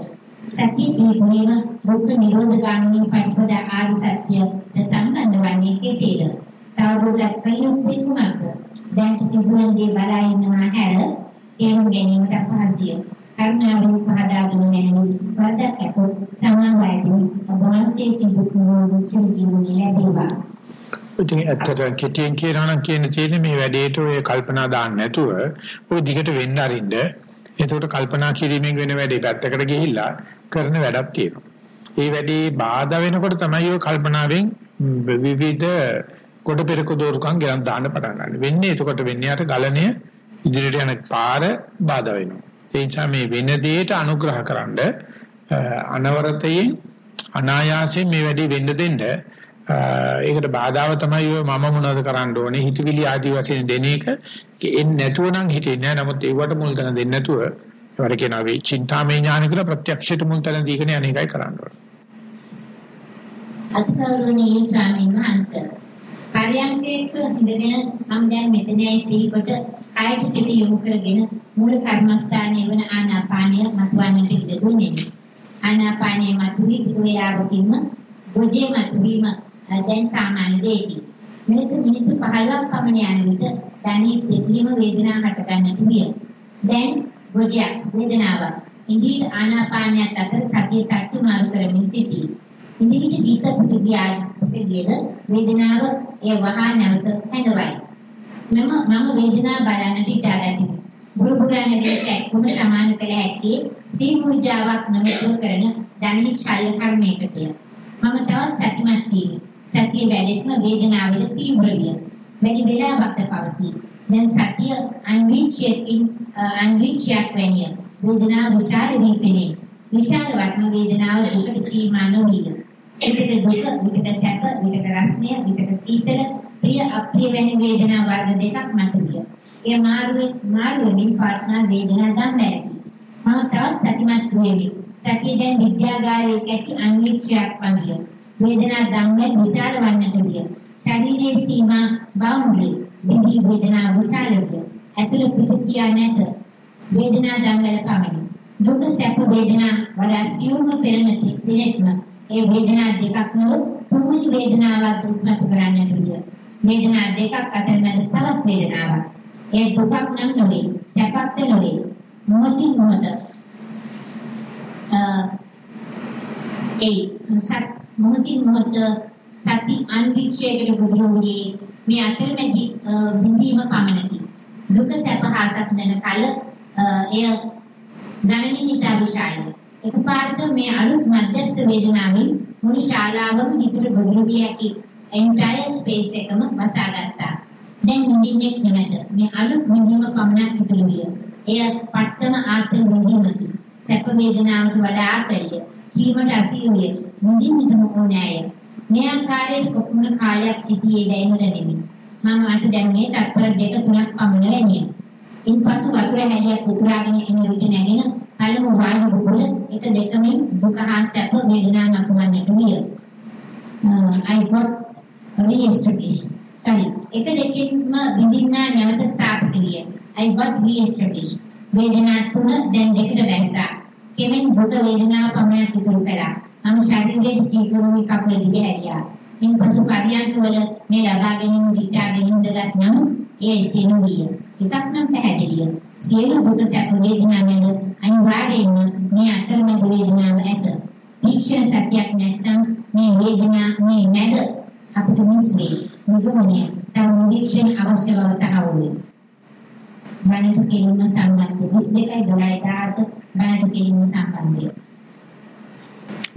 සත්‍ය පිළිගැනීම දුක්ඛ නිරෝධ ගාමිනී පටිපදා ආර්ය සත්‍ය සම්බන්ධ වන්නේ කෙසේද? තවදුරටත් කලියුත්තේ කුමක්ද? දැන් සිදුවන්නේ බලා ඉන්නවා හැර තේරුම් ගැනීමට අපහසුය. කරුණාවෙන් පහදා දුන්නේ නැහැ. වරදක් ඇතොත් සමාවයිදී අභාසයේ තිබුණු චින්තිනුනේ ලැබේවා. ඉතින් ඇත්තට කෙටියෙන් කියනවා නම් කියන තියෙන්නේ මේ වැඩේට ඔය කල්පනා දාන්න නැතුව ඔය දිගට වෙන්න අරින්න. එතකොට කල්පනා කිරීමෙන් වෙන වැඩේ පැත්තකට ගිහිල්ලා කරන වැඩක් තියෙනවා. ඒ වැඩේ බාධා වෙනකොට තමයි ඔය කල්පනාවෙන් විවිධ කොට පෙරක දෝරුකම් ගෙනත් දාන්න පටන් ගන්න. වෙන්නේ එතකොට වෙන්නේ යට ගලණය ඉදිරියට යන පාර බාධා වෙනවා. ඒ නිසා මේ වෙන දෙයට අනුග්‍රහකරනද අනවරතයෙන් අනායාසයෙන් මේ වැඩේ වෙන්න දෙන්න ඒකට බාධාව තමයි ඔය මම මොනවද කරන්න ඕනේ හිතවිලි ආදී වශයෙන් දෙන එක එන්නේ නැතුව නම් හිතෙන්නේ නැහැ. නමුත් ඒවට මුල් තැන දෙන්නේ නැතුව ඒවට කියනවා වේ චින්තාමය ඥාන කියලා ප්‍රත්‍යක්ෂයට මුල් තැන දීගෙන අනේකයි කරන්න ඕනේ. අත්කරුණී ස්වාමීන් වහන්සේ පරයන්කේක ඉඳගෙන මම දැන් මෙතනයි සිහිකොට කායට සිත යොමු කරගෙන මූල කර්මස්ථානයේ වන ආනාපානය මතුවන්නට ඉඩ දුන්නේ. ආනාපානයේ මතුවී ටික වේලාවකින්ම ගොජේ මතුවීම දැන් සාමාන්‍ය දෙයකි. මෙලෙස මිනිත්තු 15ක් පමණ යන විට දැනී සිටීම වේදනාව හට ගන්නට විය. දැන් ගොජයක් වේදනාවක්. ඉන්දිය ආනාපානයත් අතර සතිය තට්ටු මාරු කරමින් සිටී. ඉන්දිවිද දීත පුට ගියාද වේදනාව ඒ වහා නැවත හැඟවයි. මම මම වේදනාව බලන්නට ඉඩගන්නේ. බුරුබුරන්නේ එක්කම සමාන කළ හැකි සී මුර්ජාවක් නමතුව කරන ධනිෂ්කල්ය කර්මයකටය. මම තවත් සතිමත් වී සතිය වැඩිත්ම වේදනාවල තීව්‍ර විය. වැඩි වේලාවක් පවතී. දැන් සතිය අන්විච්‍යකින් අන්විච්‍යයක් වැනිය. වේදනාව විශාල වී පෙනේ. විශාල වත්ම වේදනාව දුකට සීමා නොවිය. විතක දුක, විතක සැප, විතක රසණය, විතක සීතල, ප්‍රිය අප්‍රිය වැනි වේදනා වර්ග දෙකක් මතුවිය. ඒ මාරුවේ මාරුවෙමින් පාටනා වේදනා ධම්මයි. මම තවත් සතිමත් වෙමි. සතිය දැන් විද්‍යාගාරයේ ඇති අන්වික්ෂයක් වගේ. වේදනා ධම්මයි විශාල වන්නට විය. ශරීරයේ සීමා බවුන්ඩරි විදි වේදනා විශාලය. ඇතුළ පිට කියා නැත. වේදනා ධම්මල පමණි. දුක සැප වේදනා වඩා සියුම්ව පෙරෙන දිනෙත්ම ඒ වේදනා දෙකක් නොව තුන්වෙනි වේදනාවක් ඉස්මතු කරන්නට විය. වේදනා දෙකක් අතර මැද තවත් වේදනාවක්. ඒ දුකක් නම් නොවේ, සැපක් නොවේ. මොහොතින් මොහොත ඒ සත් මොහොතින් මොහොත සති අන්වික්ෂයකට ගොදුරු වූයේ මේ අතරමැදි විඳීම පමණකි. දුක සැප හා සස්නන කල එය ගණනිත විශාලයි. එකපාරට මේ අලුත් මධ්‍යස්ථ වේදනාවෙන් මුළු ශාලාවම හිතට ගොදුරු විය හැකි එන්ටයර් ස්පේස් එකම වසාගත්තා. දැන් නිදින්නේ නැමෙත. මේ අලුත් විඳීම පමණක් ඉතුරු විය. එය පත්තම ආත්ම විඳීමකි. සැප වේදනාවට වඩා ආකලිය. කීමට අසීරුය. නිදින්නටම ඕනෑය. මේ ආකාරයෙන් කොපමණ කාලයක් සිටියේ දැනුද නෙමෙයි. මම මට දැන් මේ තත්පර දෙක තුනක් පමණ වෙන්නේ. ඉන්පසු වතුර හැඩයක් උතුරාගෙන එන විට නැගෙන පළමු වායු බුබුල එක දෙකමින් දුක හා සැප වේදනා මතුවන්නට විය. I got re-established. sorry එක දෙකින්ම විඳින්නා නැවත ස්ථාපිත විය. I got re-established. වේදනා තුන දැන් දෙකට බැස්සා. කෙමෙන් දුක වේදනාව පමණක් ඉතුරු කළා. මම ශරීරයේ කීකරුවි කපල දිග හැරියා. ඉන්පසු පරියන්ක වල මේ ලබා ගැනීම විචාර ගැනීම දෙගත් නම් ඒ සිනු විය. එකක් නම් පැහැදිලිය. සියලු දුක සැප වේදනා වල අනිවාර්යයෙන්ම මේ අතරමැද වේදනාව ඇත. තීක්ෂණ සත්‍යයක් නැත්නම් මේ වේදනා මේ මැද අපිට මිස් වෙයි. නිගමනය තම නිරීක්ෂණ අවශ්‍ය බව තහවුරු බණට කිරීම සම්බන්ධ 22යි 12යි බණට කිරීම සම්බන්ධය.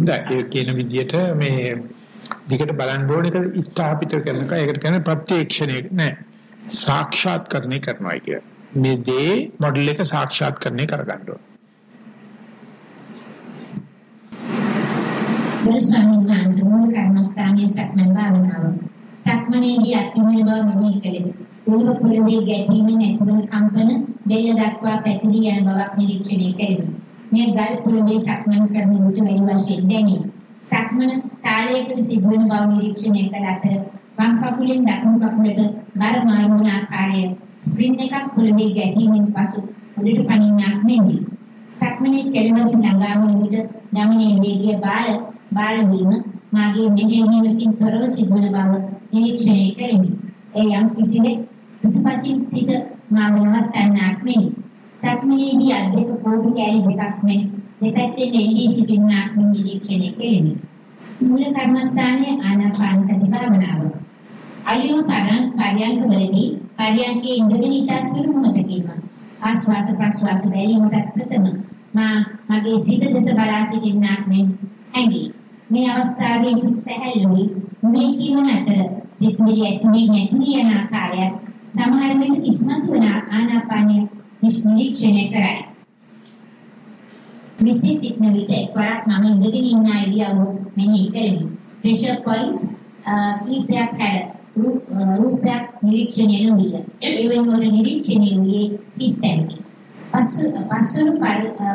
දැන් ඒ කියන විදිහට මේ දිගට බලන්න ඕන එක ස්ථාපිත කරන එක ඒකට කියන්නේ ප්‍රත්‍යක්ෂණය නෑ සාක්ෂාත්කරණය කරනවා කිය. මේ දේ මොඩල් එක සාක්ෂාත්කරණය කරගන්න ඕන. දර්ශනින් වහන්සේ මූල කර්මස්ථානයේ සක්මන් භාවනාව. සක්මනේදී අත්විඳින බව මෙහි කළේ. පොළොව පොළවේ ගැටීමෙන් ඇතිවන කම්පන දෙය දක්වා පැතිරී යන බවක් නිරීක්ෂණය කෙරේ. මේ ගල් පොළවේ සක්මන් කරන විට වැඩි වශයෙන් දැනේ. සක්මන තාලයකට සිදුවන බව නිරීක්ෂණය කළ අතර වම් කකුලෙන් දකුණු කකුලට බර මාරුවන ආකාරය ස්ප්‍රින් එකක් පොළවේ ගැටීමෙන් පසු උඩට පනින්නක් මෙනි. සක්මනේ කෙළවරට ළඟා වන විට ගමනේ වේගය බාල බාල වීම මාගේ මෙහෙයීමකින් තොරව සිදුවන බව නිරීක්ෂණය කෙරෙමි. ඒ යම් කිසිවෙක් පිටපසින් සිට මා වෙනවත් තැනක් මෙනි. සක්මනේදී අධ්‍යක කෝටි කැලි දෙකක් මෙන් දෙපැත්තේ දෙලී සිටින්නක් මෙන් නිරීක්ෂණය කෙරෙමි. මූල කර්මස්ථානයේ ආනාපාන සති භාවනාව. අලියෝ පරණ පරියන්ක වලදී පරියන්කේ ඉඳගෙන ඉතා සුළු මොහොතකින්ම ආශ්වාස ප්‍රශ්වාස බැලීමට ප්‍රථම මා මගේ සිත දෙස බලා සිටින්නක් මෙන් හැඟි. මේ අවස්ථාවේ සැහැල්ලුයි මේ කියවන අතර සිතුවිලි ඇතුලේ නැති යන ආකාරය සමහර විට ඉස්මතු වන ආනාපානය නිරීක්ෂණය කරයි. විශේෂ සිටින විට එක්වරක් මම ඉඳගෙන ඉන්න ඉරියව්ව මෙනෙහි කෙරෙමි. ප්‍රෙෂර් පොයින්ට්ස් කීපයක් හැර රූපයක් නිරීක්ෂණය නොවිය. ඒ වෙනුවට නිරීක්ෂණය වූයේ හිස්තැනකි. පසු පසුරු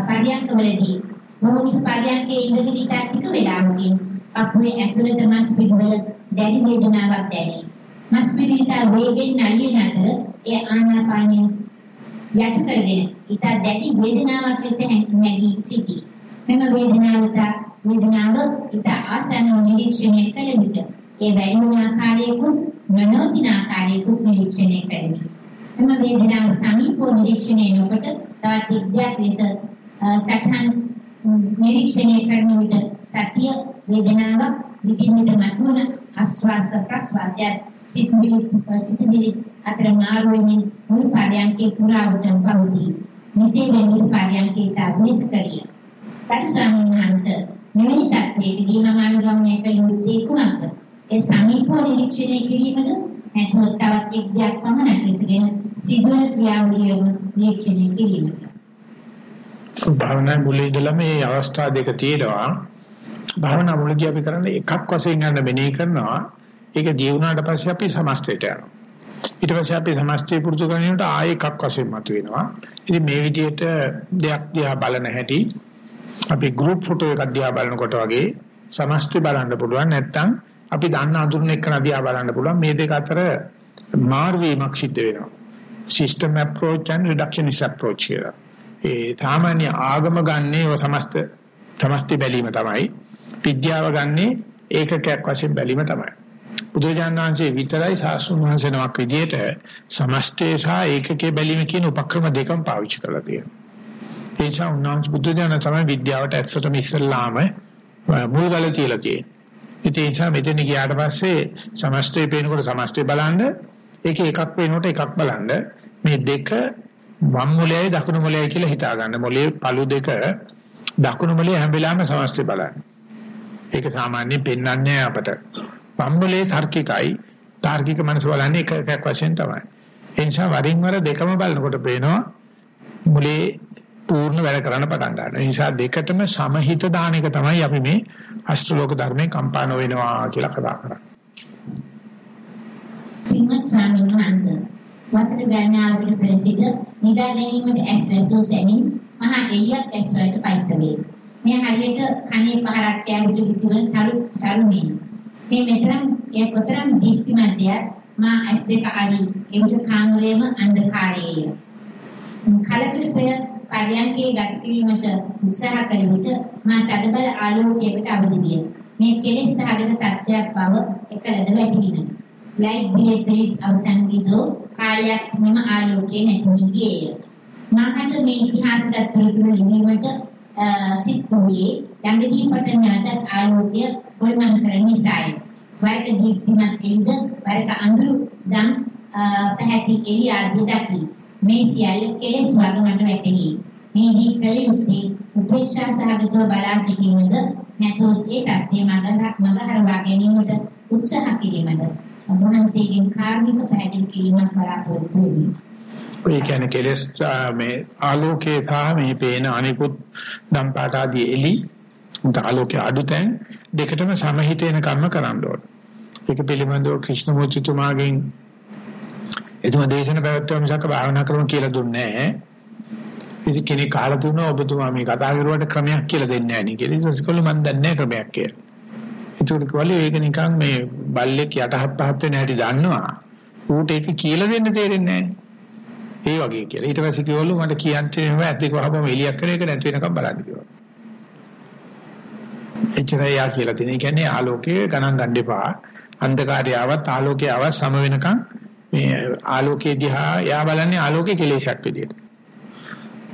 පරියන්කවලදී මොහොත පරියන්කේ ඉඳගෙන ඉතා ටික වේලාවකින් අපේ ඇතුළත මස් පිටවල දැඩි වේදනාවක් දැනේ. මස් පිටිත වේගෙන් නැලින අතර ඒ ආනාපානය යට කරගෙන ඉතා දැඩි වේදනාවක් ලෙස නැගී සිටී. මෙම වේදනාවට වේදනාව ඉතා ආසන්න නිරීක්ෂණය කළ විට ඒ වැඩි වන ආකාරයකුත් නොනොතින ආකාරයකුත් නිරීක්ෂණය කරමි. එම වේදනාව සමීපව නිරීක්ෂණය නොකොට තවත් විද්‍යාවක් ලෙස සටහන් නිරීක්ෂණය කරන විට සතිය වේදනාවක් විකින් විට මතුවන ආස්වාස ප්‍රස්වාසයත් සිතුවිලි සිතුවිලි අතර මාරුවෙමින් මුළු පරයන්කේ පුරාවටම පවතී. මෙසේ වෙනුළු පරයන්කේ තාවිස කරිය. කරු ස්වාමීන් වහන්සේ මෙවැනි තත්ත්වයකදී මම අනුගමනය කළ යුත්තේ කුමක්ද? ඒ සමීපව නිරීක්ෂණය කිරීමද නැත්නම් තවත් එක් දෙයක් පමණක් ලෙසගෙන සිදුවන ක්‍රියාවලියම නිරීක්ෂණය කිරීමද? භාවනා මුලේ ඉඳලා මේ අවස්ථා දෙක තියෙනවා. භාවනා මුලදී අපි කරන්නේ එකක් වශයෙන් ගන්න මෙනෙහි කරනවා. ඒක දියුණාට පස්සේ අපි සමස්තයට යනවා. ඊට පස්සේ අපි සමස්තය පුරුදු කරනකොට ආයෙ එකක් වශයෙන් මතුවෙනවා. ඉතින් මේ විදිහට දෙයක් දිහා බලන හැටි අපි ගෲප් ෆොටෝ එකක් දිහා බලනකොට වගේ සමස්තය බලන්න පුළුවන් නැත්නම් අපි දන්න අඳුරන එක දිහා බලන්න පුළුවන් මේ දෙක අතර මාරු වීමක් සිද්ධ වෙනවා. system approach and reductionist approach කියලා. ඒ සාමාන්‍ය ආගම ගන්නේ ඔය සමස්ත සමස්ත බැලීම තමයි. විද්‍යාව ගන්නේ ඒකකයක් වශයෙන් බැලීම තමයි. බුදුරජාණන් වහන්සේ විතරයි සාස්ෘණ වහන්සේ නමක් විදියට සමස්තේ සහ ඒකකයේ බැලීම කියන උපක්‍රම දෙකම පාවිච්චි කරලා තියෙනවා. ඒ නිසා උන්වහන්සේ බුදුරජාණන් තමයි විද්‍යාවට ඇත්තටම ඉස්සල්ලාම මුල්ගල තියලා තියෙන්නේ. ඉතින් ඒ නිසා මෙතන ගියාට පස්සේ සමස්තය පේනකොට සමස්තය බලන්න ඒකේ එකක් පේනකොට එකක් බලන්න මේ දෙක වම් මොලේයි දකුණු මොලේයි කියලා හිතා ගන්න. මොලේ පළු දෙක දකුණු මොලේ හැම වෙලාවෙම සමස්තය බලන්න. ඒක සාමාන්‍යයෙන් පෙන්වන්නේ අපට. වම් මොලේ තාර්කිකයි. තාර්කික මනස බලන්නේ එක එකක් වශයෙන් තමයි. ඒ නිසා වරින් වර දෙකම බලනකොට පේනවා මොලේ පූර්ණ වැඩ කරන්න පටන් ගන්නවා. ඒ නිසා දෙකටම සමහිත දාන එක තමයි අපි මේ අෂ්ටලෝක ධර්මයේ කම්පාන වෙනවා කියලා කතා කරන්නේ. පින්වත් ස්වාමීන් වහන්සේ වසර ගණනාවකට පෙර සිට නිදා ගැනීමට ඇස් වැසූ සැනින් මහා එළියක් ඇස් වලට පයිත් වේ. මේ හරියට කනේ පහරක් කැඹුරු විසිවන තරු තරුමින්. මේ මෙතරම් ඒ කොතරම් දීප්තිමත්ය මා ඇස් දෙක අරි එවිට කාමරයේම අන්ධකාරයේය. කලකට පෙර පරියන්කේ ගත කිරීමට උත්සාහ කළ විට මා තදබල ආලෝකයකට අවදි විය. මේ කෙලෙස් සහගත තත්ත්වයක් බව එකලද වැටහිණ. ලයිට් බිලෙතරි අවසන් වීදෝ කාලයක් මෙම ආලෝකයේ නැති ගියේය. මාකට මේ ඉතිහාසගත තොරතුරු ලිවීමට සිත් වූයේ ළඟදී පටන් නැවත ආලෝකය ගොල්මන් කරන නිසායි. වයක දීප්තිමත් එළිද වයක අඳුරු දම් පැහැති එළිය ආදී දකි. මේ සියල්ල කෙලෙස් වර්ගමට වැටහි. මේදී කල යුත්තේ උපේක්ෂා සහගතව බලා සිටීමද නැතොත් ඒ தත්ත්වය මඟ මඟ හරවා ගැනීමට උත්සාහ කිරීමද වහන්සේගෙන් කාර්මික පැහැදිලි කිරීමක් බලාපොරොත්තු වෙමි. ඒ කියන්නේ කෙලස් මේ ආලෝකයේ සහ මේ පේන අනිකුත් නම් පාට ආදී එලි ආලෝකයේ අඩුතෙන් දෙකටම සමහිතේන කර්ම කරන්න ඕන. ඒක පිළිබඳව ක්‍රිෂ්ණමූර්තිතුමාගෙන් එතුමා දේශන පැවැත්වුවා මිසක භාවනා කරමු කියලා දුන්නේ නැහැ. ඉතින් කෙනෙක් අහලා දුන්නා ඔබතුමා මේ කතා කරුවට ක්‍රමයක් කියලා දෙන්නේ නැහැ නේ කියලා. ඉතින් ඒකවල මම දන්නේ නැහැ ක්‍රමයක් කියලා. ඒකට කිව්වලු ඒක නිකන් මේ බල්ලෙක් යටහත් පහත් වෙන හැටි දන්නවා. ඌට ඒක කියලා දෙන්න තේරෙන්නේ නැහැ. ඒ වගේ කියලා. ඊට පස්සේ කිව්වලු මට කියන්න එහෙම ඇත්තේ කොහොමද එලියක් කරේ ඒක නැති වෙනකම් බලන්න කිව්වා. එච්චරයි යා කියලා තියෙන. ඒ කියන්නේ ආලෝකයේ ගණන් ගන්න එපා. අන්ධකාරය ආවත් ආලෝකය ආවත් සම වෙනකම් මේ ආලෝකයේ දිහා යා බලන්නේ ආලෝකයේ කෙලෙසක් විදියට.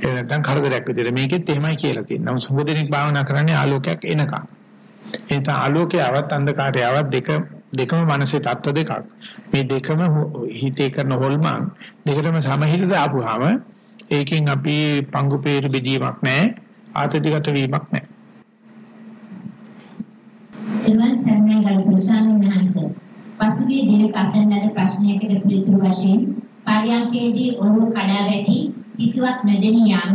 ඒ නැත්නම් කරදරයක් විදියට මේකෙත් එහෙමයි කියලා තියෙනවා. නමුත් සුබදිනෙක් භාවනා කරන්නේ ආලෝකයක් එනකම්. එත ආලෝකයවත් අන්ධකාරයවත් දෙක දෙකම මනසේ தত্ত্ব දෙකක්. මේ දෙකම හිතේ කරන හොල්මන් දෙකටම සමහිත දාපුවාම ඒකෙන් අපි පංගු peer බෙදීමක් නැහැ, ආතතිගත වීමක් නැහැ. එවන් සම්මෙන් ගරු ස්වාමීන් වහන්සේ පසුගිය දිනක අසන්නද ප්‍රශ්නයකට පිළිතුරු වශයෙන් පාරියන්කේදී ඔළුව කඩා වැටි කිසිවක් නොදෙනී යාම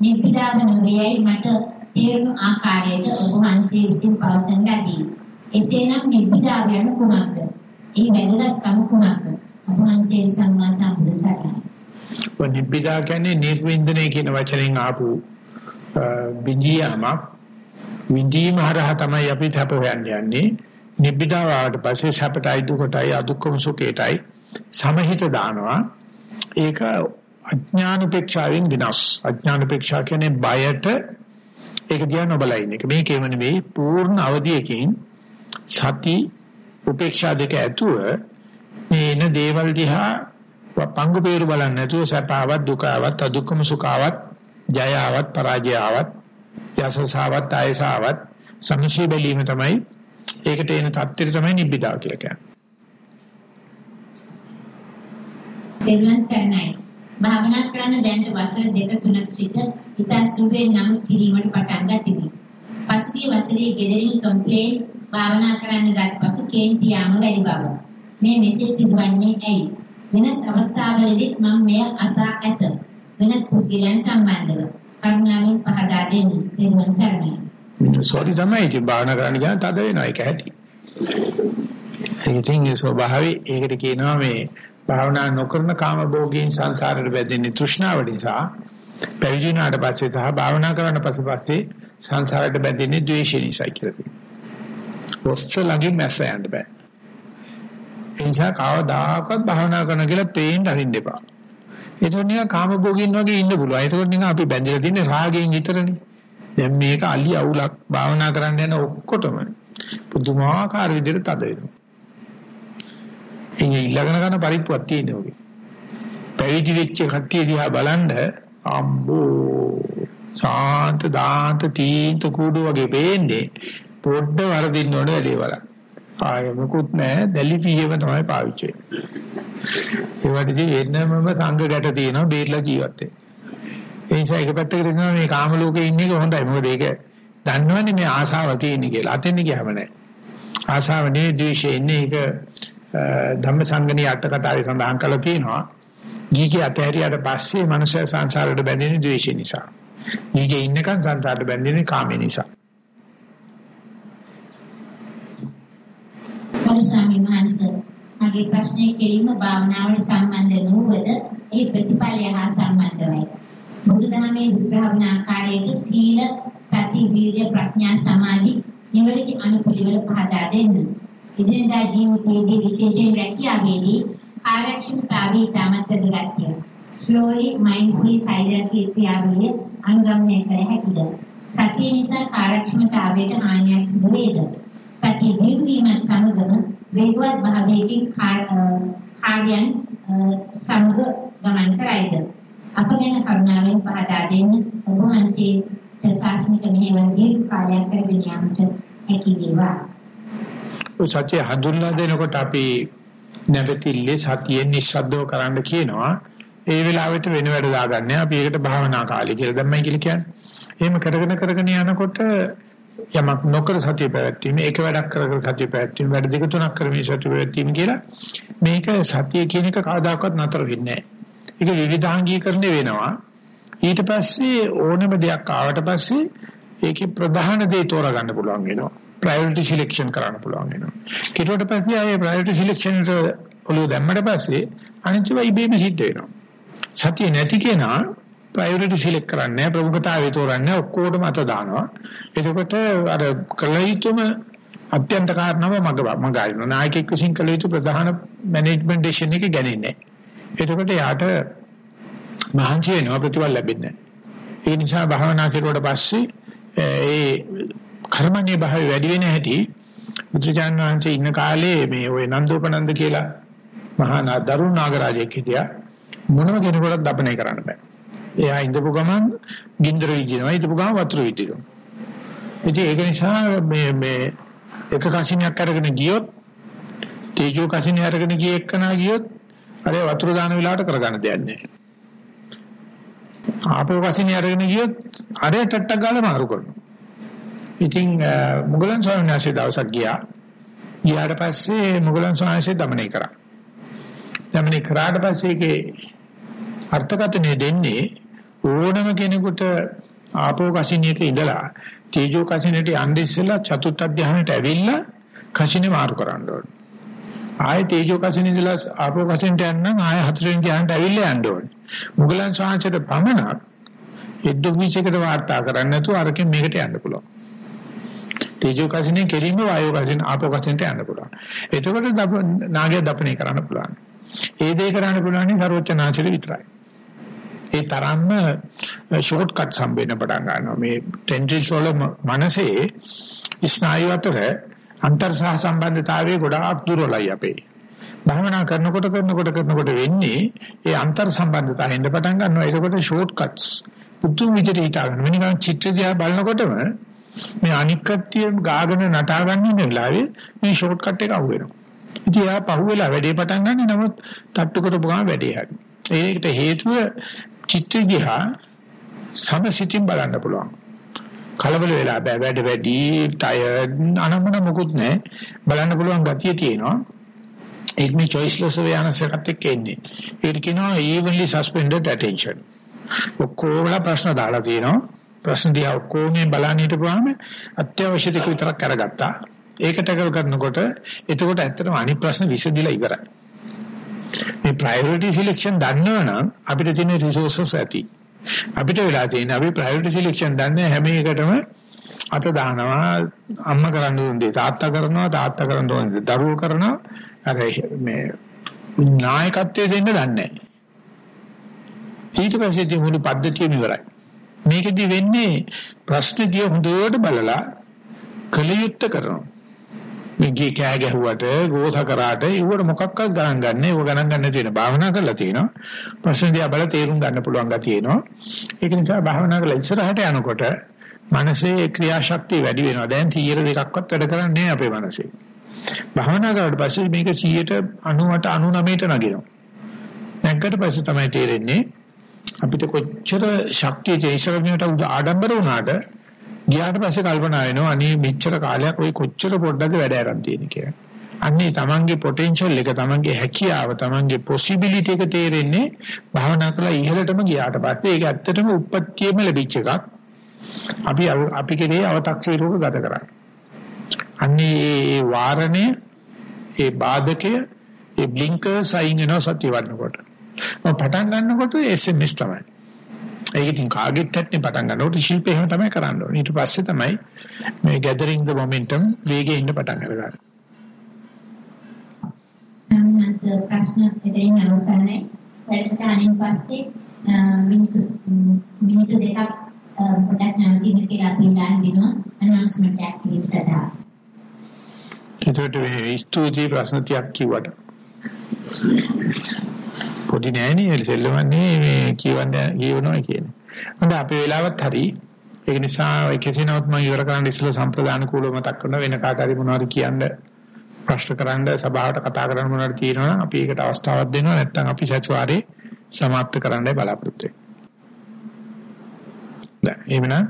නිපිඩාව නොවේයි මට තේරුණු ආකාරයට ඔබ වහන්සේ විසින් පවසන ලදී. එසේනම් නිපිඩාව යන කුමක්ද? එහි වැදගත්කම කුමක්ද? ඔබ වහන්සේ සම්මා සම්බුද්ධ නිබ්බිදා කියන්නේ නිර්වින්දනය කියන වචනෙන් ආපු බිඳියාමක් විඳීම හරහා තමයි අපි තප හොයන්න යන්නේ නිබ්බිදාව ආවට පස්සේ සැපටයි දුකටයි අදුක්කම සුඛයටයි සමහිත දානවා ඒක අඥානපේක්ෂාවෙන් විනාශ අඥානපේක්ෂා කියන්නේ බයට ඒක දිහා නොබලා ඉන්න එක මේකේම නෙවෙයි පූර්ණ අවධියකින් සති උපේක්ෂා දෙක ඇතුව මේ එන දේවල් දිහා පංගු peeru බලන්නේ නැතුව සැපාවත් දුකාවත් අදුක්කම සුඛාවත් ජයාවත් පරාජයාවත් යසසාවත් ආයසාවත් සමිෂේ බැලීම තමයි ඒකට එන தත්ත්වය තමයි නිබ්බිදා කියලා කියන්නේ. දෙවියන් සරණයි. භාවනා කරන දැනට වසර දෙක තුනක් සිට ඉතා සුවේ නම් කිරීමට පටන් ගතිමි. පසුගිය වසරේ ගෙදරින් කම්ප්ලේන් භාවනා කරන්න ගත් පසු කේන්ති යාම වැඩි බව. මේ මෙසේ සිදුවන්නේ ඇයි? වෙනත් අවස්ථාවලදී මම මෙය අසා ඇත. වෙනත් පුද්ගලයන් සම්බන්ධව. කරුණාවෙන් පහදා දෙන්න. දෙවියන් සරණයි. සෝරි තමයි ඉතින් භාවනා කරන්න ගියාම තද වෙනවා ඒක ඇති. ඉතින් ඒ ස්වභාවය ඒකට කියනවා මේ භාවනා නොකරන කාම භෝගීන් සංසාරයට බැඳෙන්නේ තෘෂ්ණාව නිසා. පැවිදි වුණාට පස්සේ සහ භාවනා කරන පස්සේ සංසාරයට බැඳෙන්නේ ද්වේෂය නිසා කියලා තියෙනවා. ඔස්ස ළඟින් මැස්ස යන්න බෑ. ඒ නිසා කවදාකවත් භාවනා කරන කියලා පේන්න අරින්න එපා. ඒතකොට නිකන් කාමභෝගීන් වගේ ඉන්න පුළුවන්. ඒතකොට නිකන් අපි බැඳලා තින්නේ රාගයෙන් විතරනේ. දැන් මේක අලි අවුලක් භාවනා කරන්න යන ඔක්කොටම පුදුමාකාර විදිහට තද වෙනවා. එන්නේ ඊළඟන ගන්න පරිප්පුවක් තියෙනවා ඔගේ. පැවිදි වෙච්ච කට්ටිය දිහා බලන්න අම්බෝ සාන්ත දාන්ත තීන්ත කුඩු වගේ වෙන්නේ පොඩ්ඩ වරදින්න ඕනේ වැඩේ බලන්න. ආයෙ මොකුත් නැහැ දැලි පියව තමයි පාවිච්චි වෙන්නේ. ඒ වටදී වෙනමම සංඝ ගැට තියෙනවා බේරලා ජීවත් වෙන්න. ඒ නිසා එක පැත්තකට ඉන්නවා මේ කාම ලෝකේ ඉන්න එක හොඳයි. මොකද ඒක දන්නවනේ මේ ආසාව තියෙන කියලා. අතෙන් ගියාම නැහැ. ආසාව නෙවෙයි ද්වේෂය ඉන්නේ ඒක ධම්මසංගණී අට කතාවේ සඳහන් කරලා තියෙනවා. ගීගේ අතහැරියට පස්සේ මනුෂ්‍ය සංසාරයට බැඳෙන්නේ ද්වේෂය නිසා. ගීගේ ඉන්නකන් සංසාරයට බැඳෙන්නේ කාමේ නිසා. ගරු ස්වාමීන් වහන්සේ මගේ ප්‍රශ්නේ කෙලින්ම භාවනාවට සම්බන්ධ නොවද ඒ ප්‍රතිපලය හා සම්බන්ධයි. බුදුදහමේ විග්‍රහ වන ආකාරයට සීල, සති, වීර්ය, ප්‍රඥා, සමාධි නිවැරදි අනුපිළිවෙල පහදා දෙන්න. ඉදිරියදා ජීවිතයේදී විශේෂයෙන් රැකියාවේදී ආරක්ෂිතතාවී තමත් වැදගත්ය. slowly mindfully silently ක්‍රියාවලිය අනුගමනය කළ හැකිද? සතිය නිසා ආරක්ෂිතතාවයට හානියක් සිදු වේද? සතිය දියුණුවීමත් සමගම වේගවත් භාවයකින් කාර්යයන් සමග ගමන් කරයිද? අප ගැන කරුණාවෙන් පහදා දෙන්න ඔබ වහන්සේ ශාසනික මෙහෙවර දීර්ඝ කාලයක් කරගෙන යාමට හැකි වේවා. ඔය සත්‍ය හඳුන්වා දෙනකොට අපි නැවතිල්ලේ සතියෙන් නිස්සද්දව කරන්න කියනවා. ඒ වෙලාවට වෙන වැඩ දාගන්නේ අපි ඒකට භාවනා කාලය කියලා දැම්මයි කියලා කියන්නේ. එහෙම කරගෙන කරගෙන යනකොට යමක් නොකර සතිය පැවැත්වීම ඒක වැඩක් කර කර සතිය පැවැත්වීම වැඩ දෙක තුනක් කරමින් සතිය පැවැත්වීම කියලා මේක සතිය කියන එක කවදාකවත් නතර වෙන්නේ නැහැ. ඒක විවිධාංගීකරණය වෙනවා. ඊට පස්සේ ඕනම දෙයක් ආවට පස්සේ ඒකේ ප්‍රධාන දේ තෝරා ගන්න පුළුවන් වෙනවා. ප්‍රයොරිටි සිලෙක්ෂන් කරන්න පුළුවන් වෙනවා. ඊට පස්සේ ආයේ ප්‍රයොරිටි සිලෙක්ෂන් එකට ඔළුව දැම්මට පස්සේ අනිත් ඒවා ඉබේම සිද්ධ වෙනවා. සතිය නැති කෙනා ප්‍රයොරිටි සිලෙක්ට් කරන්නේ ප්‍රමුඛතාවය තෝරන්නේ ඔක්කොටම අත දානවා. එතකොට අර කලියුතුම අත්‍යන්ත කාරණාව මග මග අරිනවා. නායකයෙක් විසින් කළ යුතු ප්‍රධාන මැනේජ්මන්ට් ඩිසිෂන් එක ගන්නේ නැහැ. එතකොට යාට මහන්සි වෙනවා ප්‍රතිඵල ලැබෙන්නේ නැහැ. ඒ නිසා භාවනා කරුවට පස්සේ ඒ කර්මණීය භාවය වැඩි වෙන හැටි බුදුජානක වහන්සේ ඉන්න කාලේ මේ ওই නන්දෝපනන්ද කියලා මහා දරුණු නාගරාජයෙක් හිටියා. මොනම කෙනෙකුට දපණය කරන්න බෑ. එයා ඉඳපු ගමන් ගින්දර විදිනවා ඉඳපු ගමන් වතුර විදිනවා. ඉතින් ඒක නිසා මේ මේ එක කසිනියක් අරගෙන ගියොත් තේජෝ කසිනිය අරගෙන ගිය එක්කනා ගියොත් අර වතුර දාන වෙලාවට කරගන්න දෙයක් නැහැ. ආපෝ කසිනිය අරගෙන ගියොත් අරේ ටට්ටක් ගාලා මාරු කරනවා. ඉතින් මුගලන් ස්වාමීන් වහන්සේ දවසක් ගියා. ගියාට පස්සේ මුගලන් ස්වාමීන් වහන්සේ দমনය කරා. দমনය කරාට පස්සේ ඒකේ අර්ථකථනය දෙන්නේ ඕනම කෙනෙකුට ආපෝ කසිනියක ඉඳලා තේජෝ කසිනියට යන්න ඉස්සෙල්ලා චතුත් අධ්‍යාහනයට ඇවිල්ලා කසිනේ මාරු කරන්න ඕනේ. ආයේ තේජෝ කසිනේ ඉඳලා ආපෝ කසිනට යන්න ආයේ හතරෙන් ධ්‍යානට ඇවිල්ලා යන්න ඕනේ. මුගලන් සාංශයට පමණක් එද්දු විශේෂකට වාර්තා කරන්න නැතුව අරකින් මේකට යන්න පුළුවන්. තේජෝ කසිනේ කෙලින්ම වායෝ කසින ආපෝ කසිනට යන්න පුළුවන්. එතකොට නාගය දපණය කරන්න පුළුවන්. ඒ දේ කරන්න පුළුවන් සර්වචනාංශයට විතරයි. ඒ තරම්ම ෂෝට් කට්ස් හම්බෙන්න පටන් ගන්නවා. මේ ටෙන්ඩ්‍රිල්ස් වල මනසේ ස්නායු අතර අන්තර් සහ සම්බන්ධතාවයේ ගොඩාක් දුර්වලයි අපේ. භාවනා කරනකොට කරනකොට කරනකොට වෙන්නේ ඒ අන්තර් සම්බන්ධතාවය එන්න පටන් ගන්නවා. ඒකකොට ෂෝට් කට්ස් පුදුම විදිහට හිතා ගන්න. මෙනිකන් චිත්‍ර දිහා බලනකොටම මේ අනික් කට්ටිය ගාගෙන නටා ගන්න ඉන්න වෙලාවේ මේ ෂෝට් කට් එක අහුවෙනවා. ඉතින් එයා පහුවෙලා වැඩේ පටන් ගන්න නමුත් තට්ටු කරපු ගමන් වැඩේ හරි. ඒකට හේතුව චිත්ත දිහා සමසිතින් බලන්න පුළුවන්. කලබල වෙලා බෑ වැඩ වැඩි ටයර්ඩ් අනම්මන මොකුත් නැහැ. බලන්න පුළුවන් ගතිය තියෙනවා. ඒක මේ choiceless awareness එකත් එක්ක එන්නේ. ඒක කියනවා evenly suspended attention. ඔක්කොම ප්‍රශ්න දාලා තියෙනවා. ප්‍රශ්න දිහා ඔක්කොම බලන්න හිටපුවාම අත්‍යවශ්‍ය ටික විතරක් අරගත්තා. ඒක ටැකල් කරනකොට එතකොට ඇත්තටම අනිත් ප්‍රශ්න විසඳිලා ඉවරයි. මේ ප්‍රයොරිටි සිලෙක්ෂන් දන්නවනම් අපිට තියෙන රිසෝසස් ඇති. අපිට වෙලා තියෙන අපි ප්‍රයොරිටි සිලෙක්ෂන් දන්නේ හැම එකටම අත දානවා අම්මා කරන්න දුන්නේ තාත්තා කරනවා තාත්තා කරන්න දුන්නේ දරුවෝ කරනවා අර මේ නායකත්වයේ දෙන්න දන්නේ ඊට පස්සේ ඉතින් මුළු පද්ධතියම ඉවරයි. මේකෙදි වෙන්නේ ප්‍රශ්නේදී හොඳට බලලා කලියුත්ත කරනවා. මේ කෑ ගැහුවට ගෝස කරාට ඒවට මොකක්වත් ගණන් ගන්න ඒව ගණන් ගන්න තියෙන භාවනා කරලා තියෙනවා. ප්‍රශ්න දිහා බල තේරුම් ගන්න පුළුවන් ගතිය එනවා. ඒක නිසා භාවනා කරලා ඉස්සරහට යනකොට මනසේ ක්‍රියාශක්තිය වැඩි වෙනවා. දැන් 100 දෙකක්වත් වැඩ කරන්නේ නැහැ අපේ මනසේ. භාවනා කරලා පස්සේ මේක 100ට 98 99ට නගිනවා. නැග්ගට පස්සේ තමයි තේරෙන්නේ අපිට කොච්චර ශක්තිය ජීසරණයට ආඩම්බර වුණාට ගියාට පස්සේ කල්පනා වෙනවා අනේ මෙච්චර කාලයක් ওই කොච්චර පොඩ්ඩක්ද වැඩ ආරම්භ තියෙන්නේ කියලා. අන්නේ තමන්ගේ පොටෙන්ෂල් එක තමන්ගේ හැකියාව තමන්ගේ පොසිබිලිටි එක තේරෙන්නේ භවනා කරලා ඉහළටම ගියාට පස්සේ ඒක ඇත්තටම උප්පත්තියෙම ලැබිච්ච එකක්. අපි අපි කෙරේ අව탁සීරුවක ගත කරන්නේ. අන්නේ ඒ වාරණය ඒ බාධකය ඒ බ්ලින්කර්ස් අයින් වෙනවා සත්‍ය වන්නකොට. මම පටන් ගන්නකොට SMS තමයි. ඒක ඉතින් කාගෙත් ඇත්තනේ පටන් ගන්නකොට ශිල්පේ එහෙම තමයි කරන්න ඕනේ. ඊට පස්සේ තමයි මේ gathering the momentum වේගයෙන් ඉන්න පටන් ගන්න. සම්මාස ප්‍රශ්න දෙකෙන් අවසానයි. වැඩසටහනින් පස්සේ මිනිත්තු මිනිත්තු දෙකක් පොඩක් නැවතින කියලා අපි ඉල්ලන් දෙනවා announcement එකක් සදා. ඒකට මේ ස්තුති ප්‍රශ්න තියක් කිව්වට. පොඩි නෑනේ සෙල්ලමන්නේ මේ කියවන්න කියවනවා කියන්නේ. හොඳ අපේ වෙලාවත් හරි ඒ නිසා කෙසේ නමුත් මම ඉවර කරන්න ඉස්සෙල්ලා සම්ප්‍රදාන කූලව මතක් කරන වෙන කාට හරි මොනවද කියන්න ප්‍රශ්න කරන්න සභාවට කතා කරන්න මොනවද තියෙනවා නම් අපි ඒකට අවස්ථාවක් දෙනවා නැත්නම් අපි සතිವಾರේ સમાપ્ત කරන්නයි බලාපොරොත්තු වෙන්නේ. දැන් එහෙමනම්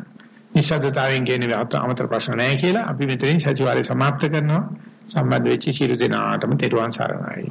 නිසද්දතාවයෙන් කියන්නේ අමතර ප්‍රශ්න නැහැ කියලා අපි මෙතනින් සතිವಾರේ સમાપ્ત කරනවා. සම්බන්ධ වෙච්ච සියලු දෙනාටම තෙරුවන් සරණයි.